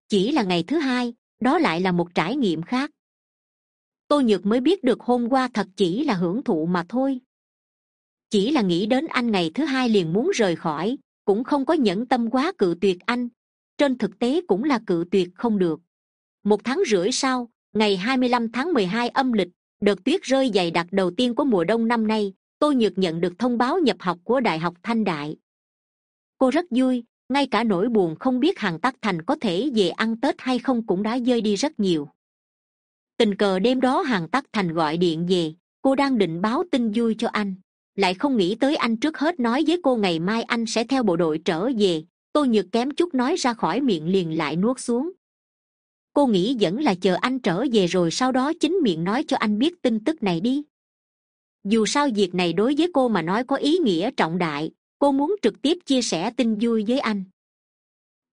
Chỉ là ngày thứ hai, đó lại là một trải nghiệm khác. Tôi nhược mới biết được hôm qua thật chỉ là hưởng thụ mà thôi. Chỉ là nghĩ đến anh ngày thứ hai liền muốn rời khỏi cũng không có nhẫn tâm quá cự tuyệt anh. Trên thực tế cũng là cự tuyệt không được. Một tháng rưỡi sau, ngày hai mươi lăm tháng mười hai âm lịch, đợt tuyết rơi dày đặc đầu tiên của mùa đông năm nay tôi nhược nhận được thông báo nhập học của đại học thanh đại. Cô rất vui, ngay cả nỗi buồn không biết hằng tắc thành có thể về ăn tết hay không cũng đã dơi đi rất nhiều. Tình cờ đêm đó hằng tắc thành gọi điện về, cô đang định báo tin vui cho anh lại không nghĩ tới anh trước hết nói với cô ngày mai anh sẽ theo bộ đội trở về. Tôi nhược kém chút nói ra khỏi miệng liền lại nuốt xuống. Cô nghĩ vẫn là chờ anh trở về rồi sau đó chính miệng nói cho anh biết tin tức này đi. Dù sao việc này đối với cô mà nói có ý nghĩa trọng đại, cô muốn trực tiếp chia sẻ tin vui với anh.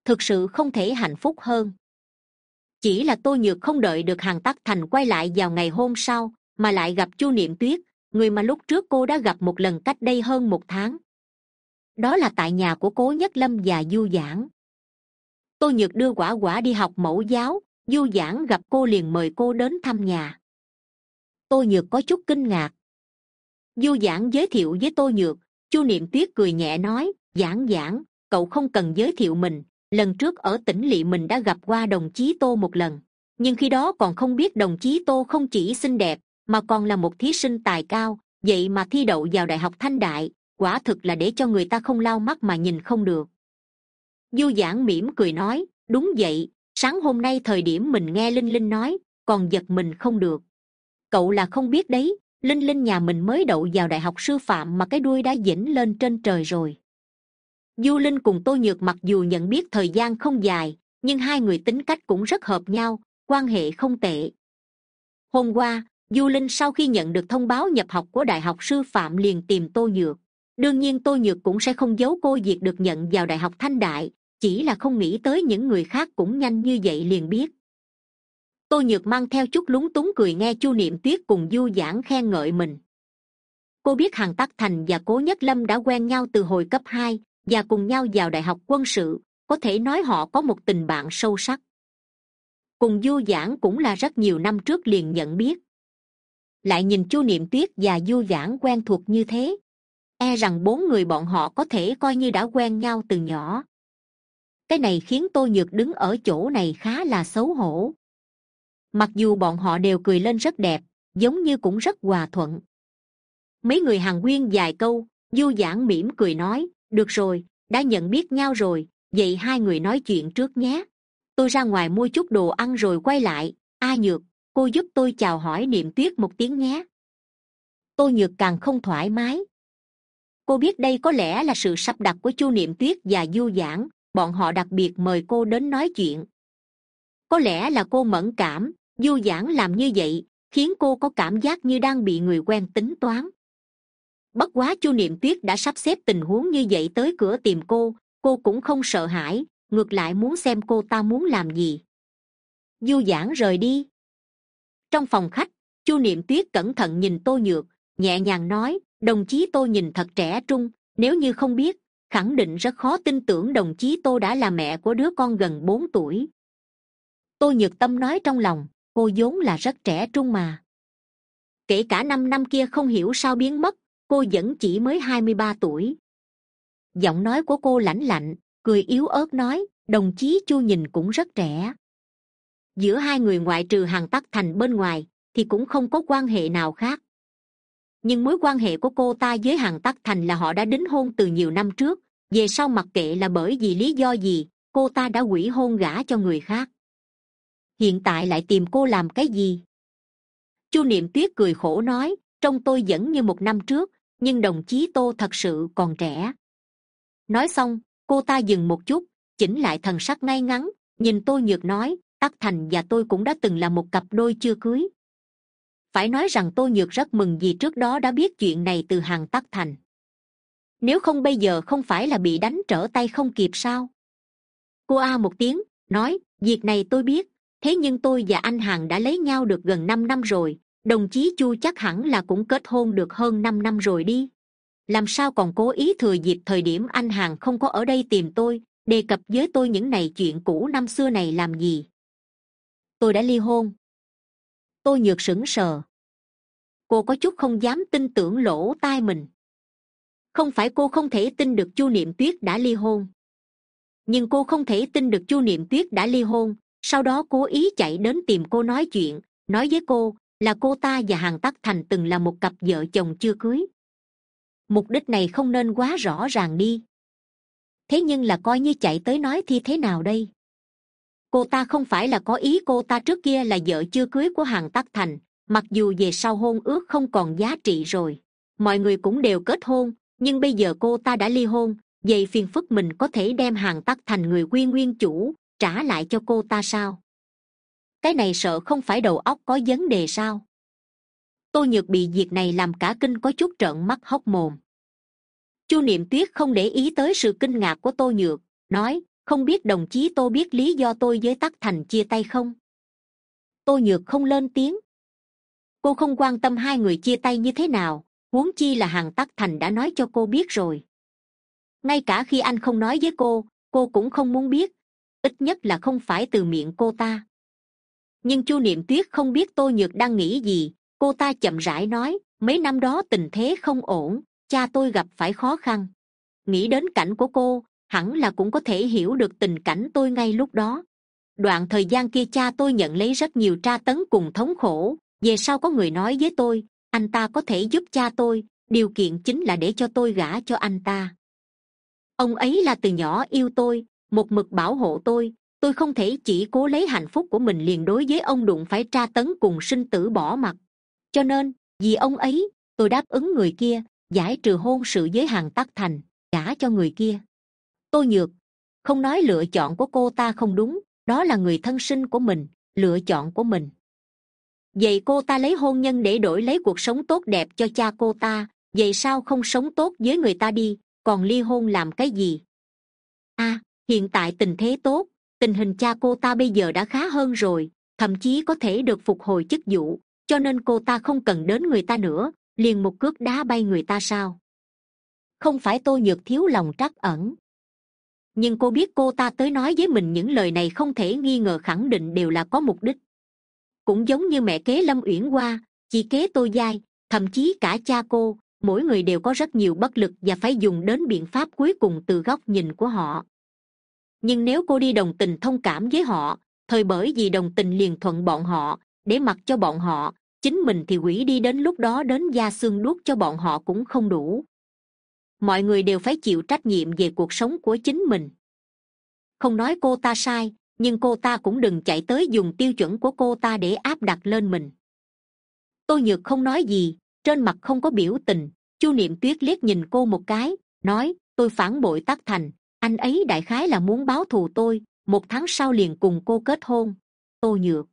Thực sự không thể hạnh phúc hơn. Chỉ là tôi nhược không đợi được hàng tắc thành quay lại vào ngày hôm sau, mà lại gặp chu niệm tuyết người mà lúc trước cô đã gặp một lần cách đây hơn một tháng. Đó là tại nhà của cố nhất lâm và du giãn Tô nhược đưa quả quả đi học mẫu giáo, du giãn gặp cô liền mời cô đến thăm nhà. Tô nhược có chút kinh ngạc. Du giãn giới thiệu với Tô nhược, chu niệm tuyết cười nhẹ nói giãn giãn cậu không cần giới thiệu mình, lần trước ở tỉnh lỵ mình đã gặp qua đồng chí tô một lần, nhưng khi đó còn không biết đồng chí tô không chỉ xinh đẹp mà còn là một thí sinh tài cao, vậy mà thi đậu vào đại học thanh đại, quả thực là để cho người ta không lau mắt mà nhìn không được. Du giãn mỉm cười nói, đúng vậy, sáng hôm nay thời điểm mình nghe linh linh nói, còn giật mình không được. Cậu là không biết đấy, linh linh nhà mình mới đậu vào đại học sư phạm mà cái đuôi đã dĩnh lên trên trời rồi. Du linh cùng tôi nhược mặc dù nhận biết thời gian không dài, nhưng hai người tính cách cũng rất hợp nhau, quan hệ không tệ. Hôm qua du linh sau khi nhận được thông báo nhập học của đại học sư phạm liền tìm tô nhược. Đương nhiên tô nhược cũng sẽ không giấu cô việc được nhận vào đại học thanh đại, chỉ là không nghĩ tới những người khác cũng nhanh như vậy liền biết. Tô nhược mang theo chút lúng túng cười nghe chu niệm tuyết cùng du giãn khen ngợi mình. Cô biết hàn tắc thành và cố nhất lâm đã quen nhau từ hồi cấp hai và cùng nhau vào đại học quân sự, có thể nói họ có một tình bạn sâu sắc. Cùng du giãn cũng là rất nhiều năm trước liền nhận biết lại nhìn chu niệm tuyết và du giãn quen thuộc như thế. E rằng bốn người bọn họ có thể coi như đã quen nhau từ nhỏ. Cái này khiến tôi nhược đứng ở chỗ này khá là xấu hổ. Mặc dù bọn họ đều cười lên rất đẹp, giống như cũng rất hòa thuận. Mấy người hàng nguyên vài câu, du giãn mỉm cười nói, được rồi, đã nhận biết nhau rồi, vậy hai người nói chuyện trước nhé. Tôi ra ngoài mua chút đồ ăn rồi quay lại, a nhược cô giúp tôi chào hỏi niệm tuyết một tiếng nhé. Tôi nhược càng không thoải mái. Cô biết đây có lẽ là sự sắp đặt của chu niệm tuyết và du giãn bọn họ đặc biệt mời cô đến nói chuyện. Có lẽ là cô mẫn cảm, du giãn làm như vậy, khiến cô có cảm giác như đang bị người quen tính toán. Bất quá chu niệm tuyết đã sắp xếp tình huống như vậy tới cửa tìm cô cô cũng không sợ hãi, ngược lại muốn xem cô ta muốn làm gì. Du giãn rời đi trong phòng khách, chu niệm tuyết cẩn thận nhìn tô nhược, nhẹ nhàng nói, đồng chí tô nhìn thật trẻ trung, nếu như không biết, khẳng định rất khó tin tưởng đồng chí tô đã là mẹ của đứa con gần bốn tuổi. Tô nhược tâm nói trong lòng, cô vốn là rất trẻ trung mà. Kể cả năm năm kia không hiểu sao biến mất, cô vẫn chỉ mới hai mươi ba tuổi. Giọng nói của cô lãnh lạnh, cười yếu ớt nói, đồng chí chu nhìn cũng rất trẻ giữa hai người ngoại trừ hàng tắc thành bên ngoài thì cũng không có quan hệ nào khác. Nhưng mối quan hệ của cô ta với hàng tắc thành là họ đã đính hôn từ nhiều năm trước. Về sau mặc kệ là bởi vì lý do gì, cô ta đã quỷ hôn gả cho người khác. Hiện tại lại tìm cô làm cái gì? Chu niệm tuyết cười khổ nói, trông tôi vẫn như một năm trước, nhưng đồng chí tô thật sự còn trẻ. Nói xong, cô ta dừng một chút, chỉnh lại thần sắc ngay ngắn, nhìn tôi nhược nói tắc thành và tôi cũng đã từng là một cặp đôi chưa cưới. Phải nói rằng tôi nhược rất mừng vì trước đó đã biết chuyện này từ hàng tắc thành. Nếu không bây giờ không phải là bị đánh trở tay không kịp sao? Cô a một tiếng, nói, việc này tôi biết, thế nhưng tôi và anh hằng đã lấy nhau được gần năm năm rồi, đồng chí chu chắc hẳn là cũng kết hôn được hơn năm năm rồi đi. Làm sao còn cố ý thừa dịp thời điểm anh hằng không có ở đây tìm tôi, đề cập với tôi những này chuyện cũ năm xưa này làm gì? Tôi đã ly hôn. Tôi nhược sững sờ. Cô có chút không dám tin tưởng lỗ tai mình. Không phải cô không thể tin được chu niệm tuyết đã ly hôn. Nhưng cô không thể tin được chu niệm tuyết đã ly hôn. Sau đó cố ý chạy đến tìm cô nói chuyện, nói với cô là cô ta và hàng tắc thành từng là một cặp vợ chồng chưa cưới. Mục đích này không nên quá rõ ràng đi. Thế nhưng là coi như chạy tới nói thi thế nào đây? Cô ta không phải là có ý, cô ta trước kia là vợ chưa cưới của hàng tắc thành. Mặc dù về sau hôn ước không còn giá trị rồi, mọi người cũng đều kết hôn, nhưng bây giờ cô ta đã ly hôn, vậy phiền phức mình có thể đem hàng tắc thành người quyên nguyên chủ trả lại cho cô ta sao? Cái này sợ không phải đầu óc có vấn đề sao? Tôi nhược bị việc này làm cả kinh có chút trợn mắt hốc mồm. Chu niệm tuyết không để ý tới sự kinh ngạc của tôi nhược, nói không biết đồng chí tô biết lý do tôi với tắc thành chia tay không? Tôi nhược không lên tiếng. Cô không quan tâm hai người chia tay như thế nào, huống chi là hàng tắc thành đã nói cho cô biết rồi. Ngay cả khi anh không nói với cô cô cũng không muốn biết. Ít nhất là không phải từ miệng cô ta. Nhưng chu niệm tuyết không biết tô nhược đang nghĩ gì. Cô ta chậm rãi nói, mấy năm đó tình thế không ổn, cha tôi gặp phải khó khăn. Nghĩ đến cảnh của cô hẳn là cũng có thể hiểu được tình cảnh tôi ngay lúc đó. Đoạn thời gian kia cha tôi nhận lấy rất nhiều tra tấn cùng thống khổ. Về sau có người nói với tôi, anh ta có thể giúp cha tôi, điều kiện chính là để cho tôi gả cho anh ta. Ông ấy là từ nhỏ yêu tôi, một mực bảo hộ tôi. Tôi không thể chỉ cố lấy hạnh phúc của mình liền đối với ông đụng phải tra tấn cùng sinh tử bỏ mặt cho nên, vì ông ấy, tôi đáp ứng người kia, giải trừ hôn sự với hàng tắc thành, gả cho người kia tôi nhược. Không nói lựa chọn của cô ta không đúng, đó là người thân sinh của mình, lựa chọn của mình. Vậy cô ta lấy hôn nhân để đổi lấy cuộc sống tốt đẹp cho cha cô ta, vậy sao không sống tốt với người ta đi, còn ly hôn làm cái gì? A hiện tại tình thế tốt, tình hình cha cô ta bây giờ đã khá hơn rồi, thậm chí có thể được phục hồi chức vụ, cho nên cô ta không cần đến người ta nữa, liền một cước đá bay người ta sao? Không phải tôi nhược thiếu lòng trắc ẩn nhưng cô biết cô ta tới nói với mình những lời này không thể nghi ngờ khẳng định đều là có mục đích. Cũng giống như mẹ kế lâm uyển hoa, chị kế tô giai, thậm chí cả cha cô, mỗi người đều có rất nhiều bất lực và phải dùng đến biện pháp cuối cùng từ góc nhìn của họ. Nhưng nếu cô đi đồng tình thông cảm với họ, thời bởi vì đồng tình liền thuận bọn họ để mặc cho bọn họ, chính mình thì quỷ đi đến lúc đó đến da xương đuốc cho bọn họ cũng không đủ mọi người đều phải chịu trách nhiệm về cuộc sống của chính mình. Không nói cô ta sai, nhưng cô ta cũng đừng chạy tới dùng tiêu chuẩn của cô ta để áp đặt lên mình. Tôi nhược không nói gì, trên mặt không có biểu tình, chu niệm tuyết liếc nhìn cô một cái, nói, tôi phản bội tắc thành, anh ấy đại khái là muốn báo thù tôi, một tháng sau liền cùng cô kết hôn. Tô nhược,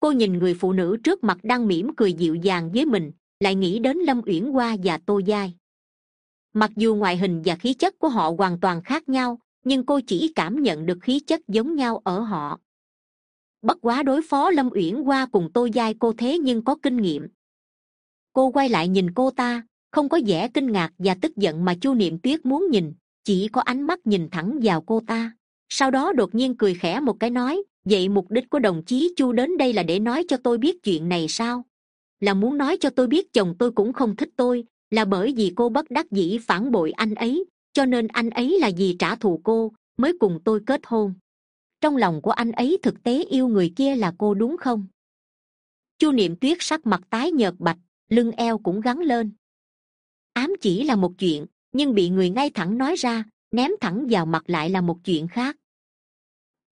cô nhìn người phụ nữ trước mặt đang mỉm cười dịu dàng với mình, lại nghĩ đến lâm uyển hoa và tô giai mặc dù ngoại hình và khí chất của họ hoàn toàn khác nhau, nhưng cô chỉ cảm nhận được khí chất giống nhau ở họ. Bất quá đối phó lâm uyển hoa cùng tô giai cô thế nhưng có kinh nghiệm. Cô quay lại nhìn cô ta, không có vẻ kinh ngạc và tức giận mà chu niệm tuyết muốn nhìn, chỉ có ánh mắt nhìn thẳng vào cô ta. Sau đó đột nhiên cười khẽ một cái nói, vậy mục đích của đồng chí chu đến đây là để nói cho tôi biết chuyện này sao? Là muốn nói cho tôi biết chồng tôi cũng không thích tôi là bởi vì cô bất đắc dĩ phản bội anh ấy, cho nên anh ấy là vì trả thù cô mới cùng tôi kết hôn. Trong lòng của anh ấy thực tế yêu người kia là cô đúng không? Chu niệm tuyết sắc mặt tái nhợt bạch, lưng eo cũng gắn lên. Ám chỉ là một chuyện, nhưng bị người ngay thẳng nói ra, ném thẳng vào mặt lại là một chuyện khác.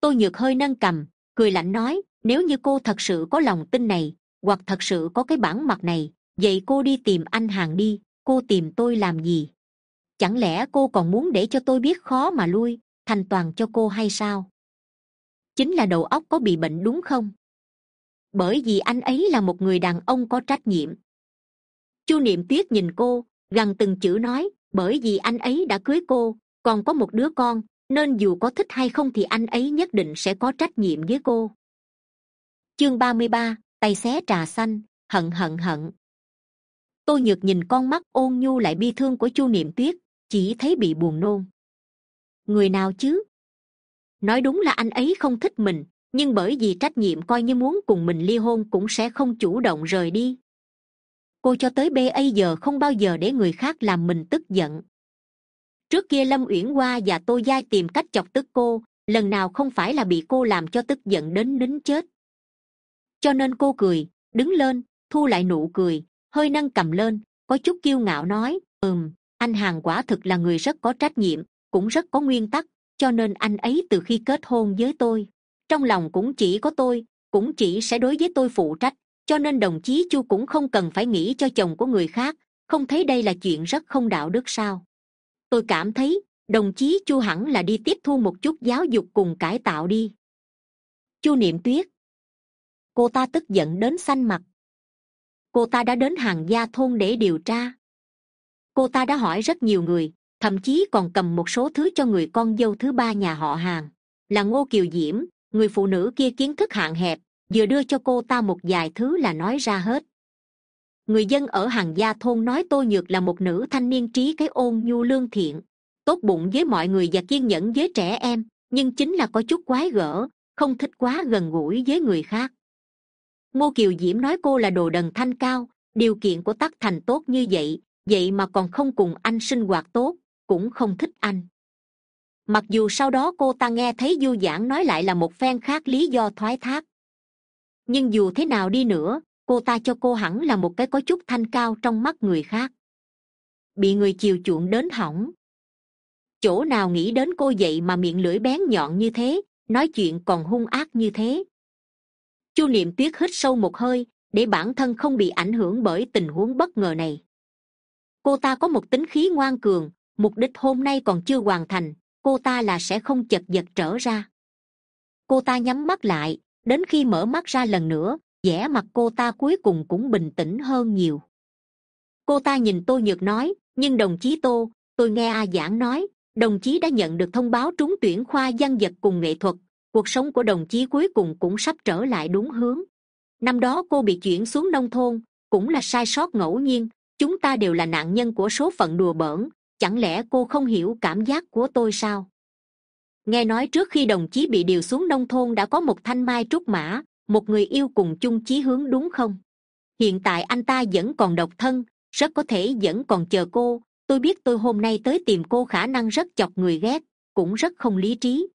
Tôi nhược hơi nâng cầm, cười lạnh nói, nếu như cô thật sự có lòng tin này, hoặc thật sự có cái bản mặt này, vậy cô đi tìm anh hàng đi cô tìm tôi làm gì? Chẳng lẽ cô còn muốn để cho tôi biết khó mà lui, thành toàn cho cô hay sao? Chính là đầu óc có bị bệnh đúng không? Bởi vì anh ấy là một người đàn ông có trách nhiệm. Chu niệm tuyết nhìn cô, gằn từng chữ nói, bởi vì anh ấy đã cưới cô, còn có một đứa con, nên dù có thích hay không thì anh ấy nhất định sẽ có trách nhiệm với cô. Chương ba mươi ba, tay xé trà xanh, hận hận hận tôi nhược nhìn con mắt ôn nhu lại bi thương của chu niệm tuyết, chỉ thấy bị buồn nôn. Người nào chứ? Nói đúng là anh ấy không thích mình, nhưng bởi vì trách nhiệm coi như muốn cùng mình ly hôn cũng sẽ không chủ động rời đi. Cô cho tới bây giờ không bao giờ để người khác làm mình tức giận. Trước kia lâm uyển hoa và tô giai tìm cách chọc tức cô, lần nào không phải là bị cô làm cho tức giận đến nín chết. Cho nên cô cười, đứng lên, thu lại nụ cười hơi nâng cầm lên, có chút kiêu ngạo nói, ừm, anh hàng quả thực là người rất có trách nhiệm, cũng rất có nguyên tắc, cho nên anh ấy từ khi kết hôn với tôi, trong lòng cũng chỉ có tôi, cũng chỉ sẽ đối với tôi phụ trách, cho nên đồng chí chu cũng không cần phải nghĩ cho chồng của người khác, không thấy đây là chuyện rất không đạo đức sao? Tôi cảm thấy, đồng chí chu hẳn là đi tiếp thu một chút giáo dục cùng cải tạo đi. Chu niệm tuyết. Cô ta tức giận đến xanh mặt cô ta đã đến hàng gia thôn để điều tra. Cô ta đã hỏi rất nhiều người, thậm chí còn cầm một số thứ cho người con dâu thứ ba nhà họ hàng. Là ngô kiều diễm, người phụ nữ kia kiến thức hạn hẹp, vừa đưa cho cô ta một vài thứ là nói ra hết. Người dân ở hàng gia thôn nói tôi nhược là một nữ thanh niên trí cái ôn nhu lương thiện, tốt bụng với mọi người và kiên nhẫn với trẻ em, nhưng chính là có chút quái gở, không thích quá gần gũi với người khác ngô kiều diễm nói cô là đồ đần thanh cao, điều kiện của tắc thành tốt như vậy vậy mà còn không cùng anh sinh hoạt tốt, cũng không thích anh. Mặc dù sau đó cô ta nghe thấy du giãn nói lại là một phen khác lý do thoái thác. Nhưng dù thế nào đi nữa, cô ta cho cô hẳn là một cái có chút thanh cao trong mắt người khác. Bị người chiều chuộng đến hỏng. Chỗ nào nghĩ đến cô vậy mà miệng lưỡi bén nhọn như thế, nói chuyện còn hung ác như thế chu niệm tuyết hít sâu một hơi, để bản thân không bị ảnh hưởng bởi tình huống bất ngờ này. Cô ta có một tính khí ngoan cường, mục đích hôm nay còn chưa hoàn thành, cô ta là sẽ không chật vật trở ra. Cô ta nhắm mắt lại, đến khi mở mắt ra lần nữa, vẻ mặt cô ta cuối cùng cũng bình tĩnh hơn nhiều. Cô ta nhìn tô nhược nói, nhưng đồng chí tô, tôi nghe a giảng nói, đồng chí đã nhận được thông báo trúng tuyển khoa văn vật cùng nghệ thuật cuộc sống của đồng chí cuối cùng cũng sắp trở lại đúng hướng. Năm đó cô bị chuyển xuống nông thôn, cũng là sai sót ngẫu nhiên, chúng ta đều là nạn nhân của số phận đùa bỡn, chẳng lẽ cô không hiểu cảm giác của tôi sao? Nghe nói trước khi đồng chí bị điều xuống nông thôn đã có một thanh mai trúc mã, một người yêu cùng chung chí hướng đúng không? Hiện tại anh ta vẫn còn độc thân, rất có thể vẫn còn chờ cô. Tôi biết tôi hôm nay tới tìm cô khả năng rất chọc người ghét, cũng rất không lý trí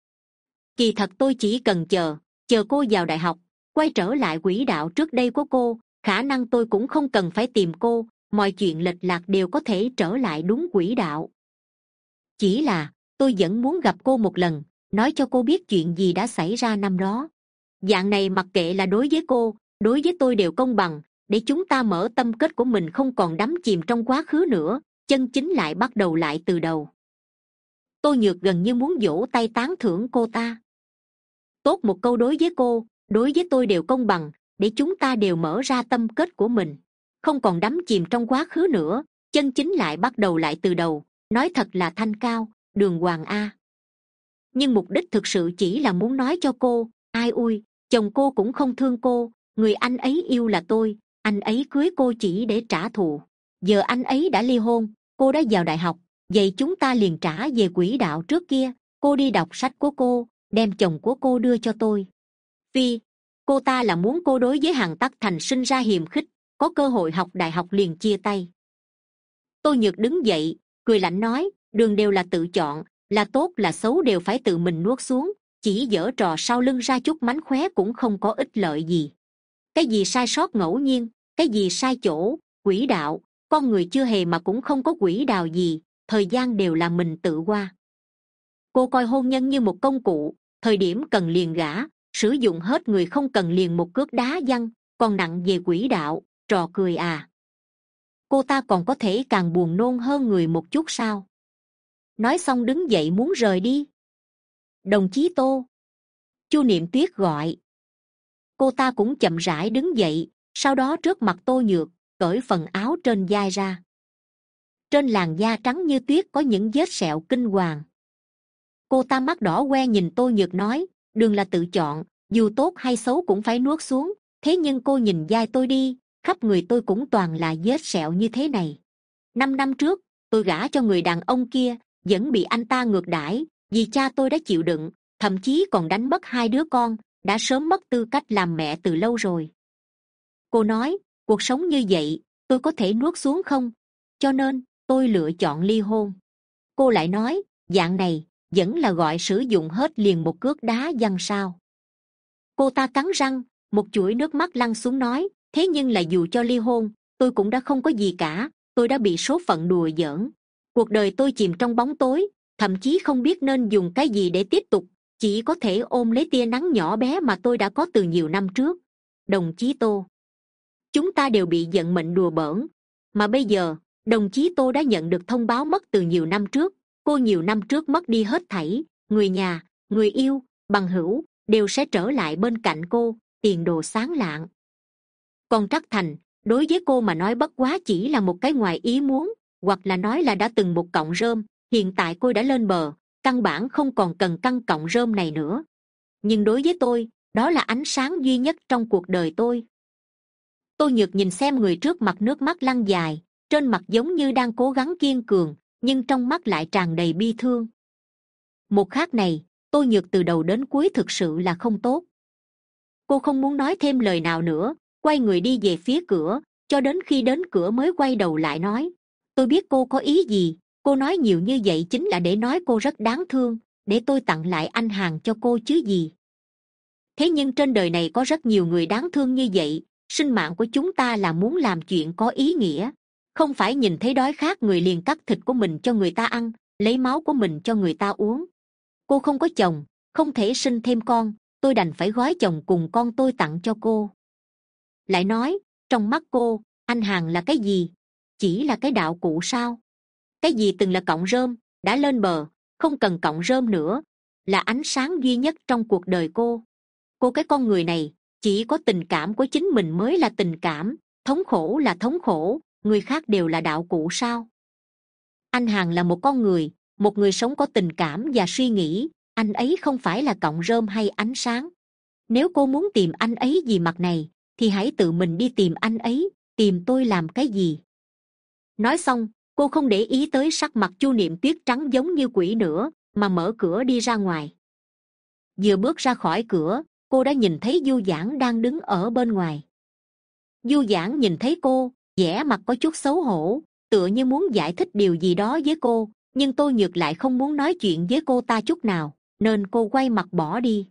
kỳ thật tôi chỉ cần chờ chờ cô vào đại học, quay trở lại quỹ đạo trước đây của cô, khả năng tôi cũng không cần phải tìm cô, mọi chuyện lệch lạc đều có thể trở lại đúng quỹ đạo. Chỉ là, tôi vẫn muốn gặp cô một lần, nói cho cô biết chuyện gì đã xảy ra năm đó. Dạng này mặc kệ là đối với cô, đối với tôi đều công bằng, để chúng ta mở tâm kết của mình không còn đắm chìm trong quá khứ nữa, chân chính lại bắt đầu lại từ đầu. Tôi nhược gần như muốn vỗ tay tán thưởng cô ta tốt một câu đối với cô, đối với tôi đều công bằng, để chúng ta đều mở ra tâm kết của mình. Không còn đắm chìm trong quá khứ nữa, chân chính lại bắt đầu lại từ đầu. Nói thật là thanh cao, đường hoàng a. Nhưng mục đích thực sự chỉ là muốn nói cho cô, ai ui, chồng cô cũng không thương cô, người anh ấy yêu là tôi, anh ấy cưới cô chỉ để trả thù. Giờ anh ấy đã ly hôn, cô đã vào đại học, vậy chúng ta liền trả về quỹ đạo trước kia, cô đi đọc sách của cô đem chồng của cô đưa cho tôi. Vì cô ta là muốn cô đối với hàng tắc thành sinh ra hiềm khích, có cơ hội học đại học liền chia tay. Tôi nhược đứng dậy, cười lạnh nói, đường đều là tự chọn, là tốt là xấu đều phải tự mình nuốt xuống, chỉ dở trò sau lưng ra chút mánh khóe cũng không có ích lợi gì. Cái gì sai sót ngẫu nhiên, cái gì sai chỗ, quỹ đạo, con người chưa hề mà cũng không có quỹ đạo gì, thời gian đều là mình tự qua. Cô coi hôn nhân như một công cụ thời điểm cần liền gã sử dụng hết người không cần liền một cước đá văng, còn nặng về quỹ đạo, trò cười à. Cô ta còn có thể càng buồn nôn hơn người một chút sao? Nói xong đứng dậy muốn rời đi. Đồng chí tô. Chu niệm tuyết gọi. Cô ta cũng chậm rãi đứng dậy, sau đó trước mặt tô nhược, cởi phần áo trên vai ra. Trên làn da trắng như tuyết có những vết sẹo kinh hoàng cô ta mắt đỏ que nhìn tôi nhược nói, đường là tự chọn, dù tốt hay xấu cũng phải nuốt xuống. Thế nhưng cô nhìn dai tôi đi, khắp người tôi cũng toàn là vết sẹo như thế này. Năm năm trước, tôi gả cho người đàn ông kia, vẫn bị anh ta ngược đãi, vì cha tôi đã chịu đựng, thậm chí còn đánh mất hai đứa con, đã sớm mất tư cách làm mẹ từ lâu rồi. Cô nói, cuộc sống như vậy, tôi có thể nuốt xuống không? Cho nên, tôi lựa chọn ly hôn. Cô lại nói, dạng này vẫn là gọi sử dụng hết liền một cước đá văng sao. Cô ta cắn răng, một chuỗi nước mắt lăn xuống nói, thế nhưng là dù cho ly hôn, tôi cũng đã không có gì cả, tôi đã bị số phận đùa giỡn. Cuộc đời tôi chìm trong bóng tối, thậm chí không biết nên dùng cái gì để tiếp tục, chỉ có thể ôm lấy tia nắng nhỏ bé mà tôi đã có từ nhiều năm trước. Đồng chí tô, chúng ta đều bị giận mệnh đùa bỡn, mà bây giờ, đồng chí tô đã nhận được thông báo mất từ nhiều năm trước cô nhiều năm trước mất đi hết thảy, người nhà, người yêu, bằng hữu, đều sẽ trở lại bên cạnh cô, tiền đồ sáng lạng. Còn trắc thành, đối với cô mà nói bất quá chỉ là một cái ngoài ý muốn, hoặc là nói là đã từng một cọng rơm, hiện tại cô đã lên bờ, căn bản không còn cần căn cọng rơm này nữa. Nhưng đối với tôi, đó là ánh sáng duy nhất trong cuộc đời tôi. Tôi nhược nhìn xem người trước mặt nước mắt lăn dài, trên mặt giống như đang cố gắng kiên cường nhưng trong mắt lại tràn đầy bi thương. Một khác này, tôi nhược từ đầu đến cuối thực sự là không tốt. Cô không muốn nói thêm lời nào nữa, quay người đi về phía cửa, cho đến khi đến cửa mới quay đầu lại nói, tôi biết cô có ý gì, cô nói nhiều như vậy chính là để nói cô rất đáng thương, để tôi tặng lại anh hàng cho cô chứ gì. Thế nhưng trên đời này có rất nhiều người đáng thương như vậy, sinh mạng của chúng ta là muốn làm chuyện có ý nghĩa không phải nhìn thấy đói khát người liền cắt thịt của mình cho người ta ăn, lấy máu của mình cho người ta uống. Cô không có chồng, không thể sinh thêm con, tôi đành phải gói chồng cùng con tôi tặng cho cô. Lại nói, trong mắt cô, anh hàng là cái gì? Chỉ là cái đạo cụ sao? Cái gì từng là cọng rơm, đã lên bờ, không cần cọng rơm nữa, là ánh sáng duy nhất trong cuộc đời cô. Cô cái con người này, chỉ có tình cảm của chính mình mới là tình cảm, thống khổ là thống khổ người khác đều là đạo cụ sao? Anh hằng là một con người, một người sống có tình cảm và suy nghĩ. Anh ấy không phải là cọng rơm hay ánh sáng. Nếu cô muốn tìm anh ấy vì mặt này, thì hãy tự mình đi tìm anh ấy, tìm tôi làm cái gì? Nói xong, cô không để ý tới sắc mặt chu niệm tuyết trắng giống như quỷ nữa, mà mở cửa đi ra ngoài. Vừa bước ra khỏi cửa, cô đã nhìn thấy du giãn đang đứng ở bên ngoài. Du giãn nhìn thấy cô vẻ mặt có chút xấu hổ, tựa như muốn giải thích điều gì đó với cô, nhưng tôi nhược lại không muốn nói chuyện với cô ta chút nào, nên cô quay mặt bỏ đi.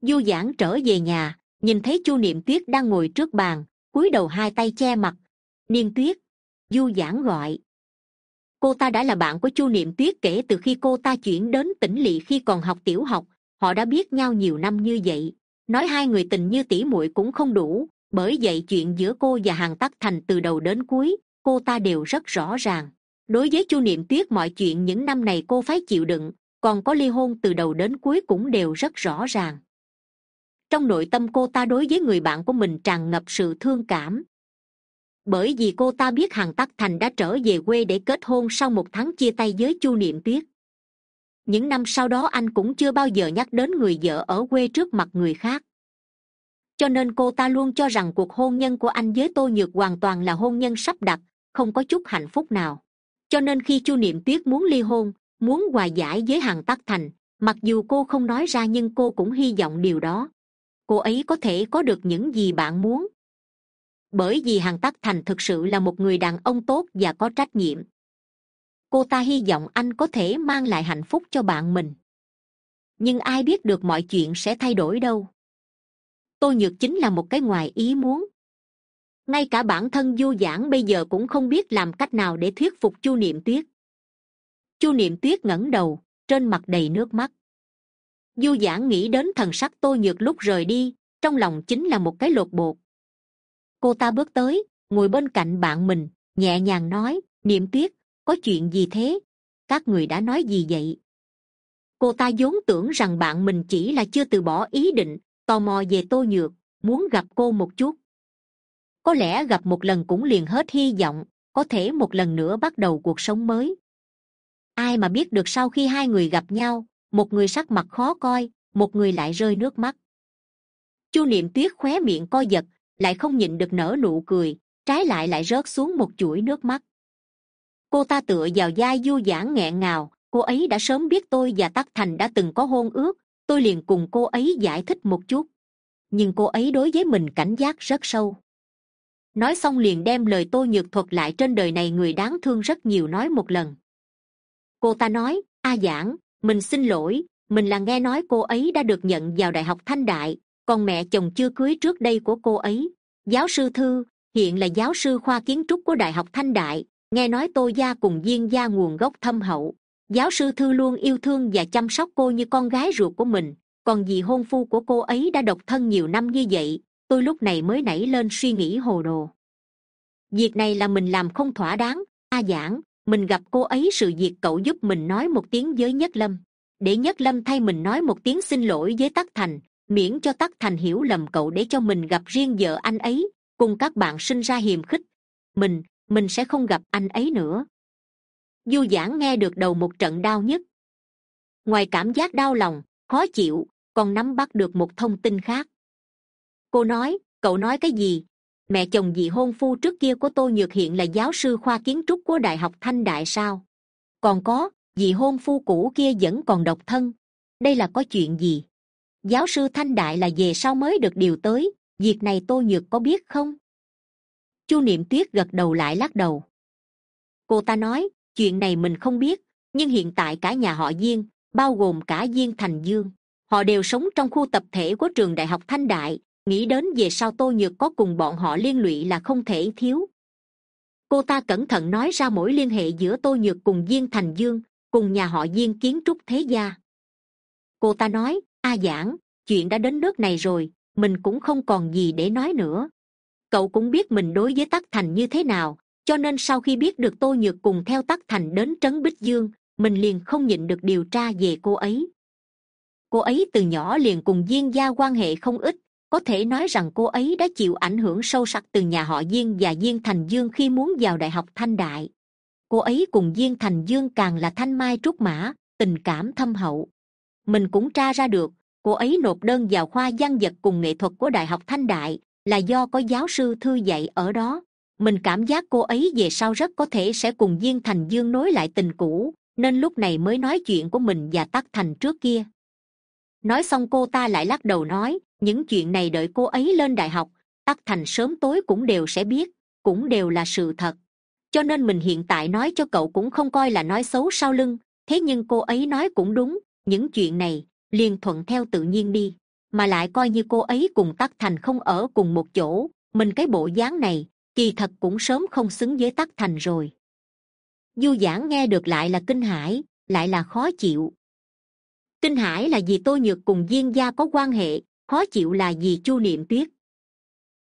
Du giãn trở về nhà, nhìn thấy chu niệm tuyết đang ngồi trước bàn, cúi đầu hai tay che mặt. Niên tuyết, du giãn gọi. Cô ta đã là bạn của chu niệm tuyết kể từ khi cô ta chuyển đến tỉnh lỵ khi còn học tiểu học, họ đã biết nhau nhiều năm như vậy. Nói hai người tình như tỉ muội cũng không đủ bởi vậy chuyện giữa cô và Hàn tắc thành từ đầu đến cuối, cô ta đều rất rõ ràng. Đối với chu niệm tuyết, mọi chuyện những năm này cô phải chịu đựng, còn có ly hôn từ đầu đến cuối cũng đều rất rõ ràng. Trong nội tâm cô ta đối với người bạn của mình tràn ngập sự thương cảm. Bởi vì cô ta biết Hàn tắc thành đã trở về quê để kết hôn sau một tháng chia tay với chu niệm tuyết. Những năm sau đó anh cũng chưa bao giờ nhắc đến người vợ ở quê trước mặt người khác cho nên cô ta luôn cho rằng cuộc hôn nhân của anh với tô nhược hoàn toàn là hôn nhân sắp đặt, không có chút hạnh phúc nào. Cho nên khi chu niệm tuyết muốn ly hôn, muốn hòa giải với hằng tắc thành, mặc dù cô không nói ra nhưng cô cũng hy vọng điều đó. Cô ấy có thể có được những gì bạn muốn. Bởi vì hằng tắc thành thực sự là một người đàn ông tốt và có trách nhiệm. Cô ta hy vọng anh có thể mang lại hạnh phúc cho bạn mình. Nhưng ai biết được mọi chuyện sẽ thay đổi đâu tôi nhược chính là một cái ngoài ý muốn. Ngay cả bản thân du giãn bây giờ cũng không biết làm cách nào để thuyết phục chu niệm tuyết. Chu niệm tuyết ngẩng đầu, trên mặt đầy nước mắt. Du giãn nghĩ đến thần sắc tôi nhược lúc rời đi, trong lòng chính là một cái lột bột. Cô ta bước tới, ngồi bên cạnh bạn mình, nhẹ nhàng nói, niệm tuyết, có chuyện gì thế? Các người đã nói gì vậy? Cô ta vốn tưởng rằng bạn mình chỉ là chưa từ bỏ ý định tò mò về tô nhược, muốn gặp cô một chút. Có lẽ gặp một lần cũng liền hết hy vọng, có thể một lần nữa bắt đầu cuộc sống mới. Ai mà biết được sau khi hai người gặp nhau, một người sắc mặt khó coi, một người lại rơi nước mắt. Chu niệm tuyết khóe miệng co giật, lại không nhịn được nở nụ cười, trái lại lại rớt xuống một chuỗi nước mắt. Cô ta tựa vào vai du giãn nghẹn ngào, cô ấy đã sớm biết tôi và tắc thành đã từng có hôn ước tôi liền cùng cô ấy giải thích một chút. Nhưng cô ấy đối với mình cảnh giác rất sâu. Nói xong liền đem lời tôi nhược thuật lại trên đời này người đáng thương rất nhiều nói một lần. Cô ta nói, a giảng, mình xin lỗi, mình là nghe nói cô ấy đã được nhận vào đại học thanh đại, còn mẹ chồng chưa cưới trước đây của cô ấy. Giáo sư thư, hiện là giáo sư khoa kiến trúc của đại học thanh đại, nghe nói tô gia cùng viên gia nguồn gốc thâm hậu giáo sư thư luôn yêu thương và chăm sóc cô như con gái ruột của mình. Còn vì hôn phu của cô ấy đã độc thân nhiều năm như vậy, tôi lúc này mới nảy lên suy nghĩ hồ đồ. Việc này là mình làm không thỏa đáng, a giảng, mình gặp cô ấy sự việc cậu giúp mình nói một tiếng với nhất lâm. Để nhất lâm thay mình nói một tiếng xin lỗi với tắc thành, miễn cho tắc thành hiểu lầm cậu để cho mình gặp riêng vợ anh ấy, cùng các bạn sinh ra hiềm khích. Mình mình sẽ không gặp anh ấy nữa du giãn nghe được đầu một trận đau nhất ngoài cảm giác đau lòng, khó chịu, còn nắm bắt được một thông tin khác. Cô nói, cậu nói cái gì? Mẹ chồng dị hôn phu trước kia của tôi nhược hiện là giáo sư khoa kiến trúc của đại học thanh đại sao? Còn có dị hôn phu cũ kia vẫn còn độc thân. Đây là có chuyện gì? Giáo sư thanh đại là về sau mới được điều tới, việc này tôi nhược có biết không? Chu niệm tuyết gật đầu lại lắc đầu. Cô ta nói chuyện này mình không biết, nhưng hiện tại cả nhà họ diên, bao gồm cả diên thành dương, họ đều sống trong khu tập thể của trường đại học thanh đại, nghĩ đến về sau tô nhược có cùng bọn họ liên lụy là không thể thiếu. Cô ta cẩn thận nói ra mỗi liên hệ giữa tô nhược cùng diên thành dương, cùng nhà họ diên kiến trúc thế gia. Cô ta nói, a giảng, chuyện đã đến nước này rồi, mình cũng không còn gì để nói nữa. Cậu cũng biết mình đối với tắc thành như thế nào cho nên sau khi biết được tô nhược cùng theo tắc thành đến trấn bích dương, mình liền không nhịn được điều tra về cô ấy. Cô ấy từ nhỏ liền cùng diên gia quan hệ không ít, có thể nói rằng cô ấy đã chịu ảnh hưởng sâu sắc từ nhà họ diên và diên thành dương khi muốn vào đại học thanh đại. Cô ấy cùng diên thành dương càng là thanh mai trúc mã, tình cảm thâm hậu. Mình cũng tra ra được, cô ấy nộp đơn vào khoa văn vật cùng nghệ thuật của đại học thanh đại là do có giáo sư thư dạy ở đó mình cảm giác cô ấy về sau rất có thể sẽ cùng diên thành dương nối lại tình cũ, nên lúc này mới nói chuyện của mình và tắc thành trước kia. Nói xong cô ta lại lắc đầu nói, những chuyện này đợi cô ấy lên đại học, tắc thành sớm tối cũng đều sẽ biết, cũng đều là sự thật. Cho nên mình hiện tại nói cho cậu cũng không coi là nói xấu sau lưng, thế nhưng cô ấy nói cũng đúng, những chuyện này, liền thuận theo tự nhiên đi. Mà lại coi như cô ấy cùng tắc thành không ở cùng một chỗ, mình cái bộ dáng này kỳ thật cũng sớm không xứng với tắc thành rồi. Du giãn nghe được lại là kinh hãi, lại là khó chịu. Kinh hãi là vì tôi nhược cùng viên gia có quan hệ, khó chịu là vì chu niệm tuyết.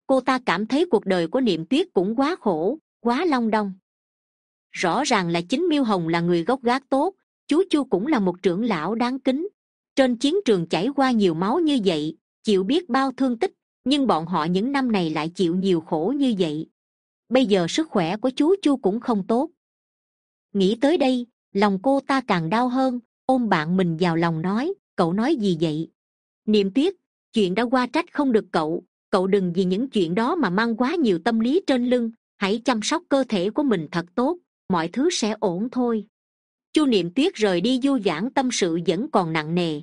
Cô ta cảm thấy cuộc đời của niệm tuyết cũng quá khổ, quá long đong. Rõ ràng là chính miêu hồng là người gốc gác tốt, chú chu cũng là một trưởng lão đáng kính. Trên chiến trường chảy qua nhiều máu như vậy, chịu biết bao thương tích, nhưng bọn họ những năm này lại chịu nhiều khổ như vậy bây giờ sức khỏe của chú chu cũng không tốt. Nghĩ tới đây, lòng cô ta càng đau hơn, ôm bạn mình vào lòng nói, cậu nói gì vậy? Niệm tuyết chuyện đã qua trách không được cậu cậu đừng vì những chuyện đó mà mang quá nhiều tâm lý trên lưng, hãy chăm sóc cơ thể của mình thật tốt, mọi thứ sẽ ổn thôi. Chu niệm tuyết rời đi du giãn tâm sự vẫn còn nặng nề.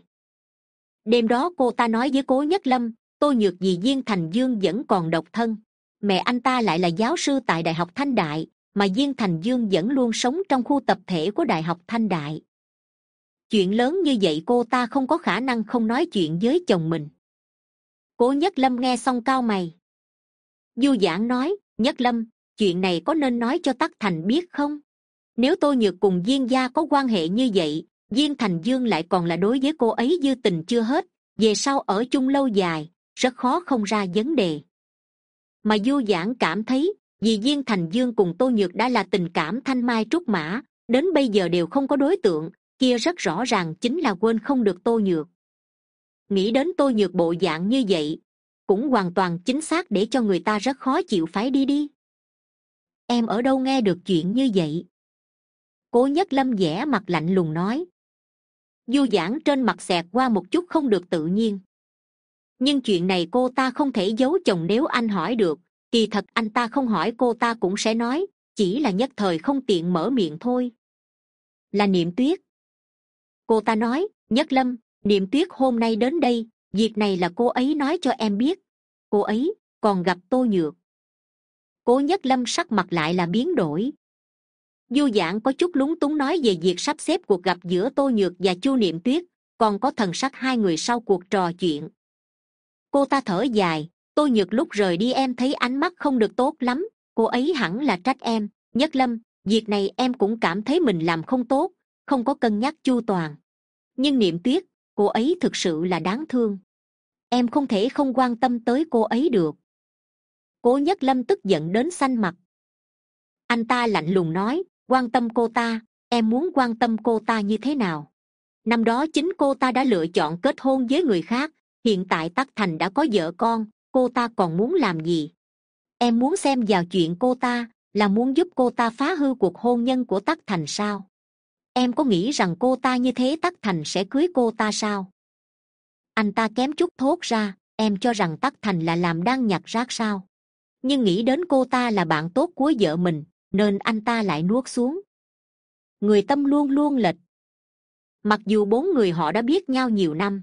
Đêm đó cô ta nói với cố nhất lâm tôi nhược vì viên thành dương vẫn còn độc thân mẹ anh ta lại là giáo sư tại đại học thanh đại, mà diên thành dương vẫn luôn sống trong khu tập thể của đại học thanh đại. Chuyện lớn như vậy cô ta không có khả năng không nói chuyện với chồng mình. Cố nhất lâm nghe xong cao mày. Du giãn nói, nhất lâm, chuyện này có nên nói cho tắc thành biết không? Nếu tôi nhược cùng diên gia có quan hệ như vậy, diên thành dương lại còn là đối với cô ấy dư tình chưa hết, về sau ở chung lâu dài, rất khó không ra vấn đề mà du giãn cảm thấy, vì Viên thành dương cùng tô nhược đã là tình cảm thanh mai trúc mã, đến bây giờ đều không có đối tượng, kia rất rõ ràng chính là quên không được tô nhược. Nghĩ đến tô nhược bộ dạng như vậy, cũng hoàn toàn chính xác để cho người ta rất khó chịu phải đi đi. Em ở đâu nghe được chuyện như vậy? Cố nhất lâm vẻ mặt lạnh lùng nói. Du giãn trên mặt xẹt qua một chút không được tự nhiên nhưng chuyện này cô ta không thể giấu chồng nếu anh hỏi được. Kỳ thật anh ta không hỏi cô ta cũng sẽ nói, chỉ là nhất thời không tiện mở miệng thôi. Là niệm tuyết. Cô ta nói, nhất lâm, niệm tuyết hôm nay đến đây, việc này là cô ấy nói cho em biết. Cô ấy còn gặp tô nhược. Cố nhất lâm sắc mặt lại là biến đổi. Du giãn có chút lúng túng nói về việc sắp xếp cuộc gặp giữa tô nhược và chu niệm tuyết, còn có thần sắc hai người sau cuộc trò chuyện cô ta thở dài tôi nhược lúc rời đi em thấy ánh mắt không được tốt lắm, cô ấy hẳn là trách em. Nhất lâm, việc này em cũng cảm thấy mình làm không tốt, không có cân nhắc chu toàn. Nhưng niệm tuyết cô ấy thực sự là đáng thương. Em không thể không quan tâm tới cô ấy được. Cố nhất lâm tức giận đến xanh mặt. Anh ta lạnh lùng nói, quan tâm cô ta, em muốn quan tâm cô ta như thế nào? Năm đó chính cô ta đã lựa chọn kết hôn với người khác hiện tại tắc thành đã có vợ con, cô ta còn muốn làm gì? Em muốn xem vào chuyện cô ta, là muốn giúp cô ta phá hư cuộc hôn nhân của tắc thành sao? Em có nghĩ rằng cô ta như thế tắc thành sẽ cưới cô ta sao? Anh ta kém chút thốt ra, em cho rằng tắc thành là làm đang nhặt rác sao? Nhưng nghĩ đến cô ta là bạn tốt của vợ mình, nên anh ta lại nuốt xuống. Người tâm luôn luôn lệch. Mặc dù bốn người họ đã biết nhau nhiều năm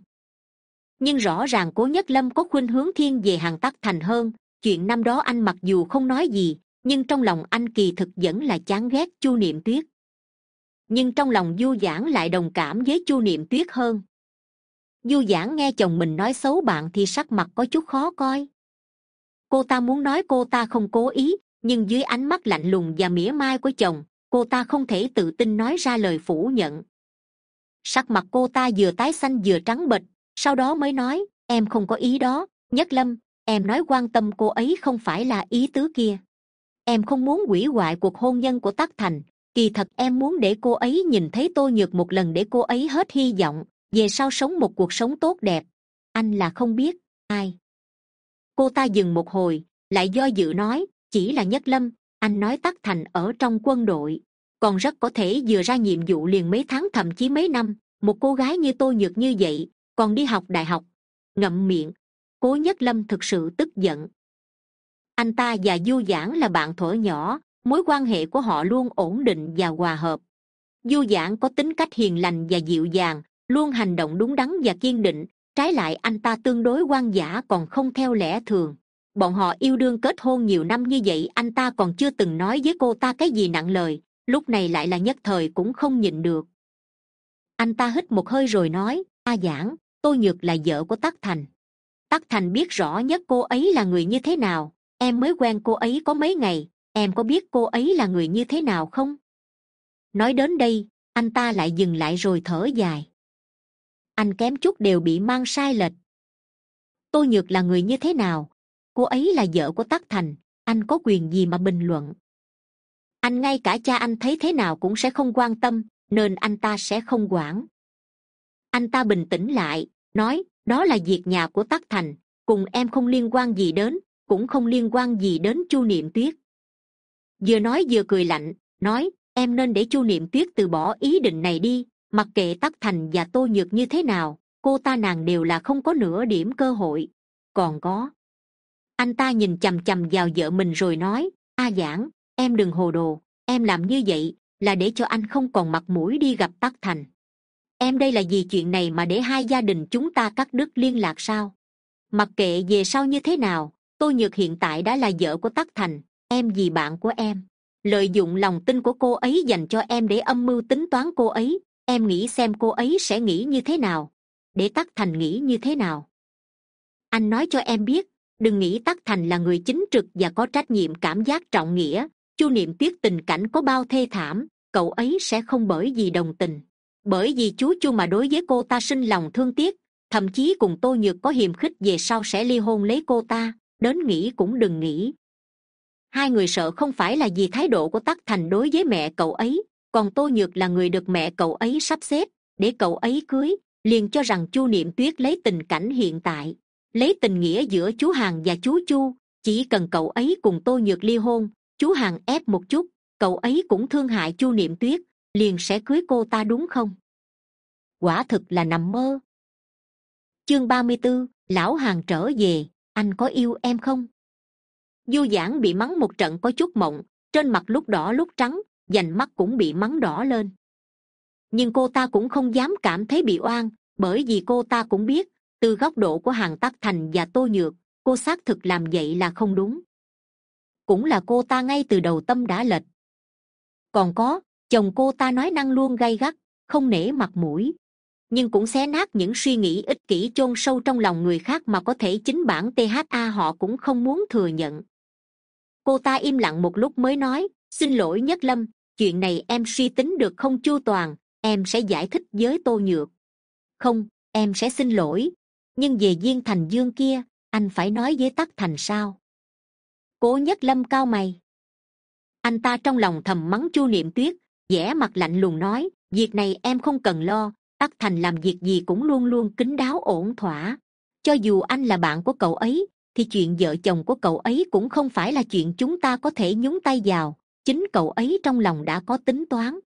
nhưng rõ ràng cố nhất lâm có khuynh hướng thiên về hàng tắc thành hơn. Chuyện năm đó anh mặc dù không nói gì, nhưng trong lòng anh kỳ thực vẫn là chán ghét chu niệm tuyết. Nhưng trong lòng du giãn lại đồng cảm với chu niệm tuyết hơn. Du giãn nghe chồng mình nói xấu bạn thì sắc mặt có chút khó coi. Cô ta muốn nói cô ta không cố ý, nhưng dưới ánh mắt lạnh lùng và mỉa mai của chồng, cô ta không thể tự tin nói ra lời phủ nhận. Sắc mặt cô ta vừa tái xanh vừa trắng bệch sau đó mới nói, em không có ý đó. Nhất lâm, em nói quan tâm cô ấy không phải là ý tứ kia. Em không muốn hủy hoại cuộc hôn nhân của tắc thành. Kỳ thật em muốn để cô ấy nhìn thấy tôi nhược một lần để cô ấy hết hy vọng về sau sống một cuộc sống tốt đẹp. Anh là không biết ai. Cô ta dừng một hồi, lại do dự nói, chỉ là nhất lâm, anh nói tắc thành ở trong quân đội, còn rất có thể vừa ra nhiệm vụ liền mấy tháng, thậm chí mấy năm. Một cô gái như tôi nhược như vậy còn đi học đại học. Ngậm miệng. Cố nhất lâm thực sự tức giận. Anh ta và du giãn là bạn thuở nhỏ, mối quan hệ của họ luôn ổn định và hòa hợp. Du giãn có tính cách hiền lành và dịu dàng, luôn hành động đúng đắn và kiên định, trái lại anh ta tương đối quan giả còn không theo lẽ thường. Bọn họ yêu đương kết hôn nhiều năm như vậy, anh ta còn chưa từng nói với cô ta cái gì nặng lời, lúc này lại là nhất thời cũng không nhịn được. Anh ta hít một hơi rồi nói, a giảng tôi nhược là vợ của tắc thành. Tắc thành biết rõ nhất cô ấy là người như thế nào. Em mới quen cô ấy có mấy ngày. Em có biết cô ấy là người như thế nào không? Nói đến đây, anh ta lại dừng lại rồi thở dài. Anh kém chút đều bị mang sai lệch. Tôi nhược là người như thế nào? Cô ấy là vợ của tắc thành. Anh có quyền gì mà bình luận? Anh ngay cả cha anh thấy thế nào cũng sẽ không quan tâm, nên anh ta sẽ không quản. Anh ta bình tĩnh lại nói, đó là việc nhà của tắc thành, cùng em không liên quan gì đến, cũng không liên quan gì đến chu niệm tuyết. Vừa nói vừa cười lạnh, nói, em nên để chu niệm tuyết từ bỏ ý định này đi, mặc kệ tắc thành và tô nhược như thế nào, cô ta nàng đều là không có nửa điểm cơ hội. Còn có. Anh ta nhìn c h ầ m c h ầ m vào vợ mình rồi nói, a giảng, em đừng hồ đồ, em làm như vậy là để cho anh không còn mặt mũi đi gặp tắc thành em đây là vì chuyện này mà để hai gia đình chúng ta cắt đứt liên lạc sao? Mặc kệ về sau như thế nào tôi nhược hiện tại đã là vợ của tắc thành, em vì bạn của em. Lợi dụng lòng tin của cô ấy dành cho em để âm mưu tính toán cô ấy, em nghĩ xem cô ấy sẽ nghĩ như thế nào, để tắc thành nghĩ như thế nào. Anh nói cho em biết, đừng nghĩ tắc thành là người chính trực và có trách nhiệm cảm giác trọng nghĩa, chu niệm tiếc tình cảnh có bao thê thảm, cậu ấy sẽ không bởi vì đồng tình bởi vì chú chu mà đối với cô ta sinh lòng thương tiếc, thậm chí cùng tô nhược có hiềm khích về sau sẽ ly hôn lấy cô ta, đến nghĩ cũng đừng nghĩ. Hai người sợ không phải là vì thái độ của tắc thành đối với mẹ cậu ấy, còn tô nhược là người được mẹ cậu ấy sắp xếp, để cậu ấy cưới, liền cho rằng chu niệm tuyết lấy tình cảnh hiện tại, lấy tình nghĩa giữa chú hàn và chú chu, chỉ cần cậu ấy cùng tô nhược ly hôn, chú hàn ép một chút, cậu ấy cũng thương hại chu niệm tuyết liền sẽ cưới cô ta đúng không? Quả thực là nằm mơ. Chương ba mươi b ố lão hàng trở về, anh có yêu em không? Du giãn bị mắng một trận có chút mộng, trên mặt lúc đỏ lúc trắng, dành mắt cũng bị mắng đỏ lên. Nhưng cô ta cũng không dám cảm thấy bị oan, bởi vì cô ta cũng biết, từ góc độ của hàng tắc thành và tô nhược, cô xác thực làm vậy là không đúng. Cũng là cô ta ngay từ đầu tâm đã lệch. Còn có chồng cô ta nói năng luôn gay gắt, không nể mặt mũi. Nhưng cũng xé nát những suy nghĩ ích kỷ chôn sâu trong lòng người khác mà có thể chính bản tha họ cũng không muốn thừa nhận. Cô ta im lặng một lúc mới nói, xin lỗi nhất lâm, chuyện này em suy tính được không chu toàn, em sẽ giải thích với tô nhược. Không, em sẽ xin lỗi, nhưng về viên thành dương kia, anh phải nói với tắc thành sao? Cố nhất lâm cao mày. Anh ta trong lòng thầm mắng chu niệm tuyết vẻ mặt lạnh lùng nói, việc này em không cần lo, tắc thành làm việc gì cũng luôn luôn kín đáo ổn thỏa. Cho dù anh là bạn của cậu ấy, thì chuyện vợ chồng của cậu ấy cũng không phải là chuyện chúng ta có thể nhúng tay vào, chính cậu ấy trong lòng đã có tính toán.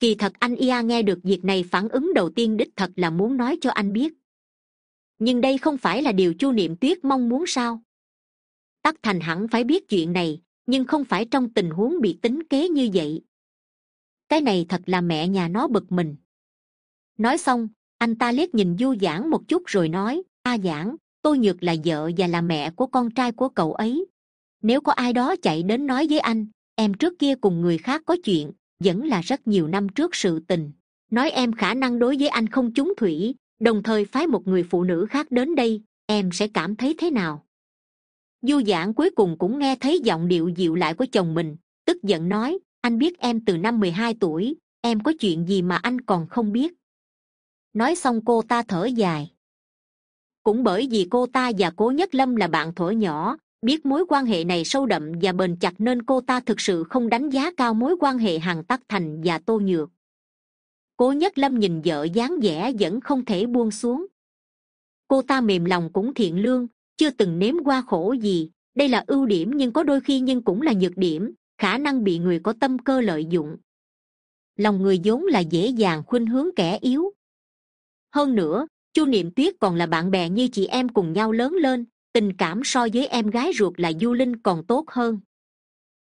Kỳ thật anh ia nghe được việc này phản ứng đầu tiên đích thật là muốn nói cho anh biết. Nhưng đây không phải là điều chu niệm tuyết mong muốn sao? Tắc thành hẳn phải biết chuyện này, nhưng không phải trong tình huống bị tính kế như vậy cái này thật là mẹ nhà nó bực mình. Nói xong, anh ta liếc nhìn du giãn một chút rồi nói, a giãn tôi nhược là vợ và là mẹ của con trai của cậu ấy. Nếu có ai đó chạy đến nói với anh, em trước kia cùng người khác có chuyện, vẫn là rất nhiều năm trước sự tình. Nói em khả năng đối với anh không trúng thủy, đồng thời phái một người phụ nữ khác đến đây, em sẽ cảm thấy thế nào? Du giãn cuối cùng cũng nghe thấy giọng điệu dịu lại của chồng mình, tức giận nói anh biết em từ năm mười hai tuổi, em có chuyện gì mà anh còn không biết? Nói xong cô ta thở dài. Cũng bởi vì cô ta và cố nhất lâm là bạn thuở nhỏ, biết mối quan hệ này sâu đậm và bền chặt nên cô ta thực sự không đánh giá cao mối quan hệ hàng tắc thành và tô nhược. Cố nhất lâm nhìn vợ dáng vẻ vẫn không thể buông xuống. Cô ta mềm lòng cũng thiện lương, chưa từng nếm qua khổ gì, đây là ưu điểm nhưng có đôi khi nhưng cũng là nhược điểm khả năng bị người có tâm cơ lợi dụng. Lòng người vốn là dễ dàng khuynh hướng kẻ yếu. Hơn nữa, chu niệm tuyết còn là bạn bè như chị em cùng nhau lớn lên, tình cảm so với em gái ruột là du linh còn tốt hơn.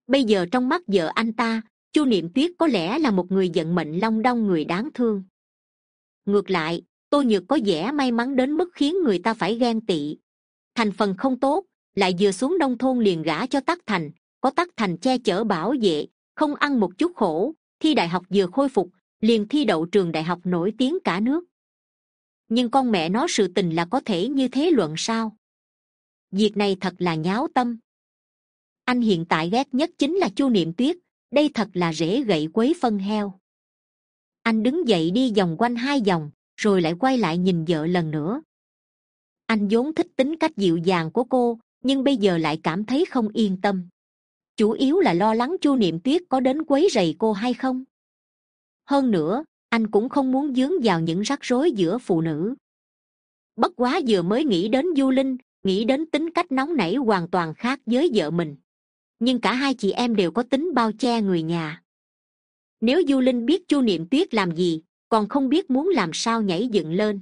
Bây giờ trong mắt vợ anh ta, chu niệm tuyết có lẽ là một người giận mệnh long đong người đáng thương. Ngược lại, tô nhược có vẻ may mắn đến mức khiến người ta phải ghen tị. Thành phần không tốt, lại vừa xuống nông thôn liền gả cho tắc thành có tắc thành che chở bảo vệ, không ăn một chút khổ. Thi đại học vừa khôi phục, liền thi đậu trường đại học nổi tiếng cả nước. Nhưng con mẹ nó sự tình là có thể như thế luận sao? Việc này thật là nháo tâm. Anh hiện tại ghét nhất chính là chu niệm tuyết, đây thật là rễ gậy quấy phân heo. Anh đứng dậy đi vòng quanh hai vòng, rồi lại quay lại nhìn vợ lần nữa. Anh vốn thích tính cách dịu dàng của cô, nhưng bây giờ lại cảm thấy không yên tâm chủ yếu là lo lắng chu niệm tuyết có đến quấy rầy cô hay không. Hơn nữa, anh cũng không muốn dướng vào những rắc rối giữa phụ nữ. Bất quá vừa mới nghĩ đến du linh, nghĩ đến tính cách nóng nảy hoàn toàn khác với vợ mình. Nhưng cả hai chị em đều có tính bao che người nhà. Nếu du linh biết chu niệm tuyết làm gì, còn không biết muốn làm sao nhảy dựng lên.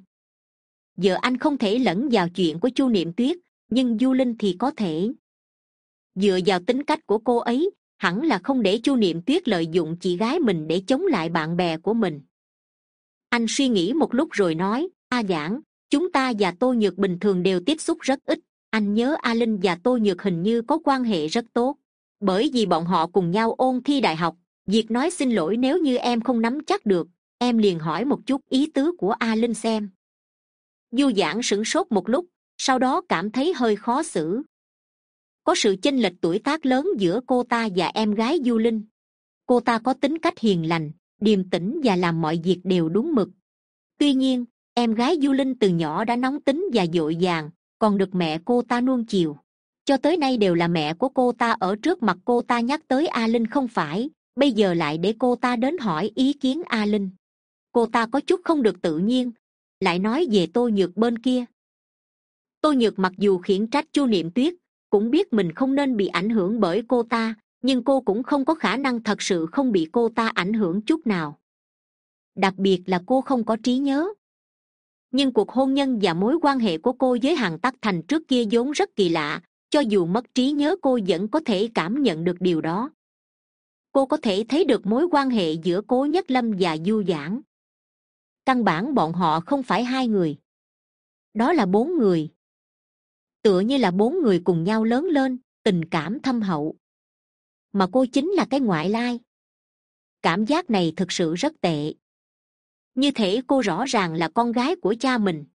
Vợ anh không thể lẫn vào chuyện của chu niệm tuyết, nhưng du linh thì có thể dựa vào tính cách của cô ấy, hẳn là không để chu niệm tuyết lợi dụng chị gái mình để chống lại bạn bè của mình. Anh suy nghĩ một lúc rồi nói, a giảng, chúng ta và tô nhược bình thường đều tiếp xúc rất ít. Anh nhớ a linh và tô nhược hình như có quan hệ rất tốt. Bởi vì bọn họ cùng nhau ôn thi đại học, việc nói xin lỗi nếu như em không nắm chắc được, em liền hỏi một chút ý tứ của a linh xem. Du giảng sửng sốt một lúc, sau đó cảm thấy hơi khó xử có sự chênh lệch tuổi tác lớn giữa cô ta và em gái du linh. Cô ta có tính cách hiền lành, điềm tĩnh và làm mọi việc đều đúng mực. Tuy nhiên, em gái du linh từ nhỏ đã nóng tính và dội vàng còn được mẹ cô ta nuông chiều. Cho tới nay đều là mẹ của cô ta ở trước mặt cô ta nhắc tới a linh không phải, bây giờ lại để cô ta đến hỏi ý kiến a linh. Cô ta có chút không được tự nhiên, lại nói về tô nhược bên kia. Tô nhược mặc dù khiển trách chu niệm tuyết cũng biết mình không nên bị ảnh hưởng bởi cô ta, nhưng cô cũng không có khả năng thật sự không bị cô ta ảnh hưởng chút nào. Đặc biệt là cô không có trí nhớ. Nhưng cuộc hôn nhân và mối quan hệ của cô với hàng tắc thành trước kia vốn rất kỳ lạ, cho dù mất trí nhớ cô vẫn có thể cảm nhận được điều đó. Cô có thể thấy được mối quan hệ giữa cố nhất lâm và du giãn căn bản bọn họ không phải hai người. Đó là bốn người tựa như là bốn người cùng nhau lớn lên, tình cảm thâm hậu. Mà cô chính là cái ngoại lai. Cảm giác này thực sự rất tệ. Như thể cô rõ ràng là con gái của cha mình.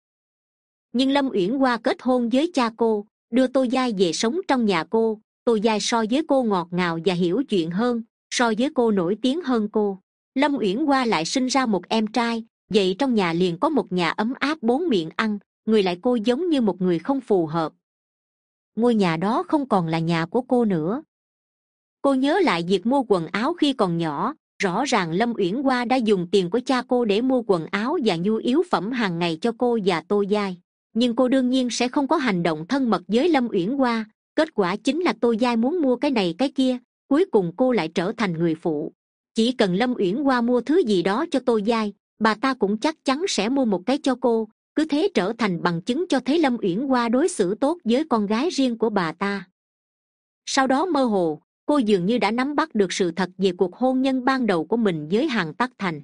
Nhưng lâm uyển hoa kết hôn với cha cô, đưa tô giai về sống trong nhà cô, tô giai so với cô ngọt ngào và hiểu chuyện hơn, so với cô nổi tiếng hơn cô. Lâm uyển hoa lại sinh ra một em trai, vậy trong nhà liền có một nhà ấm áp bốn miệng ăn người lại cô giống như một người không phù hợp. Ngôi nhà đó không còn là nhà của cô nữa. Cô nhớ lại việc mua quần áo khi còn nhỏ, rõ ràng lâm uyển hoa đã dùng tiền của cha cô để mua quần áo và nhu yếu phẩm hàng ngày cho cô và tô giai. Nhưng cô đương nhiên sẽ không có hành động thân mật với lâm uyển hoa. Kết quả chính là tô giai muốn mua cái này cái kia, cuối cùng cô lại trở thành người phụ. Chỉ cần lâm uyển hoa mua thứ gì đó cho tô giai, bà ta cũng chắc chắn sẽ mua một cái cho cô cứ thế trở thành bằng chứng cho thấy lâm uyển hoa đối xử tốt với con gái riêng của bà ta. Sau đó mơ hồ, cô dường như đã nắm bắt được sự thật về cuộc hôn nhân ban đầu của mình với hàng tắc thành.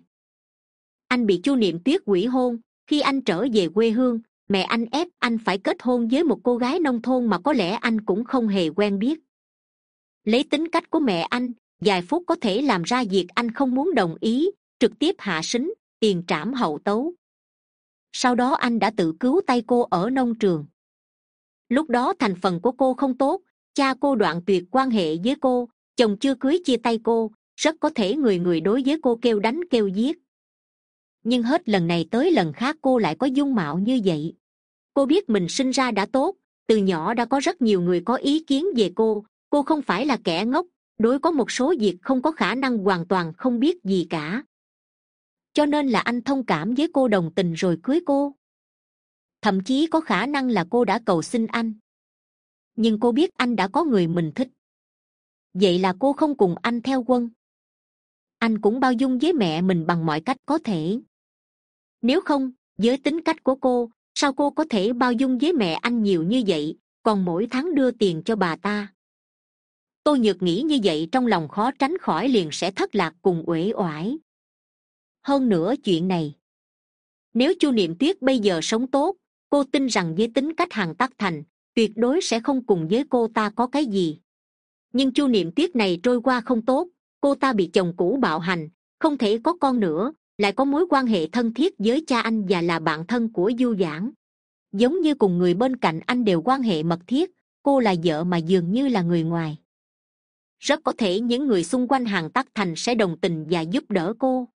Anh bị chu niệm tuyết quỷ hôn, khi anh trở về quê hương, mẹ anh ép anh phải kết hôn với một cô gái nông thôn mà có lẽ anh cũng không hề quen biết. Lấy tính cách của mẹ anh, vài phút có thể làm ra việc anh không muốn đồng ý, trực tiếp hạ sính, tiền trảm hậu tấu sau đó anh đã tự cứu tay cô ở nông trường. Lúc đó thành phần của cô không tốt, cha cô đoạn tuyệt quan hệ với cô, chồng chưa cưới chia tay cô, rất có thể người người đối với cô kêu đánh kêu giết. Nhưng hết lần này tới lần khác cô lại có dung mạo như vậy. Cô biết mình sinh ra đã tốt, từ nhỏ đã có rất nhiều người có ý kiến về cô cô không phải là kẻ ngốc, đối có một số việc không có khả năng hoàn toàn không biết gì cả cho nên là anh thông cảm với cô đồng tình rồi cưới cô. Thậm chí có khả năng là cô đã cầu xin anh. Nhưng cô biết anh đã có người mình thích. Vậy là cô không cùng anh theo quân. Anh cũng bao dung với mẹ mình bằng mọi cách có thể. Nếu không, với tính cách của cô, sao cô có thể bao dung với mẹ anh nhiều như vậy, còn mỗi tháng đưa tiền cho bà ta? Tôi nhược nghĩ như vậy trong lòng khó tránh khỏi liền sẽ thất lạc cùng uể oải hơn nữa chuyện này. Nếu chu niệm tuyết bây giờ sống tốt, cô tin rằng với tính cách hàng tắc thành, tuyệt đối sẽ không cùng với cô ta có cái gì. Nhưng chu niệm tuyết này trôi qua không tốt, cô ta bị chồng cũ bạo hành, không thể có con nữa, lại có mối quan hệ thân thiết với cha anh và là bạn thân của du giãn giống như cùng người bên cạnh anh đều quan hệ mật thiết, cô là vợ mà dường như là người ngoài. Rất có thể những người xung quanh hàng tắc thành sẽ đồng tình và giúp đỡ cô.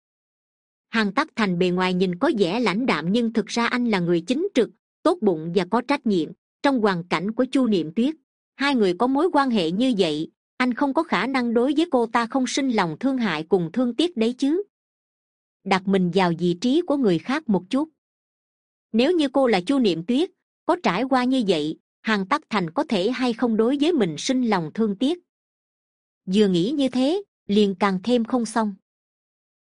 Hàn tắc thành bề ngoài nhìn có vẻ lãnh đạm nhưng thực ra anh là người chính trực, tốt bụng và có trách nhiệm. Trong hoàn cảnh của chu niệm tuyết, hai người có mối quan hệ như vậy, anh không có khả năng đối với cô ta không sinh lòng thương hại cùng thương tiếc đấy chứ. Đặt mình vào vị trí của người khác một chút. Nếu như cô là chu niệm tuyết, có trải qua như vậy, Hàn tắc thành có thể hay không đối với mình sinh lòng thương tiếc? Vừa nghĩ như thế, liền càng thêm không xong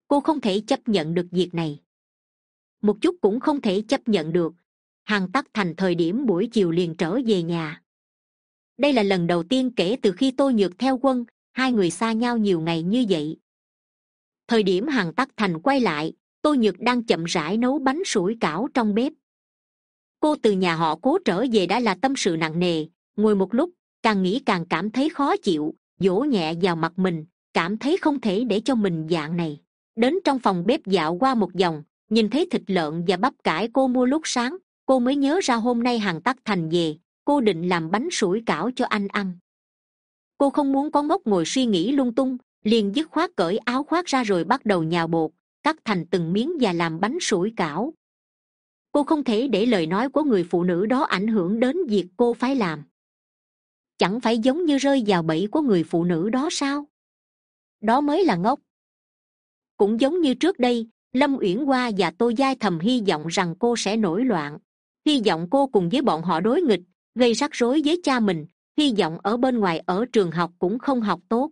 cô không thể chấp nhận được việc này. Một chút cũng không thể chấp nhận được. Hàng tắc thành thời điểm buổi chiều liền trở về nhà. Đây là lần đầu tiên kể từ khi tôi nhược theo quân, hai người xa nhau nhiều ngày như vậy. Thời điểm hàng tắc thành quay lại tôi nhược đang chậm rãi nấu bánh sủi cảo trong bếp. Cô từ nhà họ cố trở về đã là tâm sự nặng nề, ngồi một lúc, càng nghĩ càng cảm thấy khó chịu, vỗ nhẹ vào mặt mình, cảm thấy không thể để cho mình dạng này đến trong phòng bếp dạo qua một vòng, nhìn thấy thịt lợn và bắp cải cô mua lúc sáng, cô mới nhớ ra hôm nay hàng tắc thành về, cô định làm bánh sủi cảo cho anh ăn. Cô không muốn có ngốc ngồi suy nghĩ lung tung, liền dứt khoát cởi áo khoác ra rồi bắt đầu nhào bột, cắt thành từng miếng và làm bánh sủi cảo. Cô không thể để lời nói của người phụ nữ đó ảnh hưởng đến việc cô phải làm. Chẳng phải giống như rơi vào bẫy của người phụ nữ đó sao? Đó mới là ngốc cũng giống như trước đây, lâm uyển hoa và tô giai thầm hy vọng rằng cô sẽ nổi loạn. Hy vọng cô cùng với bọn họ đối nghịch, gây rắc rối với cha mình, hy vọng ở bên ngoài ở trường học cũng không học tốt.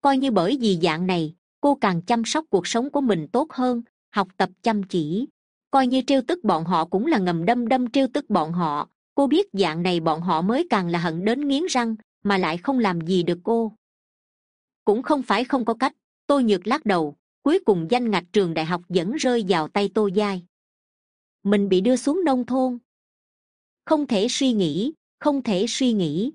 Coi như bởi vì dạng này, cô càng chăm sóc cuộc sống của mình tốt hơn, học tập chăm chỉ. Coi như trêu tức bọn họ cũng là ngầm đâm đâm trêu tức bọn họ. Cô biết dạng này bọn họ mới càng là hận đến nghiến răng, mà lại không làm gì được cô. Cũng không phải không có cách tôi nhược lắc đầu, cuối cùng danh ngạch trường đại học vẫn rơi vào tay tô giai. Mình bị đưa xuống nông thôn. Không thể suy nghĩ, không thể suy nghĩ.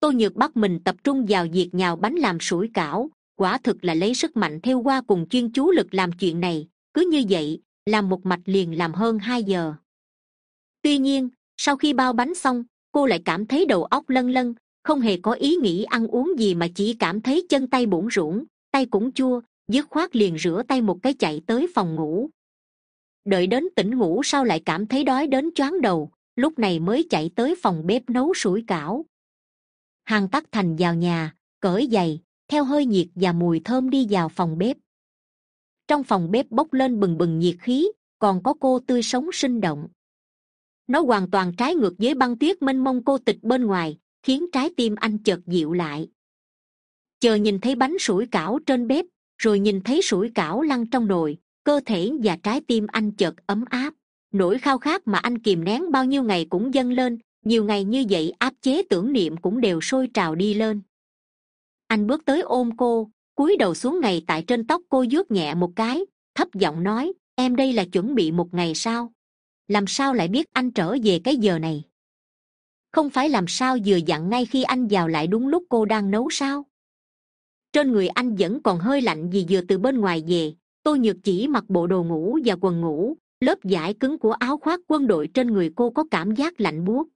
Tô nhược bắt mình tập trung vào việc nhào bánh làm sủi cảo, quả thực là lấy sức mạnh theo qua cùng chuyên chú lực làm chuyện này, cứ như vậy, làm một mạch liền làm hơn hai giờ. Tuy nhiên, sau khi bao bánh xong, cô lại cảm thấy đầu óc lân lân không hề có ý nghĩ ăn uống gì mà chỉ cảm thấy chân tay bủn rủn tay cũng chua, dứt khoát liền rửa tay một cái chạy tới phòng ngủ. Đợi đến tỉnh ngủ sau lại cảm thấy đói đến choáng đầu, lúc này mới chạy tới phòng bếp nấu sủi cảo. Hàng tắc thành vào nhà, cởi giày, theo hơi nhiệt và mùi thơm đi vào phòng bếp. Trong phòng bếp bốc lên bừng bừng nhiệt khí, còn có cô tươi sống sinh động. Nó hoàn toàn trái ngược với băng tuyết mênh mông cô tịch bên ngoài, khiến trái tim anh chợt dịu lại chờ nhìn thấy bánh sủi cảo trên bếp, rồi nhìn thấy sủi cảo lăn trong nồi, cơ thể và trái tim anh chợt ấm áp. Nỗi khao khát mà anh kìm nén bao nhiêu ngày cũng dâng lên, nhiều ngày như vậy áp chế tưởng niệm cũng đều sôi trào đi lên. Anh bước tới ôm cô, cúi đầu xuống ngày tại trên tóc cô vuốt nhẹ một cái, thấp giọng nói, em đây là chuẩn bị một ngày sao? Làm sao lại biết anh trở về cái giờ này? Không phải làm sao vừa dặn ngay khi anh vào lại đúng lúc cô đang nấu sao? Trên người anh vẫn còn hơi lạnh vì vừa từ bên ngoài về. Tôi nhược chỉ mặc bộ đồ ngủ và quần ngủ, lớp vải cứng của áo khoác quân đội trên người cô có cảm giác lạnh buốt.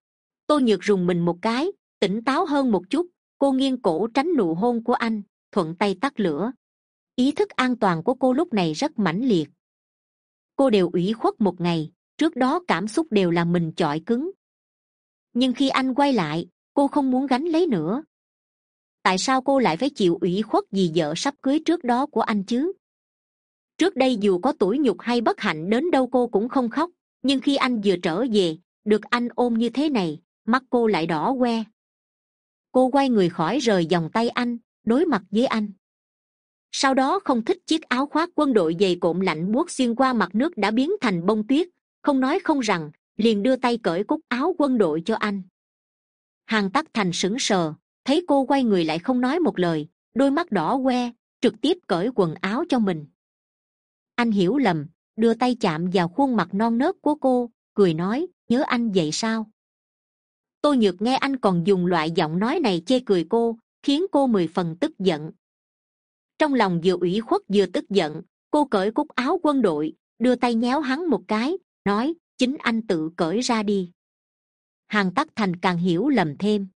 Tôi nhược rùng mình một cái, tỉnh táo hơn một chút, cô nghiêng cổ tránh nụ hôn của anh, thuận tay tắt lửa. Ý thức an toàn của cô lúc này rất mãnh liệt. Cô đều ủy khuất một ngày, trước đó cảm xúc đều là mình chọi cứng. Nhưng khi anh quay lại, cô không muốn gánh lấy nữa tại sao cô lại phải chịu ủy khuất vì vợ sắp cưới trước đó của anh chứ? Trước đây dù có tuổi nhục hay bất hạnh đến đâu cô cũng không khóc, nhưng khi anh vừa trở về, được anh ôm như thế này, mắt cô lại đỏ que cô quay người khỏi rời vòng tay anh, đối mặt với anh. Sau đó không thích chiếc áo khoác quân đội dày cộm lạnh buốt xuyên qua mặt nước đã biến thành bông tuyết, không nói không rằng, liền đưa tay cởi cúc áo quân đội cho anh. Hàng tắc thành sững sờ thấy cô quay người lại không nói một lời, đôi mắt đỏ que trực tiếp cởi quần áo cho mình. Anh hiểu lầm, đưa tay chạm vào khuôn mặt non nớt của cô, cười nói, nhớ anh vậy sao? Tôi nhược nghe anh còn dùng loại giọng nói này chê cười cô, khiến cô mười phần tức giận. Trong lòng vừa ủy khuất vừa tức giận, cô cởi cúc áo quân đội, đưa tay nhéo hắn một cái, nói, chính anh tự cởi ra đi. Hàng tắc thành càng hiểu lầm thêm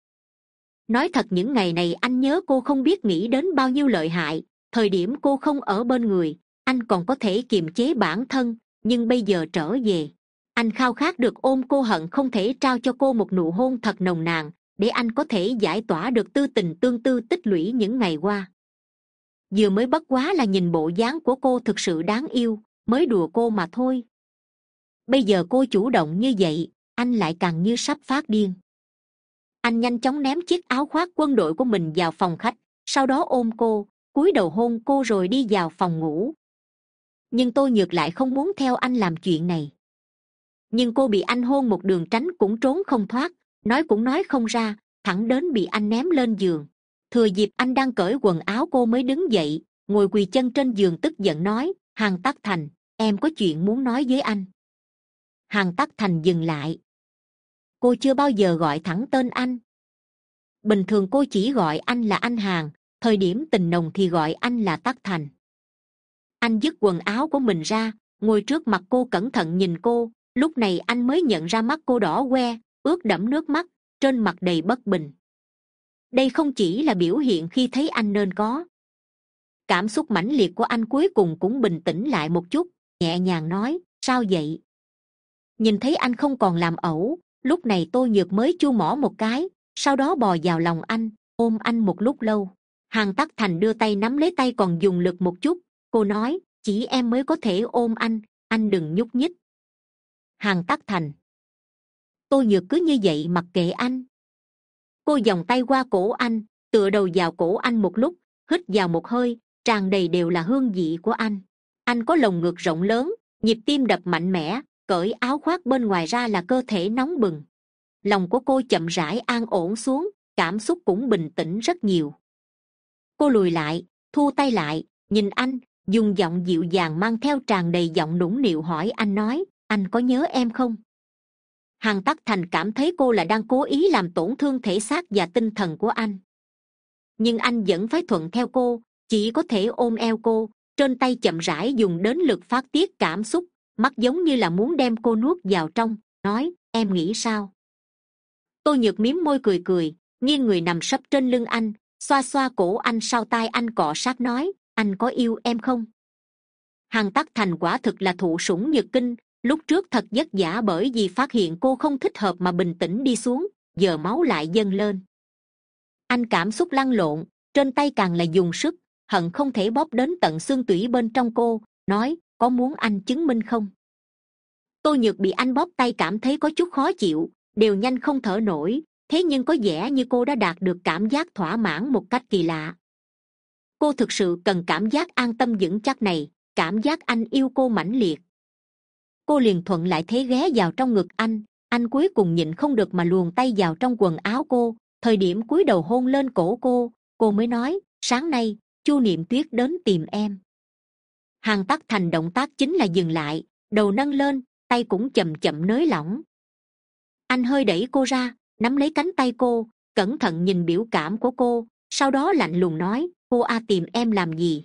nói thật những ngày này anh nhớ cô không biết nghĩ đến bao nhiêu lợi hại. Thời điểm cô không ở bên người, anh còn có thể kiềm chế bản thân, nhưng bây giờ trở về. Anh khao khát được ôm cô hận không thể trao cho cô một nụ hôn thật nồng nàn, để anh có thể giải tỏa được tư tình tương tư tích lũy những ngày qua. Vừa mới bất quá là nhìn bộ dáng của cô thực sự đáng yêu, mới đùa cô mà thôi. Bây giờ cô chủ động như vậy, anh lại càng như sắp phát điên anh nhanh chóng ném chiếc áo khoác quân đội của mình vào phòng khách, sau đó ôm cô, cúi đầu hôn cô rồi đi vào phòng ngủ. Nhưng tôi nhược lại không muốn theo anh làm chuyện này. Nhưng cô bị anh hôn một đường tránh cũng trốn không thoát, nói cũng nói không ra, thẳng đến bị anh ném lên giường. Thừa dịp anh đang cởi quần áo cô mới đứng dậy, ngồi quỳ chân trên giường tức giận nói, hàng tắc thành, em có chuyện muốn nói với anh. Hàng tắc thành dừng lại cô chưa bao giờ gọi thẳng tên anh. Bình thường cô chỉ gọi anh là anh hàng thời điểm tình nồng thì gọi anh là tắc thành. Anh dứt quần áo của mình ra, ngồi trước mặt cô cẩn thận nhìn cô, lúc này anh mới nhận ra mắt cô đỏ que ướt đẫm nước mắt, trên mặt đầy bất bình. Đây không chỉ là biểu hiện khi thấy anh nên có. Cảm xúc mãnh liệt của anh cuối cùng cũng bình tĩnh lại một chút, nhẹ nhàng nói, sao vậy? Nhìn thấy anh không còn làm ẩu lúc này tôi nhược mới chu mỏ một cái, sau đó bò vào lòng anh, ôm anh một lúc lâu. Hàng tắc thành đưa tay nắm lấy tay còn dùng lực một chút. Cô nói, chỉ em mới có thể ôm anh anh đừng nhúc nhích. Hàng tắc thành. Tôi nhược cứ như vậy mặc kệ anh. Cô vòng tay qua cổ anh, tựa đầu vào cổ anh một lúc, hít vào một hơi, tràn đầy đều là hương vị của anh. Anh có lồng ngực rộng lớn, nhịp tim đập mạnh mẽ cởi áo khoác bên ngoài ra là cơ thể nóng bừng. Lòng của cô chậm rãi an ổn xuống, cảm xúc cũng bình tĩnh rất nhiều. Cô lùi lại, thu tay lại, nhìn anh, dùng giọng dịu dàng mang theo tràn đầy giọng nũng nịu hỏi anh nói, anh có nhớ em không? Hàn tắc thành cảm thấy cô là đang cố ý làm tổn thương thể xác và tinh thần của anh. Nhưng anh vẫn phải thuận theo cô, chỉ có thể ôm eo cô, trên tay chậm rãi dùng đến lực phát tiết cảm xúc mắt giống như là muốn đem cô nuốt vào trong, nói, em nghĩ sao? Tôi nhược miếm môi cười cười, nghiêng người nằm sấp trên lưng anh, xoa xoa cổ anh sau tai anh cọ sát nói, anh có yêu em không? Hằng tắc thành quả thực là thụ sủng nhược kinh, lúc trước thật vất vả bởi vì phát hiện cô không thích hợp mà bình tĩnh đi xuống, giờ máu lại dâng lên. Anh cảm xúc lăn lộn, trên tay càng là dùng sức, hận không thể bóp đến tận xương tủy bên trong cô, nói có muốn anh chứng minh không? Tô nhược bị anh bóp tay cảm thấy có chút khó chịu, đều nhanh không thở nổi, thế nhưng có vẻ như cô đã đạt được cảm giác thỏa mãn một cách kỳ lạ. Cô thực sự cần cảm giác an tâm vững chắc này, cảm giác anh yêu cô mãnh liệt. Cô liền thuận lại thế ghé vào trong ngực anh anh cuối cùng nhịn không được mà luồn tay vào trong quần áo cô, thời điểm cúi đầu hôn lên cổ cô cô mới nói, sáng nay, chu niệm tuyết đến tìm em hàng tắc thành động tác chính là dừng lại, đầu nâng lên, tay cũng chậm chậm nới lỏng. Anh hơi đẩy cô ra, nắm lấy cánh tay cô, cẩn thận nhìn biểu cảm của cô, sau đó lạnh lùng nói, cô a tìm em làm gì?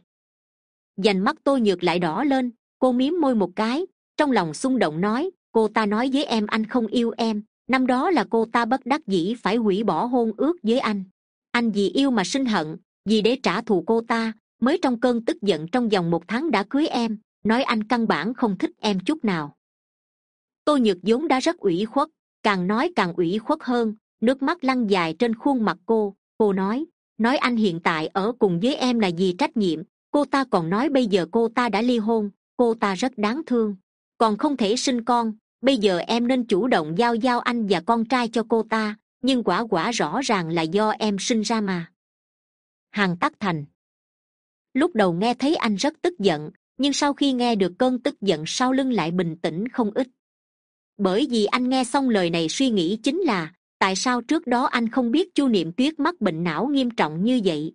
Dành mắt tôi nhược lại đỏ lên, cô miếm môi một cái, trong lòng xung động nói, cô ta nói với em anh không yêu em, năm đó là cô ta bất đắc dĩ phải hủy bỏ hôn ước với anh. Anh vì yêu mà sinh hận, vì để trả thù cô ta mới trong cơn tức giận trong vòng một tháng đã cưới em, nói anh căn bản không thích em chút nào. Tôi nhược vốn đã rất ủy khuất, càng nói càng ủy khuất hơn, nước mắt lăn dài trên khuôn mặt cô. Cô nói nói anh hiện tại ở cùng với em là vì trách nhiệm, cô ta còn nói bây giờ cô ta đã ly hôn, cô ta rất đáng thương. Còn không thể sinh con, bây giờ em nên chủ động giao giao anh và con trai cho cô ta, nhưng quả quả rõ ràng là do em sinh ra mà. Hàn tắc thành lúc đầu nghe thấy anh rất tức giận, nhưng sau khi nghe được cơn tức giận sau lưng lại bình tĩnh không ít. Bởi vì anh nghe xong lời này suy nghĩ chính là, tại sao trước đó anh không biết chu niệm tuyết mắc bệnh não nghiêm trọng như vậy?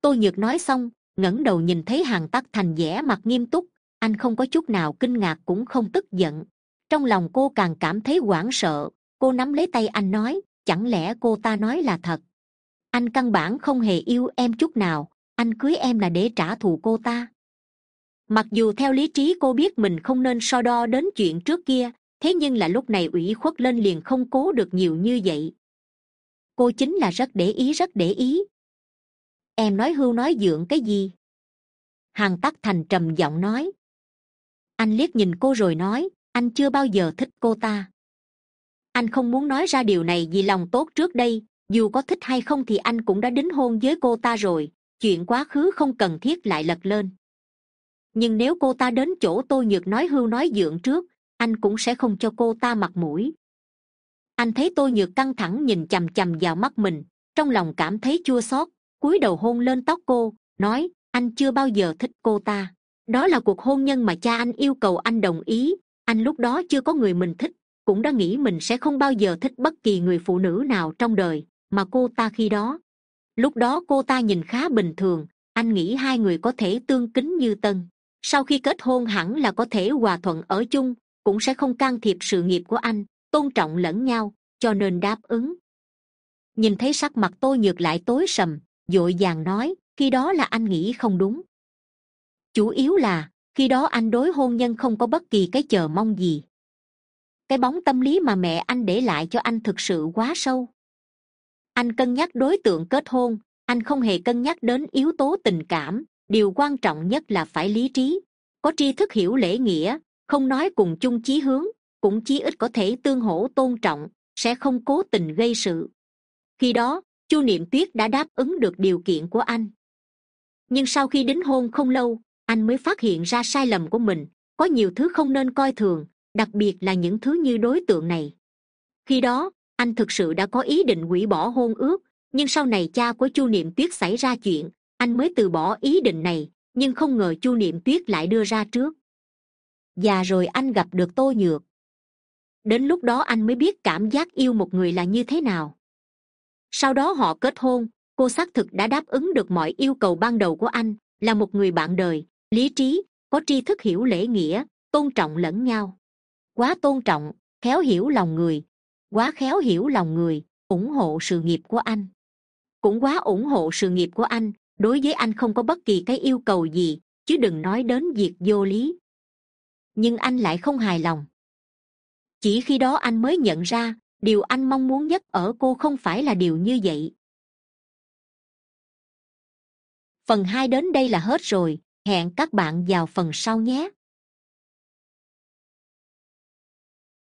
Tôi nhược nói xong, ngẩng đầu nhìn thấy hàng tắc thành vẻ mặt nghiêm túc, anh không có chút nào kinh ngạc cũng không tức giận. Trong lòng cô càng cảm thấy hoảng sợ, cô nắm lấy tay anh nói, chẳng lẽ cô ta nói là thật? Anh căn bản không hề yêu em chút nào anh cưới em là để trả thù cô ta. Mặc dù theo lý trí cô biết mình không nên so đo đến chuyện trước kia, thế nhưng là lúc này ủy khuất lên liền không cố được nhiều như vậy. Cô chính là rất để ý, rất để ý. Em nói hưu nói dượng cái gì? Hàn tắc thành trầm giọng nói. Anh liếc nhìn cô rồi nói, anh chưa bao giờ thích cô ta. Anh không muốn nói ra điều này vì lòng tốt trước đây, dù có thích hay không thì anh cũng đã đính hôn với cô ta rồi chuyện quá khứ không cần thiết lại lật lên. Nhưng nếu cô ta đến chỗ tôi nhược nói hưu nói dượng trước, anh cũng sẽ không cho cô ta mặt mũi. Anh thấy tôi nhược căng thẳng nhìn c h ầ m c h ầ m vào mắt mình, trong lòng cảm thấy chua xót, cúi đầu hôn lên tóc cô, nói, anh chưa bao giờ thích cô ta. Đó là cuộc hôn nhân mà cha anh yêu cầu anh đồng ý. Anh lúc đó chưa có người mình thích, cũng đã nghĩ mình sẽ không bao giờ thích bất kỳ người phụ nữ nào trong đời mà cô ta khi đó lúc đó cô ta nhìn khá bình thường, anh nghĩ hai người có thể tương kính như tân. Sau khi kết hôn hẳn là có thể hòa thuận ở chung, cũng sẽ không can thiệp sự nghiệp của anh, tôn trọng lẫn nhau, cho nên đáp ứng. Nhìn thấy sắc mặt tôi nhược lại tối sầm d ộ i vàng nói, khi đó là anh nghĩ không đúng. Chủ yếu là, khi đó anh đối hôn nhân không có bất kỳ cái chờ mong gì. Cái bóng tâm lý mà mẹ anh để lại cho anh thực sự quá sâu anh cân nhắc đối tượng kết hôn, anh không hề cân nhắc đến yếu tố tình cảm, điều quan trọng nhất là phải lý trí. Có tri thức hiểu lễ nghĩa, không nói cùng chung chí hướng, cũng chí ít có thể tương hỗ tôn trọng, sẽ không cố tình gây sự. Khi đó, chu niệm tuyết đã đáp ứng được điều kiện của anh. Nhưng sau khi đính hôn không lâu, anh mới phát hiện ra sai lầm của mình, có nhiều thứ không nên coi thường, đặc biệt là những thứ như đối tượng này. Khi đó anh thực sự đã có ý định hủy bỏ hôn ước, nhưng sau này cha của chu niệm tuyết xảy ra chuyện, anh mới từ bỏ ý định này, nhưng không ngờ chu niệm tuyết lại đưa ra trước. Và rồi anh gặp được tô nhược. Đến lúc đó anh mới biết cảm giác yêu một người là như thế nào. Sau đó họ kết hôn, cô xác thực đã đáp ứng được mọi yêu cầu ban đầu của anh, là một người bạn đời, lý trí, có tri thức hiểu lễ nghĩa, tôn trọng lẫn nhau. Quá tôn trọng, khéo hiểu lòng người quá khéo hiểu lòng người, ủng hộ sự nghiệp của anh. Cũng quá ủng hộ sự nghiệp của anh, đối với anh không có bất kỳ cái yêu cầu gì, chứ đừng nói đến việc vô lý. Nhưng anh lại không hài lòng. Chỉ khi đó anh mới nhận ra, điều anh mong muốn nhất ở cô không phải là điều như vậy. Phần hai đến đây là hết rồi. Hẹn các bạn vào phần sau nhé.